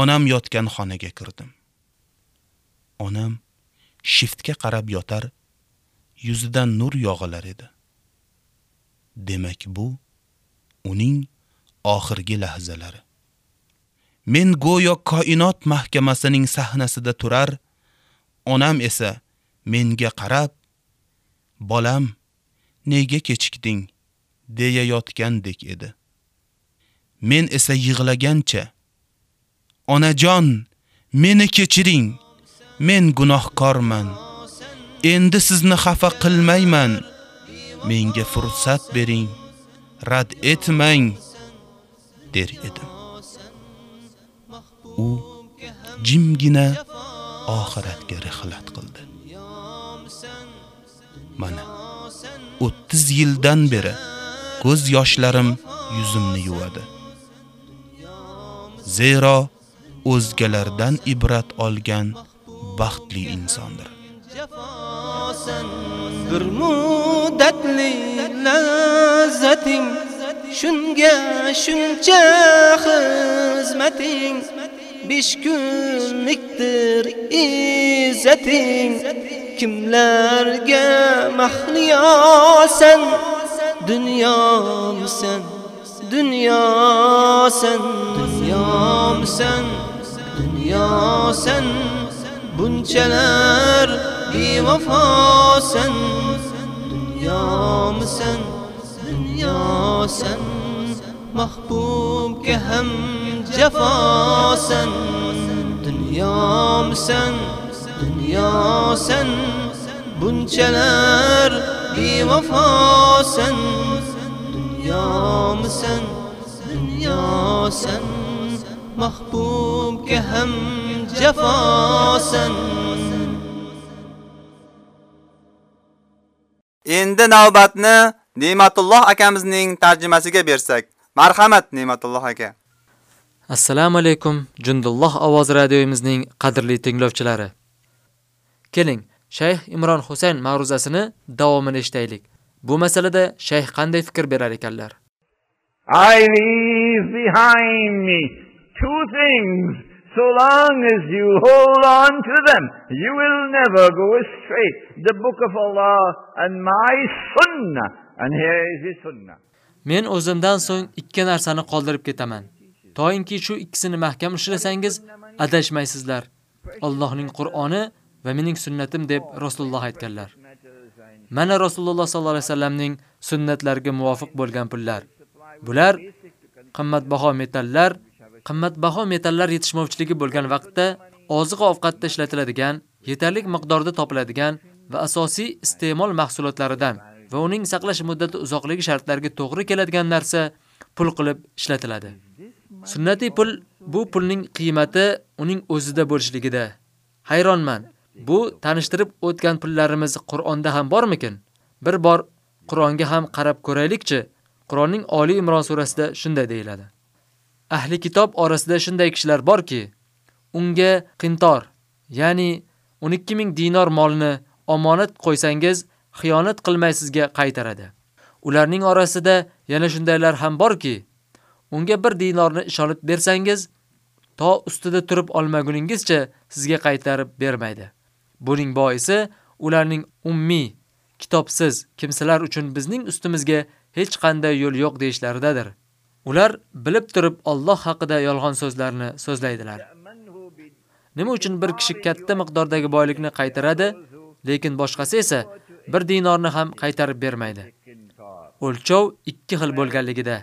onam yotgan xonaga kirdim. Onam shiftga qarab yotar, yuzidan nur yog'ilar edi. Demak bu uning oxirgi lahzalari. Men go'yo koinot mahkamasining sahnasida turar, onam esa menga qarab, "Bolam, nega kechikding?" deya yotgandek edi. Men esa yig'lagancha, "Onajon, meni kechiring. Men gunohkorman. Endi sizni xafa qilmayman. Menga fursat bering. Rad etmang." der edim. U jimgina oxiratga rihlat qildi. Mana 30 yildan beri ko'z yoshlarim yuzimni yuvadi. Zero o'zgalardan ibrat olgan baxtli insondir. bir muddatli lazzating shunga shuncha xizmating besh kunlikdir izzating kimlarga mahliyosan? Dunyomsan dunyosan dunyomsan dunyosan. Bunchalar bevafosan. Dunyomsan dunyosan. Mahbubga ham jafosan dunyomisan dunyosan bunchalar bevafosan dunyomisan dunyosan mahbubga ham jafosan Endi navbatni Ne'matulloh akamizning tarjimasiga bersak. Marhamat Ne'matulloh aka. Assalomu alaykum, Jundulloh ovoz radioyimizning qadrli tinglovchilari. Keling, Shayx Imron Husayn ma'ruzasini davomini eshitaylik. Bu masalada shayx qanday fikr berar ekanlar? I leave behind me two things. So long as you hold on to them, you will never go astray. The book of Allah and my sunnah. And here is his sunnah. Men o'zimdan so'ng ikki narsani qoldirib ketaman. Toyinki shu ikkisini mahkam ushlasangiz, adashmaysizlar. Allohning Qur'oni va mening sunnatim deb Rasululloh aytganlar. Mana Rasululloh sallallohu alayhi vasallamning sunnatlariga muvofiq bo'lgan pullar. Bular qimmatbaho metallar, qimmatbaho metallar yetishmovchiligi bo'lgan vaqtda oziq-ovqatda ishlatiladigan, yetarli miqdorda topiladigan va asosiy iste'mol mahsulotlaridan va uning saqlash muddati uzoqligi shartlariga to'g'ri keladigan narsa pul qilib ishlatiladi. Sunnati pul bu pulning qiymati uning o'zida bo'lishligida. Hayronman. Bu tanishtirib o'tgan pullarimiz Qur'onda ham bormikin? Bir bor Qur'onga ham qarab ko'raylikchi. Qur'onning Oli Imron surasida shunday deyiladi. Ahli kitob orasida shunday kishilar borki, unga qintor, ya'ni 12000 dinor molni omonat qo'ysangiz, xiyonat qilmay sizga qaytaradi. Ularning orasida yana shundaylar ham borki, unga bir dinorni ishonib bersangiz, to ustida turib olmaguningizcha sizga qaytarib bermaydi. Buning boisi ularning ummiy, kitobsiz kimsalar uchun bizning ustimizga hech qanday yo'l yo'q deishlaridadir. Ular bilib turib Alloh haqida yolg'on so'zlarni so'zlaydilar. Nima uchun bir kishi katta miqdordagi boylikni qaytaradi, lekin boshqasi esa bir dinorni ham qaytarib bermaydi? O'lchov ikki xil bo'lganligida.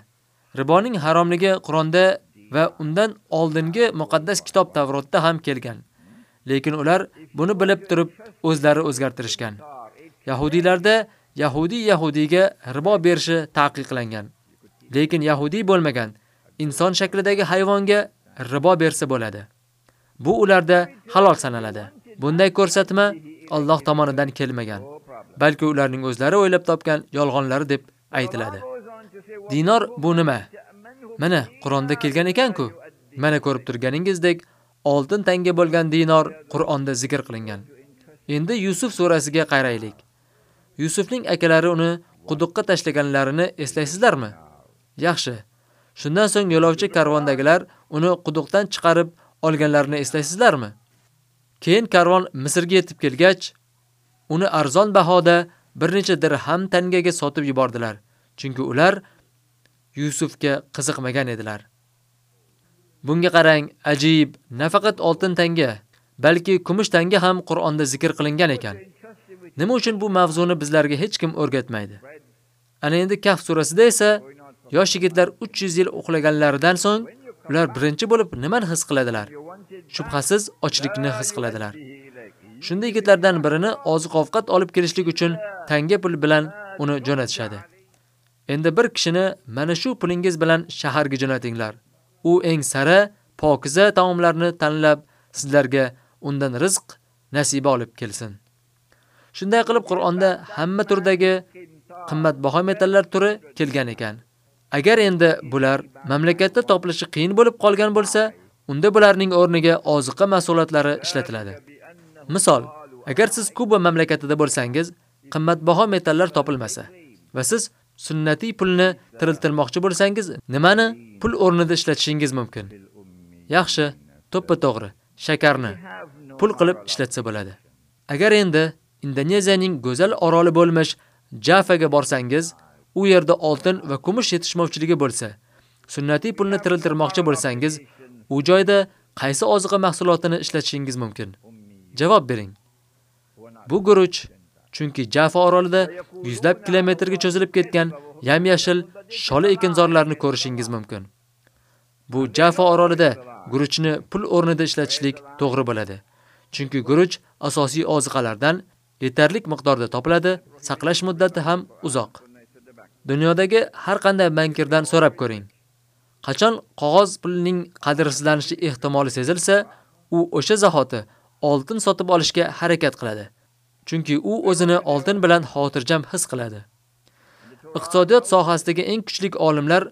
Riboning haromligi Qur'onda va undan oldingi muqaddas kitob Tavrotda ham kelgan. Lekin ular buni bilib turib o'zlari o'zgartirishgan. Yahudilarda Yahudi Yahudiga ribo berishi taqiqlangan. Lekin Yahudi bo'lmagan inson shaklidagi hayvonga ribo bersa bo'ladi. Bu ularda halol sanaladi. Bunday ko'rsatma Alloh tomonidan kelmagan, balki ularning o'zlari o'ylab topgan yolg'onlari deb aytiladi. Dinor bu nima? Mana Qur'onda kelgan ekan-ku. Mana ko'rib turganingizdek, oltin tanga bo'lgan dinor Qur'onda zikr qilingan. Endi Yusuf surasiga qaraylik. Yusufning akalari uni quduqqa tashlaganlarini eslaysizlarmi? Yaxshi. Shundan so'ng yo'lovchi karvondagilar uni quduqdan chiqarib olganlarini eslaysizlarmi? Keyin karvon Misrga yetib kelgach, uni arzon bahoda bir necha dirham tangaga sotib yubordilar. Chunki ular Yusufga qiziqmagan edilar. Bunga qarang, ajib, nafaqat oltin tanga, balki kumush tanga ham Qur'onda zikr qilingan ekan. Nima uchun bu mavzuni bizlarga hech kim o'rgatmaydi? Ana endi Kahf surasida esa yosh yigitlar 300 yil uxlaganlaridan so'ng ular birinchi bo'lib nimani his qiladilar? Shubhasiz ochlikni his qiladilar. Shunday yigitlardan birini oziq-ovqat olib kelishlik uchun tanga pul bilan uni jo'natishadi. Endi bir kishini mana shu pulingiz bilan shaharga jo'natinglar. U eng sara, pokiza taomlarni tanlab sizlarga undan rizq nasiba olib kelsin. Shunday qilib Qur'onda hamma turdagi qimmatbaho metallar turi kelgan ekan. Agar endi bular mamlakatda topilishi qiyin bo'lib qolgan bo'lsa, unda bularning o'rniga oziqa mahsulotlari ishlatiladi. Misol, agar siz Kuba mamlakatida bo'lsangiz, qimmatbaho metallar topilmasa va siz sunnatiy pulni tiriltirmoqchi bo'lsangiz, nimani pul o'rnida ishlatishingiz mumkin? Yaxshi, to'ppa to'g'ri, shakarni pul qilib ishlatsa bo'ladi. Agar endi Indoneziyaning go'zal oroli bo'lmish Jafaga borsangiz, u yerda oltin va kumush yetishmovchiligi bo'lsa, sunnatiy pulni tiriltirmoqchi bo'lsangiz, u joyda qaysi oziqa mahsulotini ishlatishingiz mumkin? Javob bering. Bu guruch, chunki Jafa orolida yuzlab kilometrga cho'zilib ketgan yam-yashil sholi ekinzorlarni ko'rishingiz mumkin. Bu Jafa orolida guruchni pul o'rnida ishlatishlik to'g'ri bo'ladi. Chunki guruch asosiy oziqalardan yetarli miqdorda topiladi, saqlash muddati ham uzoq. Dunyodagi har qanday bankirdan so'rab ko'ring. Qachon qog'oz pulning qadrsizlanishi ehtimoli sezilsa, u o'sha zahoti oltin sotib olishga harakat qiladi. Chunki u o'zini oltin bilan xotirjam his qiladi. Iqtisodiyot sohasidagi eng kuchli olimlar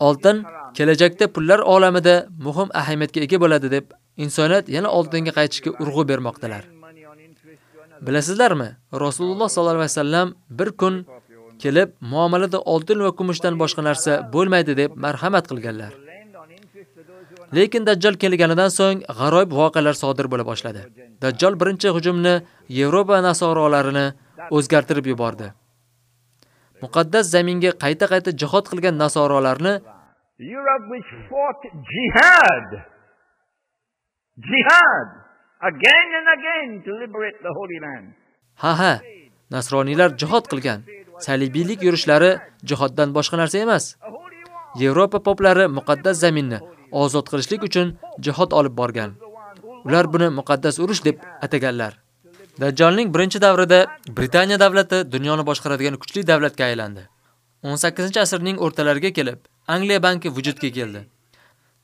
oltin kelajakda pullar olamida muhim ahamiyatga ega bo'ladi deb insoniyat yana oltinga qaytishga urg'u bermoqdalar. Bilasizlarmi? Rasululloh sollallohu alayhi vasallam bir kun kelib muomalada oltin va kumushdan boshqa narsa bo'lmaydi deb marhamat qilganlar. Lekin Dajjal kelganidan so'ng g'aroyib voqealar sodir bo'la boshladi. Dajjal birinchi hujumni Yevropa nasorolarini o'zgartirib yubordi. Muqaddas zaminga qayta-qayta jihad qilgan nasorolarni Europe which fought jihad. Jihad. Again and again to liberate the Holy Land. Ha ha, nasroniylar jihad qilgan. Salibiylik yurishlari jihoddan boshqa narsa emas. Yevropa poplari muqaddas zaminni ozod qilishlik uchun jihad olib borgan. Ular buni muqaddas urush deb ataganlar. Dajjolning birinchi davrida Britaniya davlati dunyoni boshqaradigan kuchli davlatga aylandi. 18-asrning o'rtalariga kelib, Angliya banki vujudga keldi.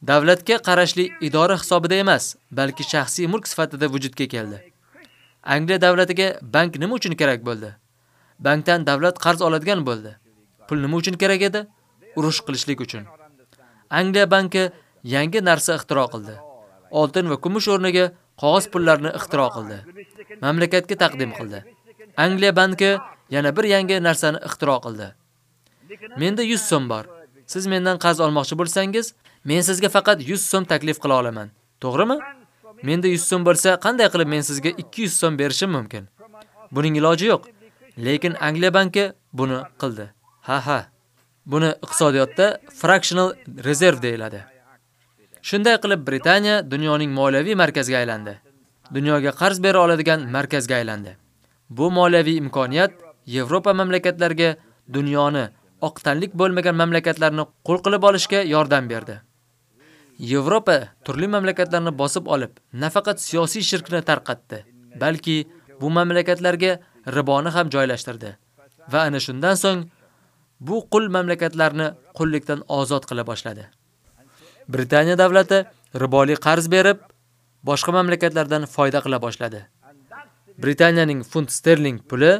Davlatga qarashli idora hisobida emas, balki shaxsiy mulk sifatida vujudga keldi. Angliya davlatiga bank nima uchun kerak bo'ldi? Bankdan davlat qarz oladigan bo'ldi. Pul nima uchun kerak edi? Urush qilishlik uchun. Angliya banki yangi narsa ixtiro qildi. Oltin va kumush o'rniga qog'oz pullarni ixtiro qildi. Mamlakatga taqdim qildi. Angliya banki yana bir yangi narsani ixtiro qildi. Menda 100 so'm bor. Siz mendan qarz olmoqchi bo'lsangiz, men sizga faqat 100 so'm taklif qila olaman. To'g'rimi? Menda 100 so'm bo'lsa, qanday qilib men sizga 200 so'm berishim mumkin? Buning iloji yo'q. Lekin Angliya banki buni qildi. Ha ha. Buni iqtisodiyotda fractional reserve deyiladi. Shunday qilib Britaniya dunyoning moliyaviy markaziga aylandi. Dunyoga qarz bera oladigan markazga aylandi. Bu moliyaviy imkoniyat Yevropa mamlakatlariga dunyoni oqtanlik bo'lmagan mamlakatlarni qo'l qilib olishga yordam berdi. Yevropa turli mamlakatlarni bosib olib, nafaqat siyosiy shirkni tarqatdi, balki bu mamlakatlarga riboni ham joylashtirdi. Va ana shundan so'ng bu qul mamlakatlarni qullikdan ozod qila boshladi. Britaniya davlati riboli qarz berib, boshqa mamlakatlardan foyda qila boshladi. Britaniyaning funt sterling puli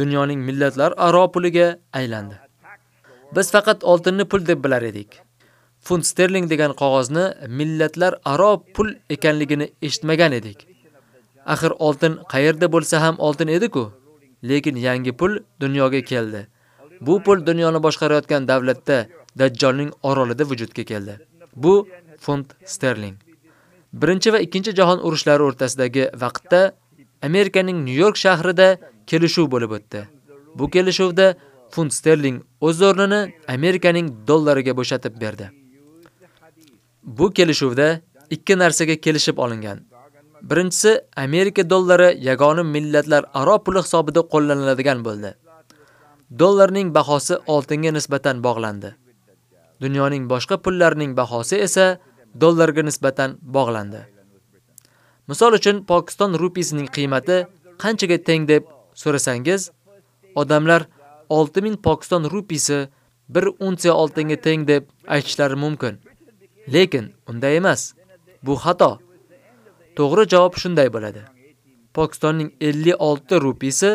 dunyoning millatlar aro puliga aylandi. Biz faqat oltinni pul deb bilar edik. Funt sterling degan qog'ozni millatlar aro pul ekanligini eshitmagan edik. Axir oltin qayerda bo'lsa ham oltin edi-ku. Lekin yangi pul dunyoga keldi. Bu pul dunyoni boshqarayotgan davlatda Dajjolning orolida vujudga keldi. Bu funt sterling. Birinchi va ikkinchi jahon urushlari o'rtasidagi vaqtda Amerikaning Nyu-York shahrida kelishuv bo'lib o'tdi. Bu kelishuvda funt sterling o'z o'rnini Amerikaning dollariga bo'shatib berdi. Bu kelishuvda ikki narsaga kelishib olingan. Birinchisi, Amerika dollari yagona millatlar aro puli hisobida qo'llaniladigan bo'ldi. Dollarning bahosi oltinga nisbatan bog'landi. Dunyoning boshqa pullarining bahosi esa dollarga nisbatan bog'landi. Misol uchun Pokiston rupiyasining qiymati qanchaga teng deb so'rasangiz, odamlar 6000 Pokiston rupiyasi 1 unsiya oltinga teng deb aytishlari mumkin. Lekin unday emas. Bu xato. To'g'ri javob shunday bo'ladi. Pokistonning 56 rupiyasi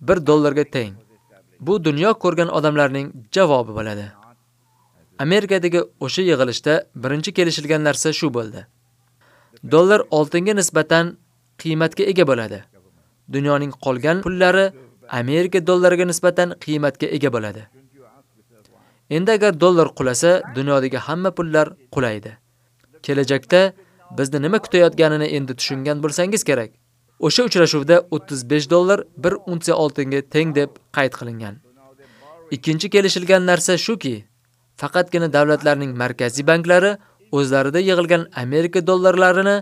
1 dollarga teng. Bu dunyo ko'rgan odamlarning javobi bo'ladi. Amerikadagi o'sha yig'ilishda birinchi kelishilgan narsa shu bo'ldi. Dollar oltinga nisbatan qiymatga ega bo'ladi. Dunyoning qolgan pullari Amerika dollariga nisbatan qiymatga ega bo'ladi. Endi agar dollar qulasa, dunyodagi hamma pullar qulaydi. Kelajakda bizni nima kutayotganini endi tushungan bo'lsangiz kerak. O'sha uchrashuvda 35 dollar 1 unsiya oltinga teng deb qayd qilingan. Ikkinchi kelishilgan narsa shuki, faqatgina davlatlarning markaziy banklari o'zlarida yig'ilgan Amerika dollarlarini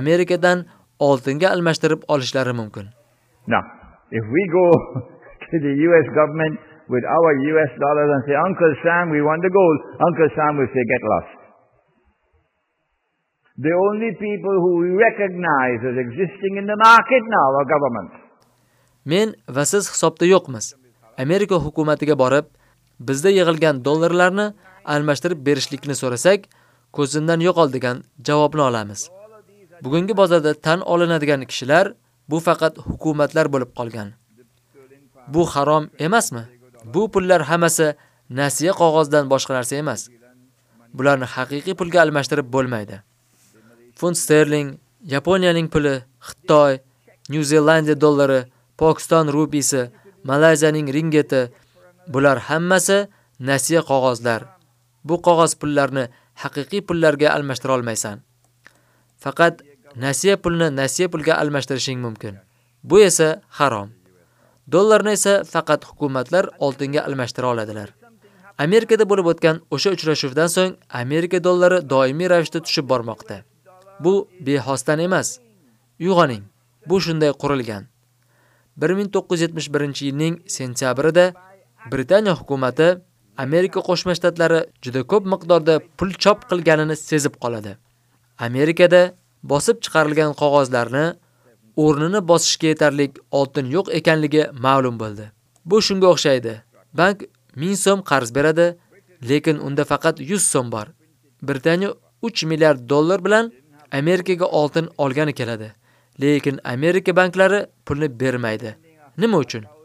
Amerikadan oltinga almashtirib olishlari mumkin. Now, if we go (laughs) to the US government with our US dollars and say, Uncle Sam, we want the gold, Uncle Sam will say, get lost. The only people who we recognize as existing in the market now are governments. Men va siz hisobda yo'qmiz. Amerika hukumatiga borib, bizda yig'ilgan dollarlarni almashtirib berishlikni so'rasak, ko'zimdan yo'qol degan javobni olamiz. Bugungi bozorda tan olinadigan kishilar bu faqat hukumatlar bo'lib qolgan. Bu harom emasmi? Bu pullar hammasi nasiya qog'ozdan boshqa narsa emas. Bularni haqiqiy pulga almashtirib bo'lmaydi. Funt sterling, Yaponiyaning puli, Xitoy, New Zelandiya dollari, Pokiston rupiyasi, Malayziyaning ringgiti bular hammasi nasiya qog'ozlar. Bu qog'oz pullarni haqiqiy pullarga almashtira olmaysan. Faqat nasiya pulni nasiya pulga almashtirishing mumkin. Bu esa harom. Dollarni esa faqat hukumatlar oltinga almashtira oladilar. Amerikada bo'lib o'tgan o'sha uchrashuvdan so'ng Amerika dollari doimiy ravishda tushib bormoqda. Bu behosdan emas. Uyg'oning. Bu shunday qurilgan. 1971-yilning sentyabrida Britaniya hukumatı Amerika Qo'shma Shtatlari juda ko'p miqdorda pul chop qilganini sezib qoladi. Amerikada bosib chiqarilgan qog'ozlarni o'rnini bosishga yetarli oltin yo'q ekanligi ma'lum bo'ldi. Bu shunga o'xshaydi. Bank 1000 so'm qarz beradi, lekin unda faqat 100 so'm bor. Britaniya 3 milliard dollar bilan Amerikaga oltin olgani keladi. Lekin Amerika banklari pulni bermaydi. Nima uchun?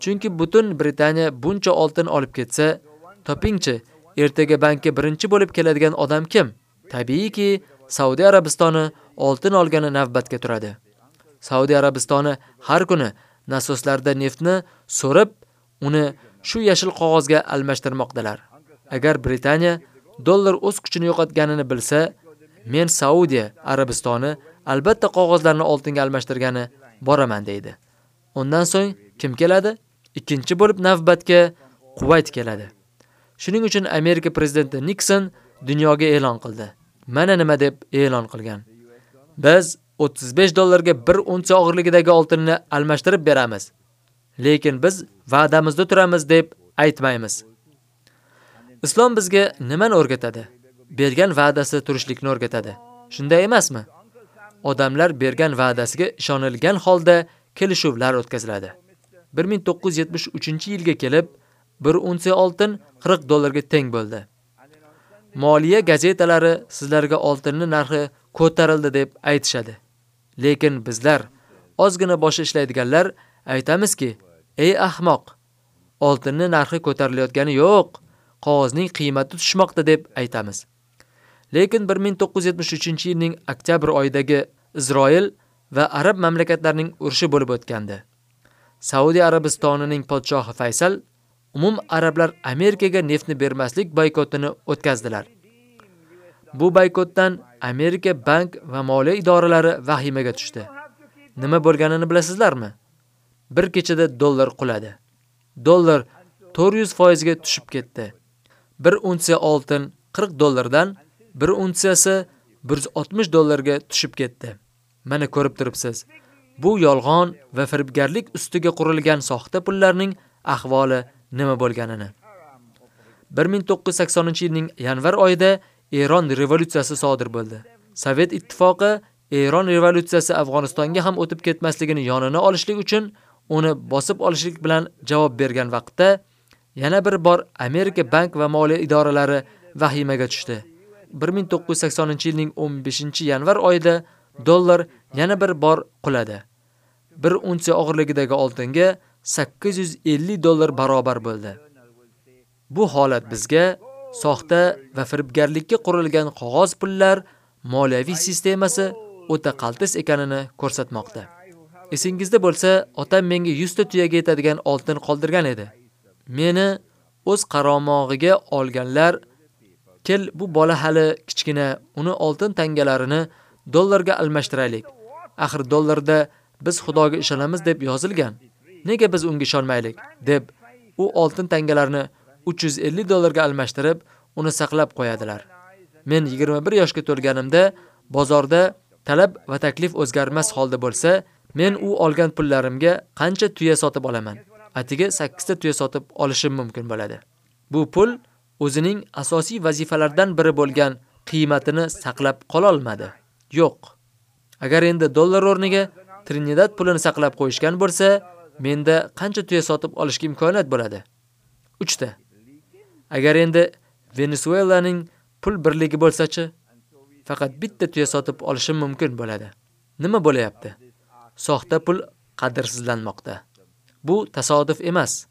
Chunki butun Britaniya buncha oltin olib ketsa, topingchi, ertaga bankka birinchi bo'lib keladigan odam kim? Tabiiyki, Saudiya Arabistoni oltin olgani navbatga turadi. Saudiya Arabistoni har kuni nasoslarda neftni so'rib, uni shu yashil qog'ozga almashtirmoqdalar. Agar Britaniya dollar o'z kuchini yo'qotganini bilsa, men Saudiya Arabistoni albatta qog'ozlarni oltinga almashtirgani boraman deydi. Undan so'ng kim keladi? Ikkinchi bo'lib navbatga Kuvayt keladi. Shuning uchun Amerika prezidenti Nixon dunyoga e'lon qildi. Mana nima deb e'lon qilgan. Biz 35 dollarga 1 unsiya og'irligidagi oltinni almashtirib beramiz. Lekin biz va'damizda turamiz deb aytmaymiz. Islom bizga nimani o'rgatadi? Bergan va'dasi turishlikni o'rgatadi. Shunday emasmi? Odamlar bergan va'dasiga ishonilgan holda kelishuvlar o'tkaziladi. 1973-yilga kelib 1 unsiya oltin 40 dollarga teng bo'ldi. Moliya gazetalari sizlarga oltinni narxi ko'tarildi deb aytishadi. Lekin bizlar ozgina bosh ishlaydiganlar aytamizki, ey ahmoq, oltinni narxi ko'tarilayotgani yo'q, qog'ozning qiymati tushmoqda deb aytamiz. Lekin 1973-yilning oktyabr oyidagi Izroil va arab mamlakatlarining urushi bo'lib o'tgandi. Saudiya Arabistonining podshohi Faysal umum arablar Amerikaga neftni bermaslik boykotini o'tkazdilar. Bu boykotdan Amerika bank va moliya idoralari vahimaga tushdi. Nima bo'lganini bilasizlarmi? Bir kechada dollar quladi. Dollar 400% ga tushib ketdi. 1 unsiya oltin 40 dollardan 1 unsiyasi 160 dollarga tushib ketdi. Mana ko'rib turibsiz. Bu yolg'on va firibgarlik ustiga qurilgan soxta pullarning ahvoli nima bo'lganini. 1980-yilning yanvar oyida Eron revolyutsiyasi sodir bo'ldi. Sovet ittifoqi Eron revolyutsiyasi Afg'onistonga ham o'tib ketmasligini yonini olishlik uchun uni bosib olishlik bilan javob bergan vaqtda yana bir bor Amerika bank va moliya idoralari vahimaga tushdi. 1980-yilning 15-yanvar oyida dollar yana bir bor quladi. 1 unsiya og'irligidagi oltinga 850 dollar barobar bo'ldi. Bu holat bizga soxta va firibgarlikka qurilgan qog'oz pullar moliyaviy sistemasi o'ta qaltis ekanini ko'rsatmoqda. Esingizda bo'lsa, otam menga 100 ta tuyaga yetadigan oltin qoldirgan edi. Meni o'z qaromog'iga olganlar kel bu bola hali kichkina, uni oltin tangalarini dollarga almashtiraylik. Axir dollarda biz Xudoga ishonamiz deb yozilgan. Nega biz unga ishonmaylik deb u oltin tangalarni 350 dollarga almashtirib, uni saqlab qo'yadilar. Men 21 yoshga to'lganimda bozorda talab va taklif o'zgarmas holda bo'lsa, men u olgan pullarimga qancha tuya sotib olaman? Atiga 8 ta tuya sotib olishim mumkin bo'ladi. Bu pul o'zining asosiy vazifalaridan biri bo'lgan qiymatini saqlab qola olmadi. Yo'q. Agar endi dollar o'rniga Trinidad pulini saqlab qo'yishgan bo'lsa, menda qancha tuya sotib olishga imkoniyat bo'ladi? 3 ta. Agar endi Venezuelaning pul birligi bo'lsa-chi, faqat bitta tuya sotib olishim mumkin bo'ladi. Nima bo'layapti? Soxta pul qadrsizlanmoqda. Bu tasodif emas.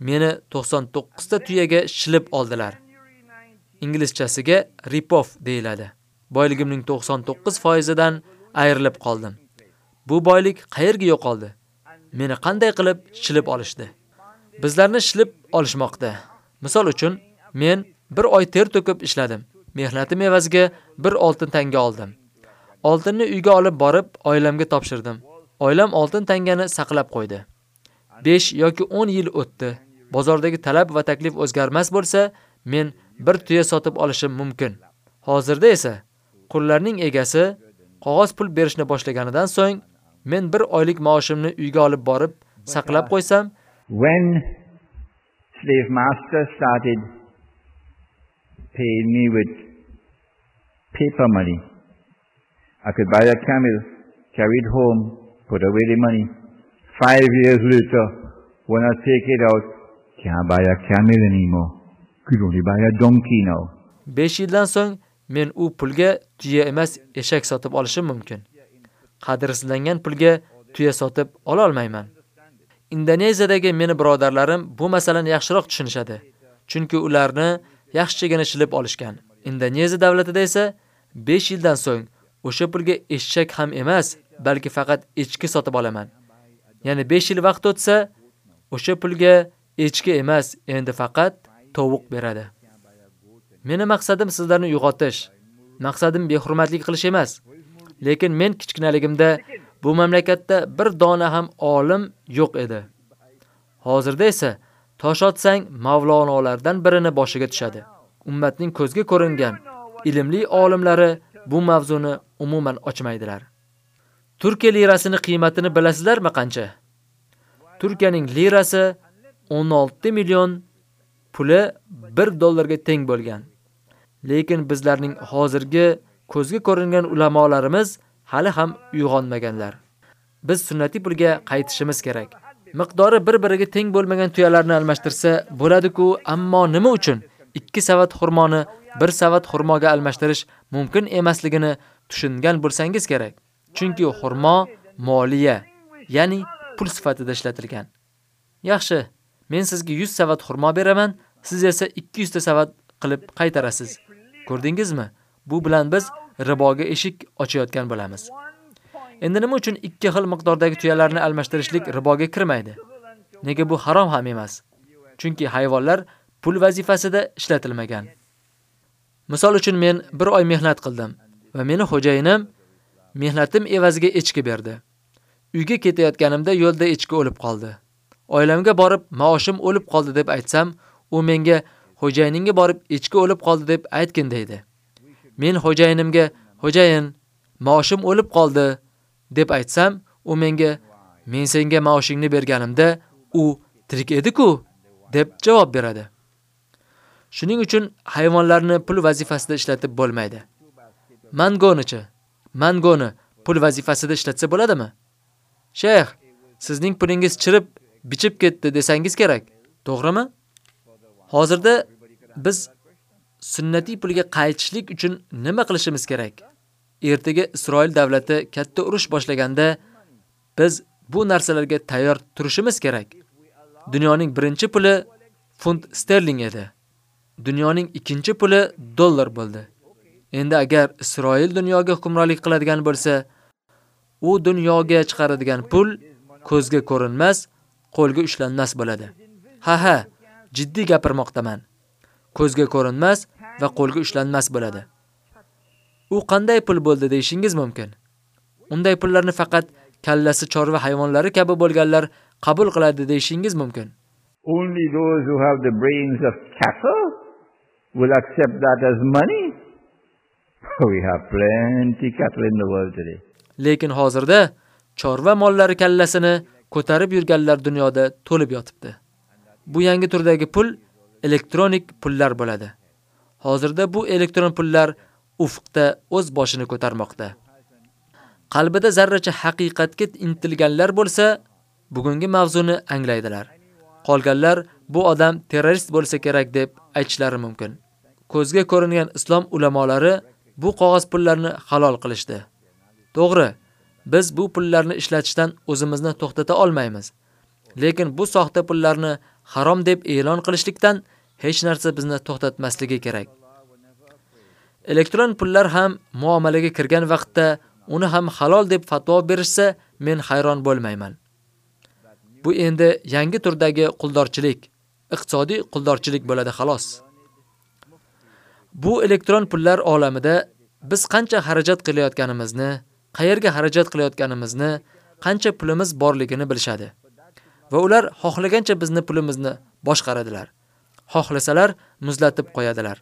meni 99 ta tuyaga shilib oldilar. Inglizchasiga rip-off deyiladi. Boyligimning 99% dan ayrilib qoldim. Bu boylik qayerga yo'qoldi? Meni qanday qilib shilib olishdi? Bizlarni shilib olishmoqda. Misol uchun, men bir oy ter to'kib ishladim. Mehnatim evaziga bir oltin tanga oldim. Oltinni uyga olib borib, oilamga topshirdim. Oilam oltin tangani saqlab qo'ydi. 5 yoki 10 yil o'tdi. Bozordagi talab va taklif o'zgarmas bo'lsa, men bir tuya sotib olishim mumkin. Hozirda esa qullarning egasi qog'oz pul berishni boshlaganidan so'ng men bir oylik maoshimni uyga olib borib saqlab qo'ysam, when slave master started paying me with paper money, I could buy a camel, carry it home, put away the money. Five years later, when I take it out, can't buy a camel anymore. Could only buy a donkey now. 5 yildan so'ng men u pulga tuya emas, eshak sotib olishim mumkin. Qadrsizlangan pulga tuya sotib ola olmayman. Indoneziyadagi meni birodarlarim bu masalani yaxshiroq tushunishadi. Chunki ularni yaxshigina shilib olishgan. Indoneziya davlatida esa 5 yildan so'ng o'sha pulga eshak ham emas, balki faqat echki sotib olaman. Ya'ni 5 yil vaqt o'tsa, o'sha pulga echki emas, endi faqat tovuq beradi. Meni maqsadim sizlarni uyg'otish. Maqsadim behurmatlik qilish emas. Lekin men kichkinaligimda bu mamlakatda bir dona ham olim yo'q edi. Hozirda esa tosh otsang Mavlonolardan birini boshiga tushadi. Ummatning ko'zga ko'ringan ilmli olimlari bu mavzuni umuman ochmaydilar. Turkiya lirasini qiymatini bilasizlarmi qancha? Turkiyaning lirasi 16 million puli 1 dollarga teng bo'lgan. Lekin bizlarning hozirgi ko'zga ko'ringan ulamolarimiz hali ham uyg'onmaganlar. Biz sunnatiy pulga qaytishimiz kerak. Miqdori bir-biriga teng bo'lmagan tuyalarni almashtirsa bo'ladi-ku, ammo nima uchun 2 savat xurmoni 1 savat xurmoga almashtirish mumkin emasligini tushungan bo'lsangiz kerak. Chunki xurmo moliya, ya'ni pul sifatida ishlatilgan. Yaxshi, men sizga 100 savat xurmo beraman, siz esa 200 ta savat qilib qaytarasiz. Ko'rdingizmi? Bu bilan biz riboga eshik ochayotgan bo'lamiz. Endi nima uchun ikki xil miqdordagi tuyalarni almashtirishlik riboga kirmaydi? Nega bu harom ham emas? Chunki hayvonlar pul vazifasida ishlatilmagan. Misol uchun men bir oy mehnat qildim va meni xo'jayinim mehnatim evaziga echki berdi. Uyga ketayotganimda yo'lda echki o'lib qoldi. Oilamga borib, maoshim o'lib qoldi deb aytsam, u menga xo'jayiningga borib echki o'lib qoldi deb aytgin deydi. Men xo'jayinimga, "Xo'jayin, maoshim o'lib qoldi" deb aytsam, u menga, "Men senga maoshingni berganimda u tirik edi-ku" deb javob beradi. Shuning uchun hayvonlarni pul vazifasida ishlatib bo'lmaydi. Mangonichi, mangoni pul vazifasida ishlatsa bo'ladimi? Sheyx, sizning pulingiz chirib, bichib ketdi desangiz kerak. To'g'rimi? Hozirda biz sunnatiy pulga qaytishlik uchun nima qilishimiz kerak? Ertaga Isroil davlati katta urush boshlaganda biz bu narsalarga tayyor turishimiz kerak. Dunyoning birinchi puli funt sterling edi. Dunyoning ikkinchi puli dollar bo'ldi. Endi agar Isroil dunyoga hukmronlik qiladigan bo'lsa, u dunyoga chiqaradigan pul ko'zga ko'rinmas, qo'lga ushlanmas bo'ladi. Ha ha, jiddiy gapirmoqdaman. Ko'zga ko'rinmas va qo'lga ushlanmas bo'ladi. U qanday pul bo'ldi deyishingiz mumkin. Unday pullarni faqat kallasi chorva hayvonlari kabi bo'lganlar qabul qiladi deyishingiz mumkin. Only those who have the brains of cattle will accept that as money. (laughs) We have plenty cattle in the world today. Lekin hozirda chorva mollari kallasini ko'tarib yurganlar dunyoda to'lib yotibdi. Bu yangi turdagi pul elektronik pullar bo'ladi. Hozirda bu elektron pullar ufqda o'z boshini ko'tarmoqda. Qalbida zarracha haqiqatga intilganlar bo'lsa, bugungi mavzuni anglaydilar. Qolganlar bu odam terrorist bo'lsa kerak deb aytishlari mumkin. Ko'zga ko'ringan islom ulamolari bu qog'oz pullarni halol qilishdi. To'g'ri, biz bu pullarni ishlatishdan o'zimizni to'xtata olmaymiz. Lekin bu soxta pullarni harom deb e'lon qilishlikdan hech narsa bizni to'xtatmasligi kerak. Elektron pullar ham muomalaga kirgan vaqtda uni ham halol deb fatvo berishsa, men hayron bo'lmayman. Bu endi yangi turdagi quldorchilik, iqtisodiy quldorchilik bo'ladi xolos. Bu elektron pullar olamida biz qancha xarajat qilayotganimizni, qayerga xarajat qilayotganimizni, qancha pulimiz borligini bilishadi. Va ular xohlagancha bizni pulimizni boshqaradilar. Xohlasalar muzlatib qo'yadilar.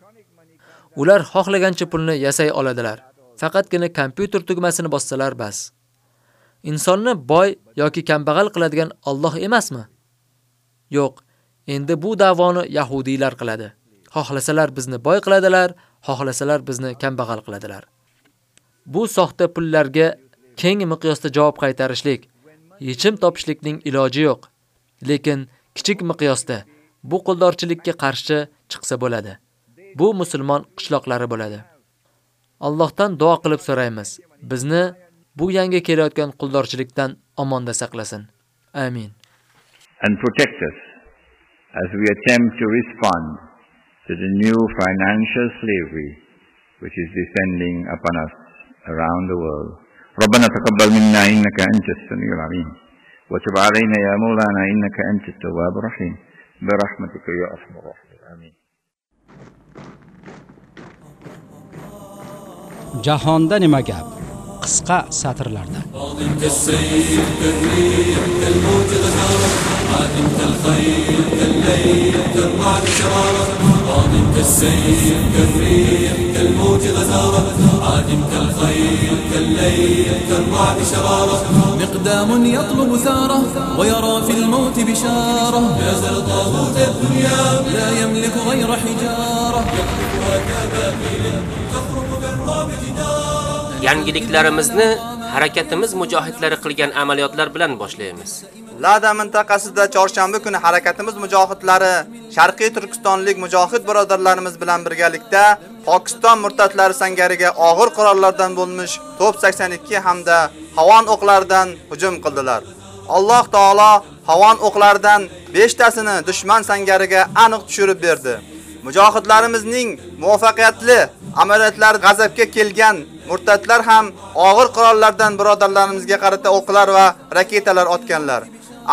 Ular xohlagancha pulni yasay oladilar. Faqatgina kompyuter tugmasini bossalar bas. Insonni boy yoki kambag'al qiladigan Alloh emasmi? Yo'q, endi bu da'voni yahudiylar qiladi. Xohlasalar bizni boy qiladilar, xohlasalar bizni kambag'al qiladilar. Bu soxta pullarga keng miqyosda javob qaytarishlik, yechim topishlikning iloji yo'q. Lekin kichik miqyosda bu quldorchilikka qarshi chiqsa bo'ladi. Bu musulmon qishloqlari bo'ladi. Allohdan duo qilib so'raymiz. Bizni bu yangi kelayotgan quldorchilikdan omonda saqlasin. Amin. And protect us as we attempt to respond to the new financial slavery which is descending upon us around the world. ربنا تقبل منا إنك أنت السميع العليم وتب علينا يا مولانا إنك أنت التواب الرحيم برحمتك يا أرحم الراحمين آمين Jahonda nima gap? qisqa satrlarda مقدام يطلب ثارة ويرى في الموت بشارة. يا طاغوت الدنيا لا يملك غير حجارة. يقف وكبابيل تخرج Yangiliklarimizni harakatimiz mujohidlari qilgan amaliyotlar bilan boshlaymiz. Lada mintaqasida chorshanba kuni harakatimiz mujohidlari Sharqiy Turkistonlik mujohid birodarlarimiz bilan birgalikda Pokiston murtatlari sangariga og'ir qurollardan bo'lmish top 82 hamda havon o'qlaridan hujum qildilar. Alloh taolo havon o'qlaridan 5 tasini dushman sangariga aniq tushirib berdi. Mujohidlarimizning muvaffaqiyatli amaliyotlari g'azabga kelgan murtatlar ham og'ir qurollardan birodarlarimizga qarata o'qlar va raketalar otganlar.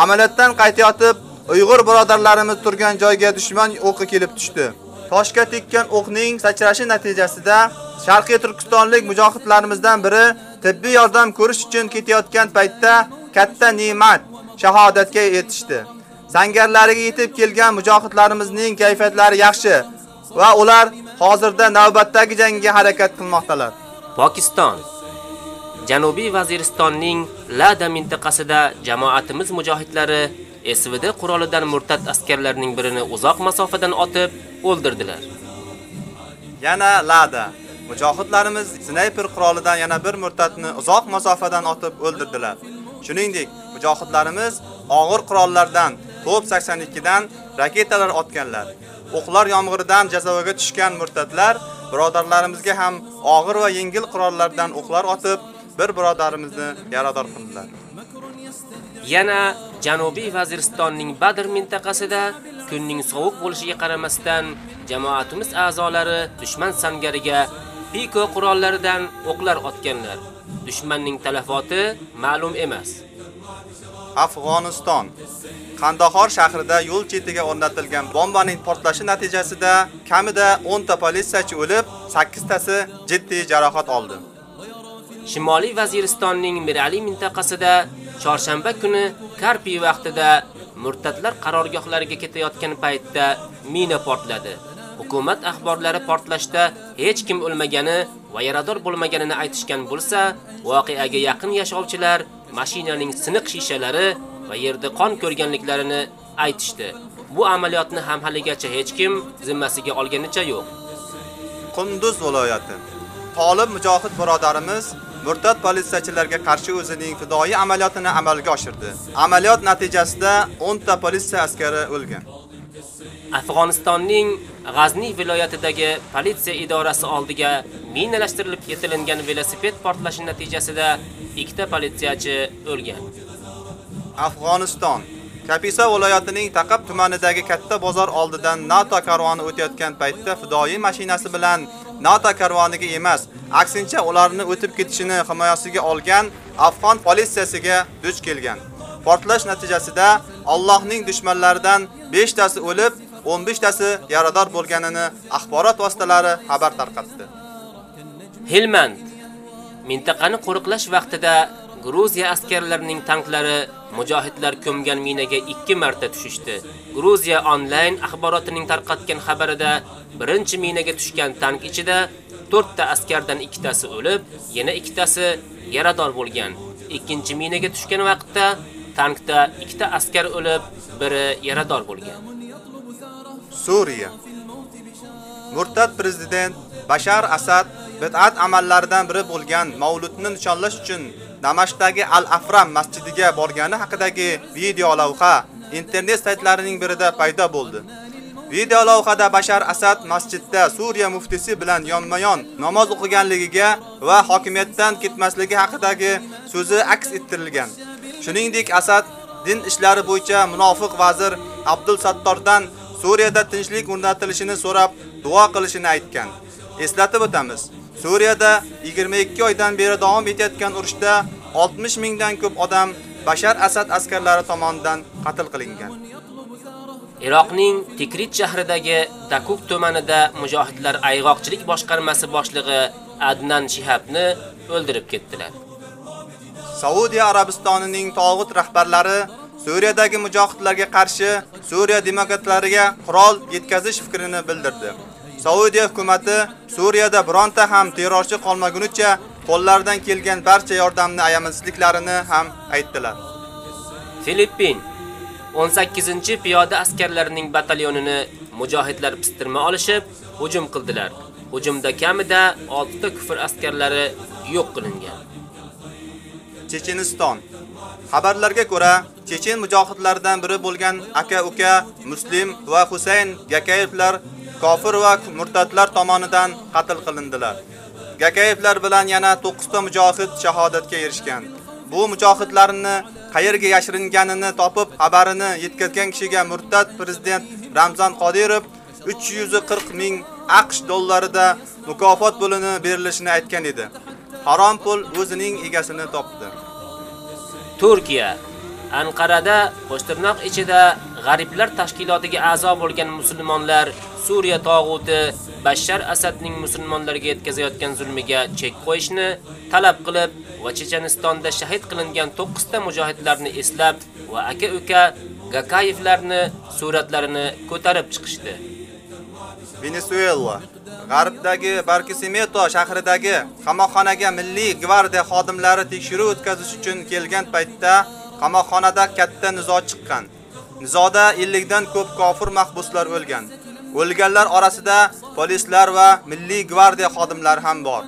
Amaliyotdan qaytayotib, Uyg'ur birodarlarimiz turgan joyga dushman o'qi kelib tushdi. Toshga tekkan o'qning sachrashi natijasida Sharqiy Turkistonlik mujohidlarimizdan biri tibbiy yordam ko'rish uchun ketayotgan paytda katta ne'mat shahodatga yetishdi. Sangarlariga yetib kelgan mujohidlarimizning kayfiyatlari yaxshi va ular hozirda navbatdagi jangga harakat qilmoqdalar. Pokiston Janubiy Vaziristonning Lada mintaqasida jamoatimiz mujohidlari SVD qurolidan murtad askarlarning birini uzoq masofadan otib o'ldirdilar. Yana Lada mujohidlarimiz snayper qurolidan yana bir murtadni uzoq masofadan otib o'ldirdilar. Shuningdek, mujohidlarimiz og'ir qurollardan top 82 dan raketalar otganlar. O'qlar yomg'iridan jazavaga tushgan murtadlar birodarlarimizga ham og'ir va yengil qurollardan o'qlar otib, bir birodarimizni yarador qildilar. Yana Janubiy Vaziristonning Badr mintaqasida kunning sovuq bo'lishiga qaramasdan jamoatimiz a'zolari dushman sangariga piko qurollaridan o'qlar otganlar. Dushmanning talafoti ma'lum emas. Afg'oniston Qandahor shahrida yo'l chetiga o'rnatilgan bombaning portlashi natijasida kamida 10 ta politsiyachi o'lib, 8 tasi jiddiy jarohat oldi. Shimoliy Vaziristonning Mirali mintaqasida chorshanba kuni Karpi vaqtida murtadlar qarorgohlariga ketayotgan paytda mina portladi. Hukumat axborlari portlashda hech kim o'lmagani va yarador bo'lmaganini aytishgan bo'lsa, voqeaga yaqin yashovchilar mashinaning siniq shishalari va yerda qon ko'rganliklarini aytishdi. Bu amaliyotni ham haligacha hech kim zimmasiga olganicha yo'q. Qunduz viloyati. Tolib mujohid birodarimiz murtad politsiyachilarga qarshi o'zining fidoi amaliyotini amalga oshirdi. Amaliyot natijasida 10 ta politsiya askari o'lgan. Afg'onistonning G'azni viloyatidagi politsiya idorasi oldiga minalashtirilib yetilingan velosiped portlashi natijasida ikkita politsiyachi o'lgan. Afg'oniston Kapisa viloyatining Taqab tumanidagi katta bozor oldidan NATO karvoni o'tayotgan paytda fidoyi mashinasi bilan NATO karvoniga emas, aksincha ularni o'tib ketishini himoyasiga olgan afg'on politsiyasiga duch kelgan. Portlash natijasida Allohning dushmanlaridan 5 tasi o'lib, 15 tasi yarador bo'lganini axborot vositalari xabar tarqatdi. Helmand mintaqani qo'riqlash vaqtida Gruziya askarlarining tanklari mujohidlar ko'mgan minaga 2 marta tushishdi. Gruziya onlayn axborotining tarqatgan xabarida birinchi minaga tushgan tank ichida 4 ta askardan 2 tasi o'lib, yana 2 tasi yarador bo'lgan. Ikkinchi minaga tushgan vaqtda tankda ikkita askar o'lib, biri yarador bo'lgan. Suriya Murtad prezident Bashar Asad bid'at amallaridan biri bo'lgan Mavludni nishonlash uchun Damashqdagi Al-Afram masjidiga borgani haqidagi video lavha internet saytlarining birida paydo bo'ldi. Video lavhada Bashar Asad masjidda Suriya muftisi bilan yonma-yon namoz o'qiganligiga va hokimiyatdan ketmasligi haqidagi so'zi aks ettirilgan. Shuningdek, Asad din ishlari bo'yicha munofiq vazir Abdul Sattordan Suriyada tinchlik o'rnatilishini so'rab duo qilishini aytgan. Eslatib o'tamiz. Suriyada 22 oydan beri davom etayotgan urushda 60 mingdan ko'p odam Bashar Asad askarlari tomonidan qatl qilingan. Iroqning Tikrit shahridagi Dakuk tumanida mujohidlar ayg'oqchilik boshqarmasi boshlig'i Adnan Shihabni o'ldirib ketdilar. Saudiya Arabistonining tog'ut rahbarlari Suriyadagi mujohidlarga qarshi Suriya demokratlariga qurol yetkazish fikrini bildirdi. Saudiya hukumatı Suriyada bironta ham terrorchi qolmagunicha qo'llaridan kelgan barcha yordamni ayamasliklarini ham aytdilar. Filippin 18-piyoda askarlarining batalyonini mujohidlar pistirma olishib, hujum qildilar. Hujumda kamida 6 ta kufr askarlari yo'q qilingan. Checheniston Xabarlarga ko'ra, chechen mujohidlaridan biri bo'lgan aka-uka Muslim va Husayn Gakayevlar kofir va murtadlar tomonidan qatl qilindilar. Gakayevlar bilan yana 9 ta mujohid shahodatga erishgan. Bu mujohidlarni qayerga yashiringanini topib xabarini yetkazgan kishiga murtad prezident Ramzan Qodirov 340 ming AQSh dollarida mukofot pulini berilishini aytgan edi. Harom pul o'zining egasini topdi. Turkiya Anqarada qo'shtirnoq ichida g'ariblar tashkilotiga a'zo bo'lgan musulmonlar Suriya tog'uti Bashar Asadning musulmonlarga yetkazayotgan zulmiga chek qo'yishni talab qilib va Chechenistonda shahid qilingan 9 ta mujohidlarni eslab va aka-uka Gakayevlarni suratlarini ko'tarib chiqishdi. Venezuela G'arbdagi Barquisimeto shahridagi qamoqxonaga Milliy gvardiya xodimlari tekshiruv o'tkazish uchun kelgan paytda qamoqxonada katta nizo chiqqan. Nizoda 50 dan ko'p kofir mahbuslar o'lgan. O'lganlar orasida polislar va Milliy gvardiya xodimlari ham bor.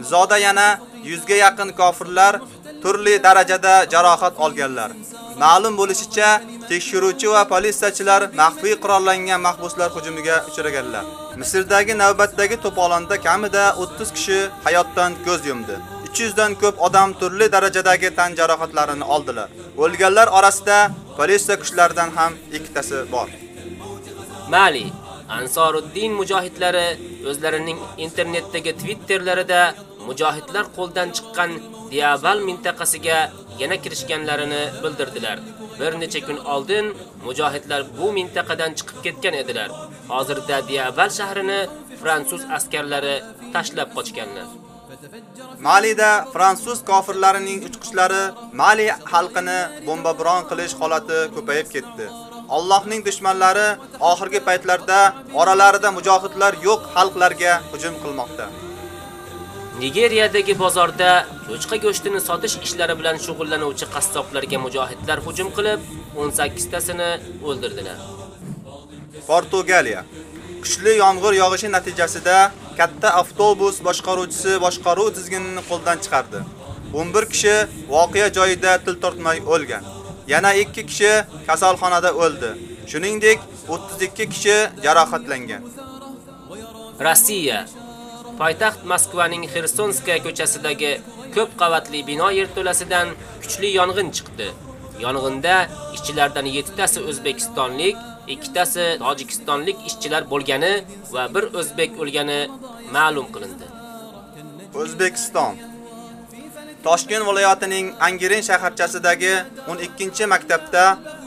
Nizoda yana 100 ga yaqin kofirlar turli darajada jarohat olganlar. Ma'lum bo'lishicha, tekshiruvchi va politsiyachilar maxfiy qurollangan mahbuslar hujumiga uchraganlar. Misrdagi navbatdagi to'polonda kamida 30 kishi hayotdan ko'z yumdi. 300 dan ko'p odam turli darajadagi tan jarohatlarini oldilar. O'lganlar orasida politsiya kuchlaridan ham ikkitasi bor. Mali Ansoruddin mujohidlari o'zlarining internetdagi Twitterlarida mujohidlar qo'ldan chiqqan Diabal mintaqasiga yana kirishganlarini bildirdilar. Bir necha kun oldin mujohidlar bu mintaqadan chiqib ketgan edilar. Hozirda Diabal shahrini fransuz askarlari tashlab qochganlar. Malida fransuz kofirlarining uchqishlari Mali xalqini bombabron qilish holati ko'payib ketdi. Allohning dushmanlari oxirgi paytlarda oralarida mujohidlar yo'q xalqlarga hujum qilmoqda. Nigeriyadagi bozorda cho'chqa go'shtini sotish ishlari bilan shug'ullanuvchi qassoblarga mujohidlar hujum qilib, 18 tasini o'ldirdilar. Portugaliya kuchli yomg'ir yog'ishi natijasida katta avtobus boshqaruvchisi boshqaruv tizginini qo'ldan chiqardi. 11 kishi voqea joyida til tortmay o'lgan. Yana 2 kishi kasalxonada o'ldi. Shuningdek, 32 kishi jarohatlangan. Rossiya poytaxt Moskvaning Xersonskaya ko'chasidagi ko'p qavatli bino yerto'lasidan kuchli yong'in chiqdi. Yong'inda ishchilardan 7 tasi o'zbekistonlik, ikkitasi tojikistonlik ishchilar bo'lgani va bir o'zbek o'lgani ma'lum qilindi. O'zbekiston Toshkent viloyatining Angirin shaharchasidagi 12-maktabda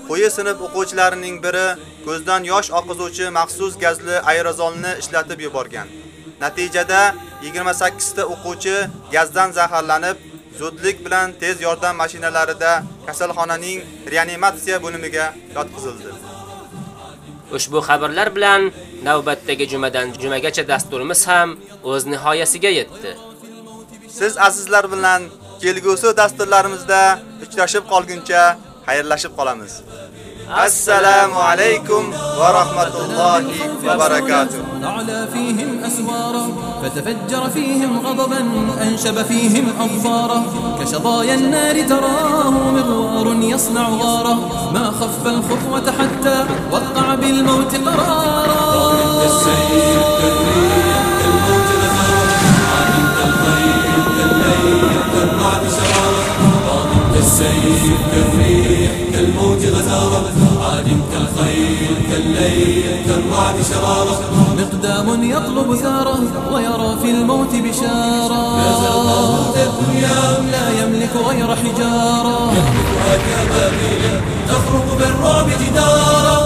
qo'yi sinf o'quvchilarining biri ko'zdan yosh oqizuvchi maxsus gazli aerozolni ishlatib yuborgan. Natijada 28 ta o'quvchi gazdan zaharlanib, zudlik bilan tez yordam mashinalarida kasalxonaning reanimatsiya bo'limiga yotqizildi. Ushbu xabarlar bilan navbatdagi jumadan jumagacha dasturimiz ham o'z nihoyasiga yetdi. Siz azizlar bilan kelgusi dasturlarimizda uchrashib qolguncha xayrlashib qolamiz. السلام عليكم ورحمة الله وبركاته. أعلى فيهم أسوارا فتفجر فيهم غضبا أنشب فيهم أبصارا كشظايا النار تراه مغوار يصنع غارة ما خف الخطوة حتى وقع بالموت قرارا. الموت الخير علمت الخير الليل الرعد غزارة عادم كالخيل كالليل كالرعد شرارة. مقدام يطلب زارة ويرى في الموت بشارة. لا يملك غير حجارة. يهدفها تخرق بالرعب جدارة.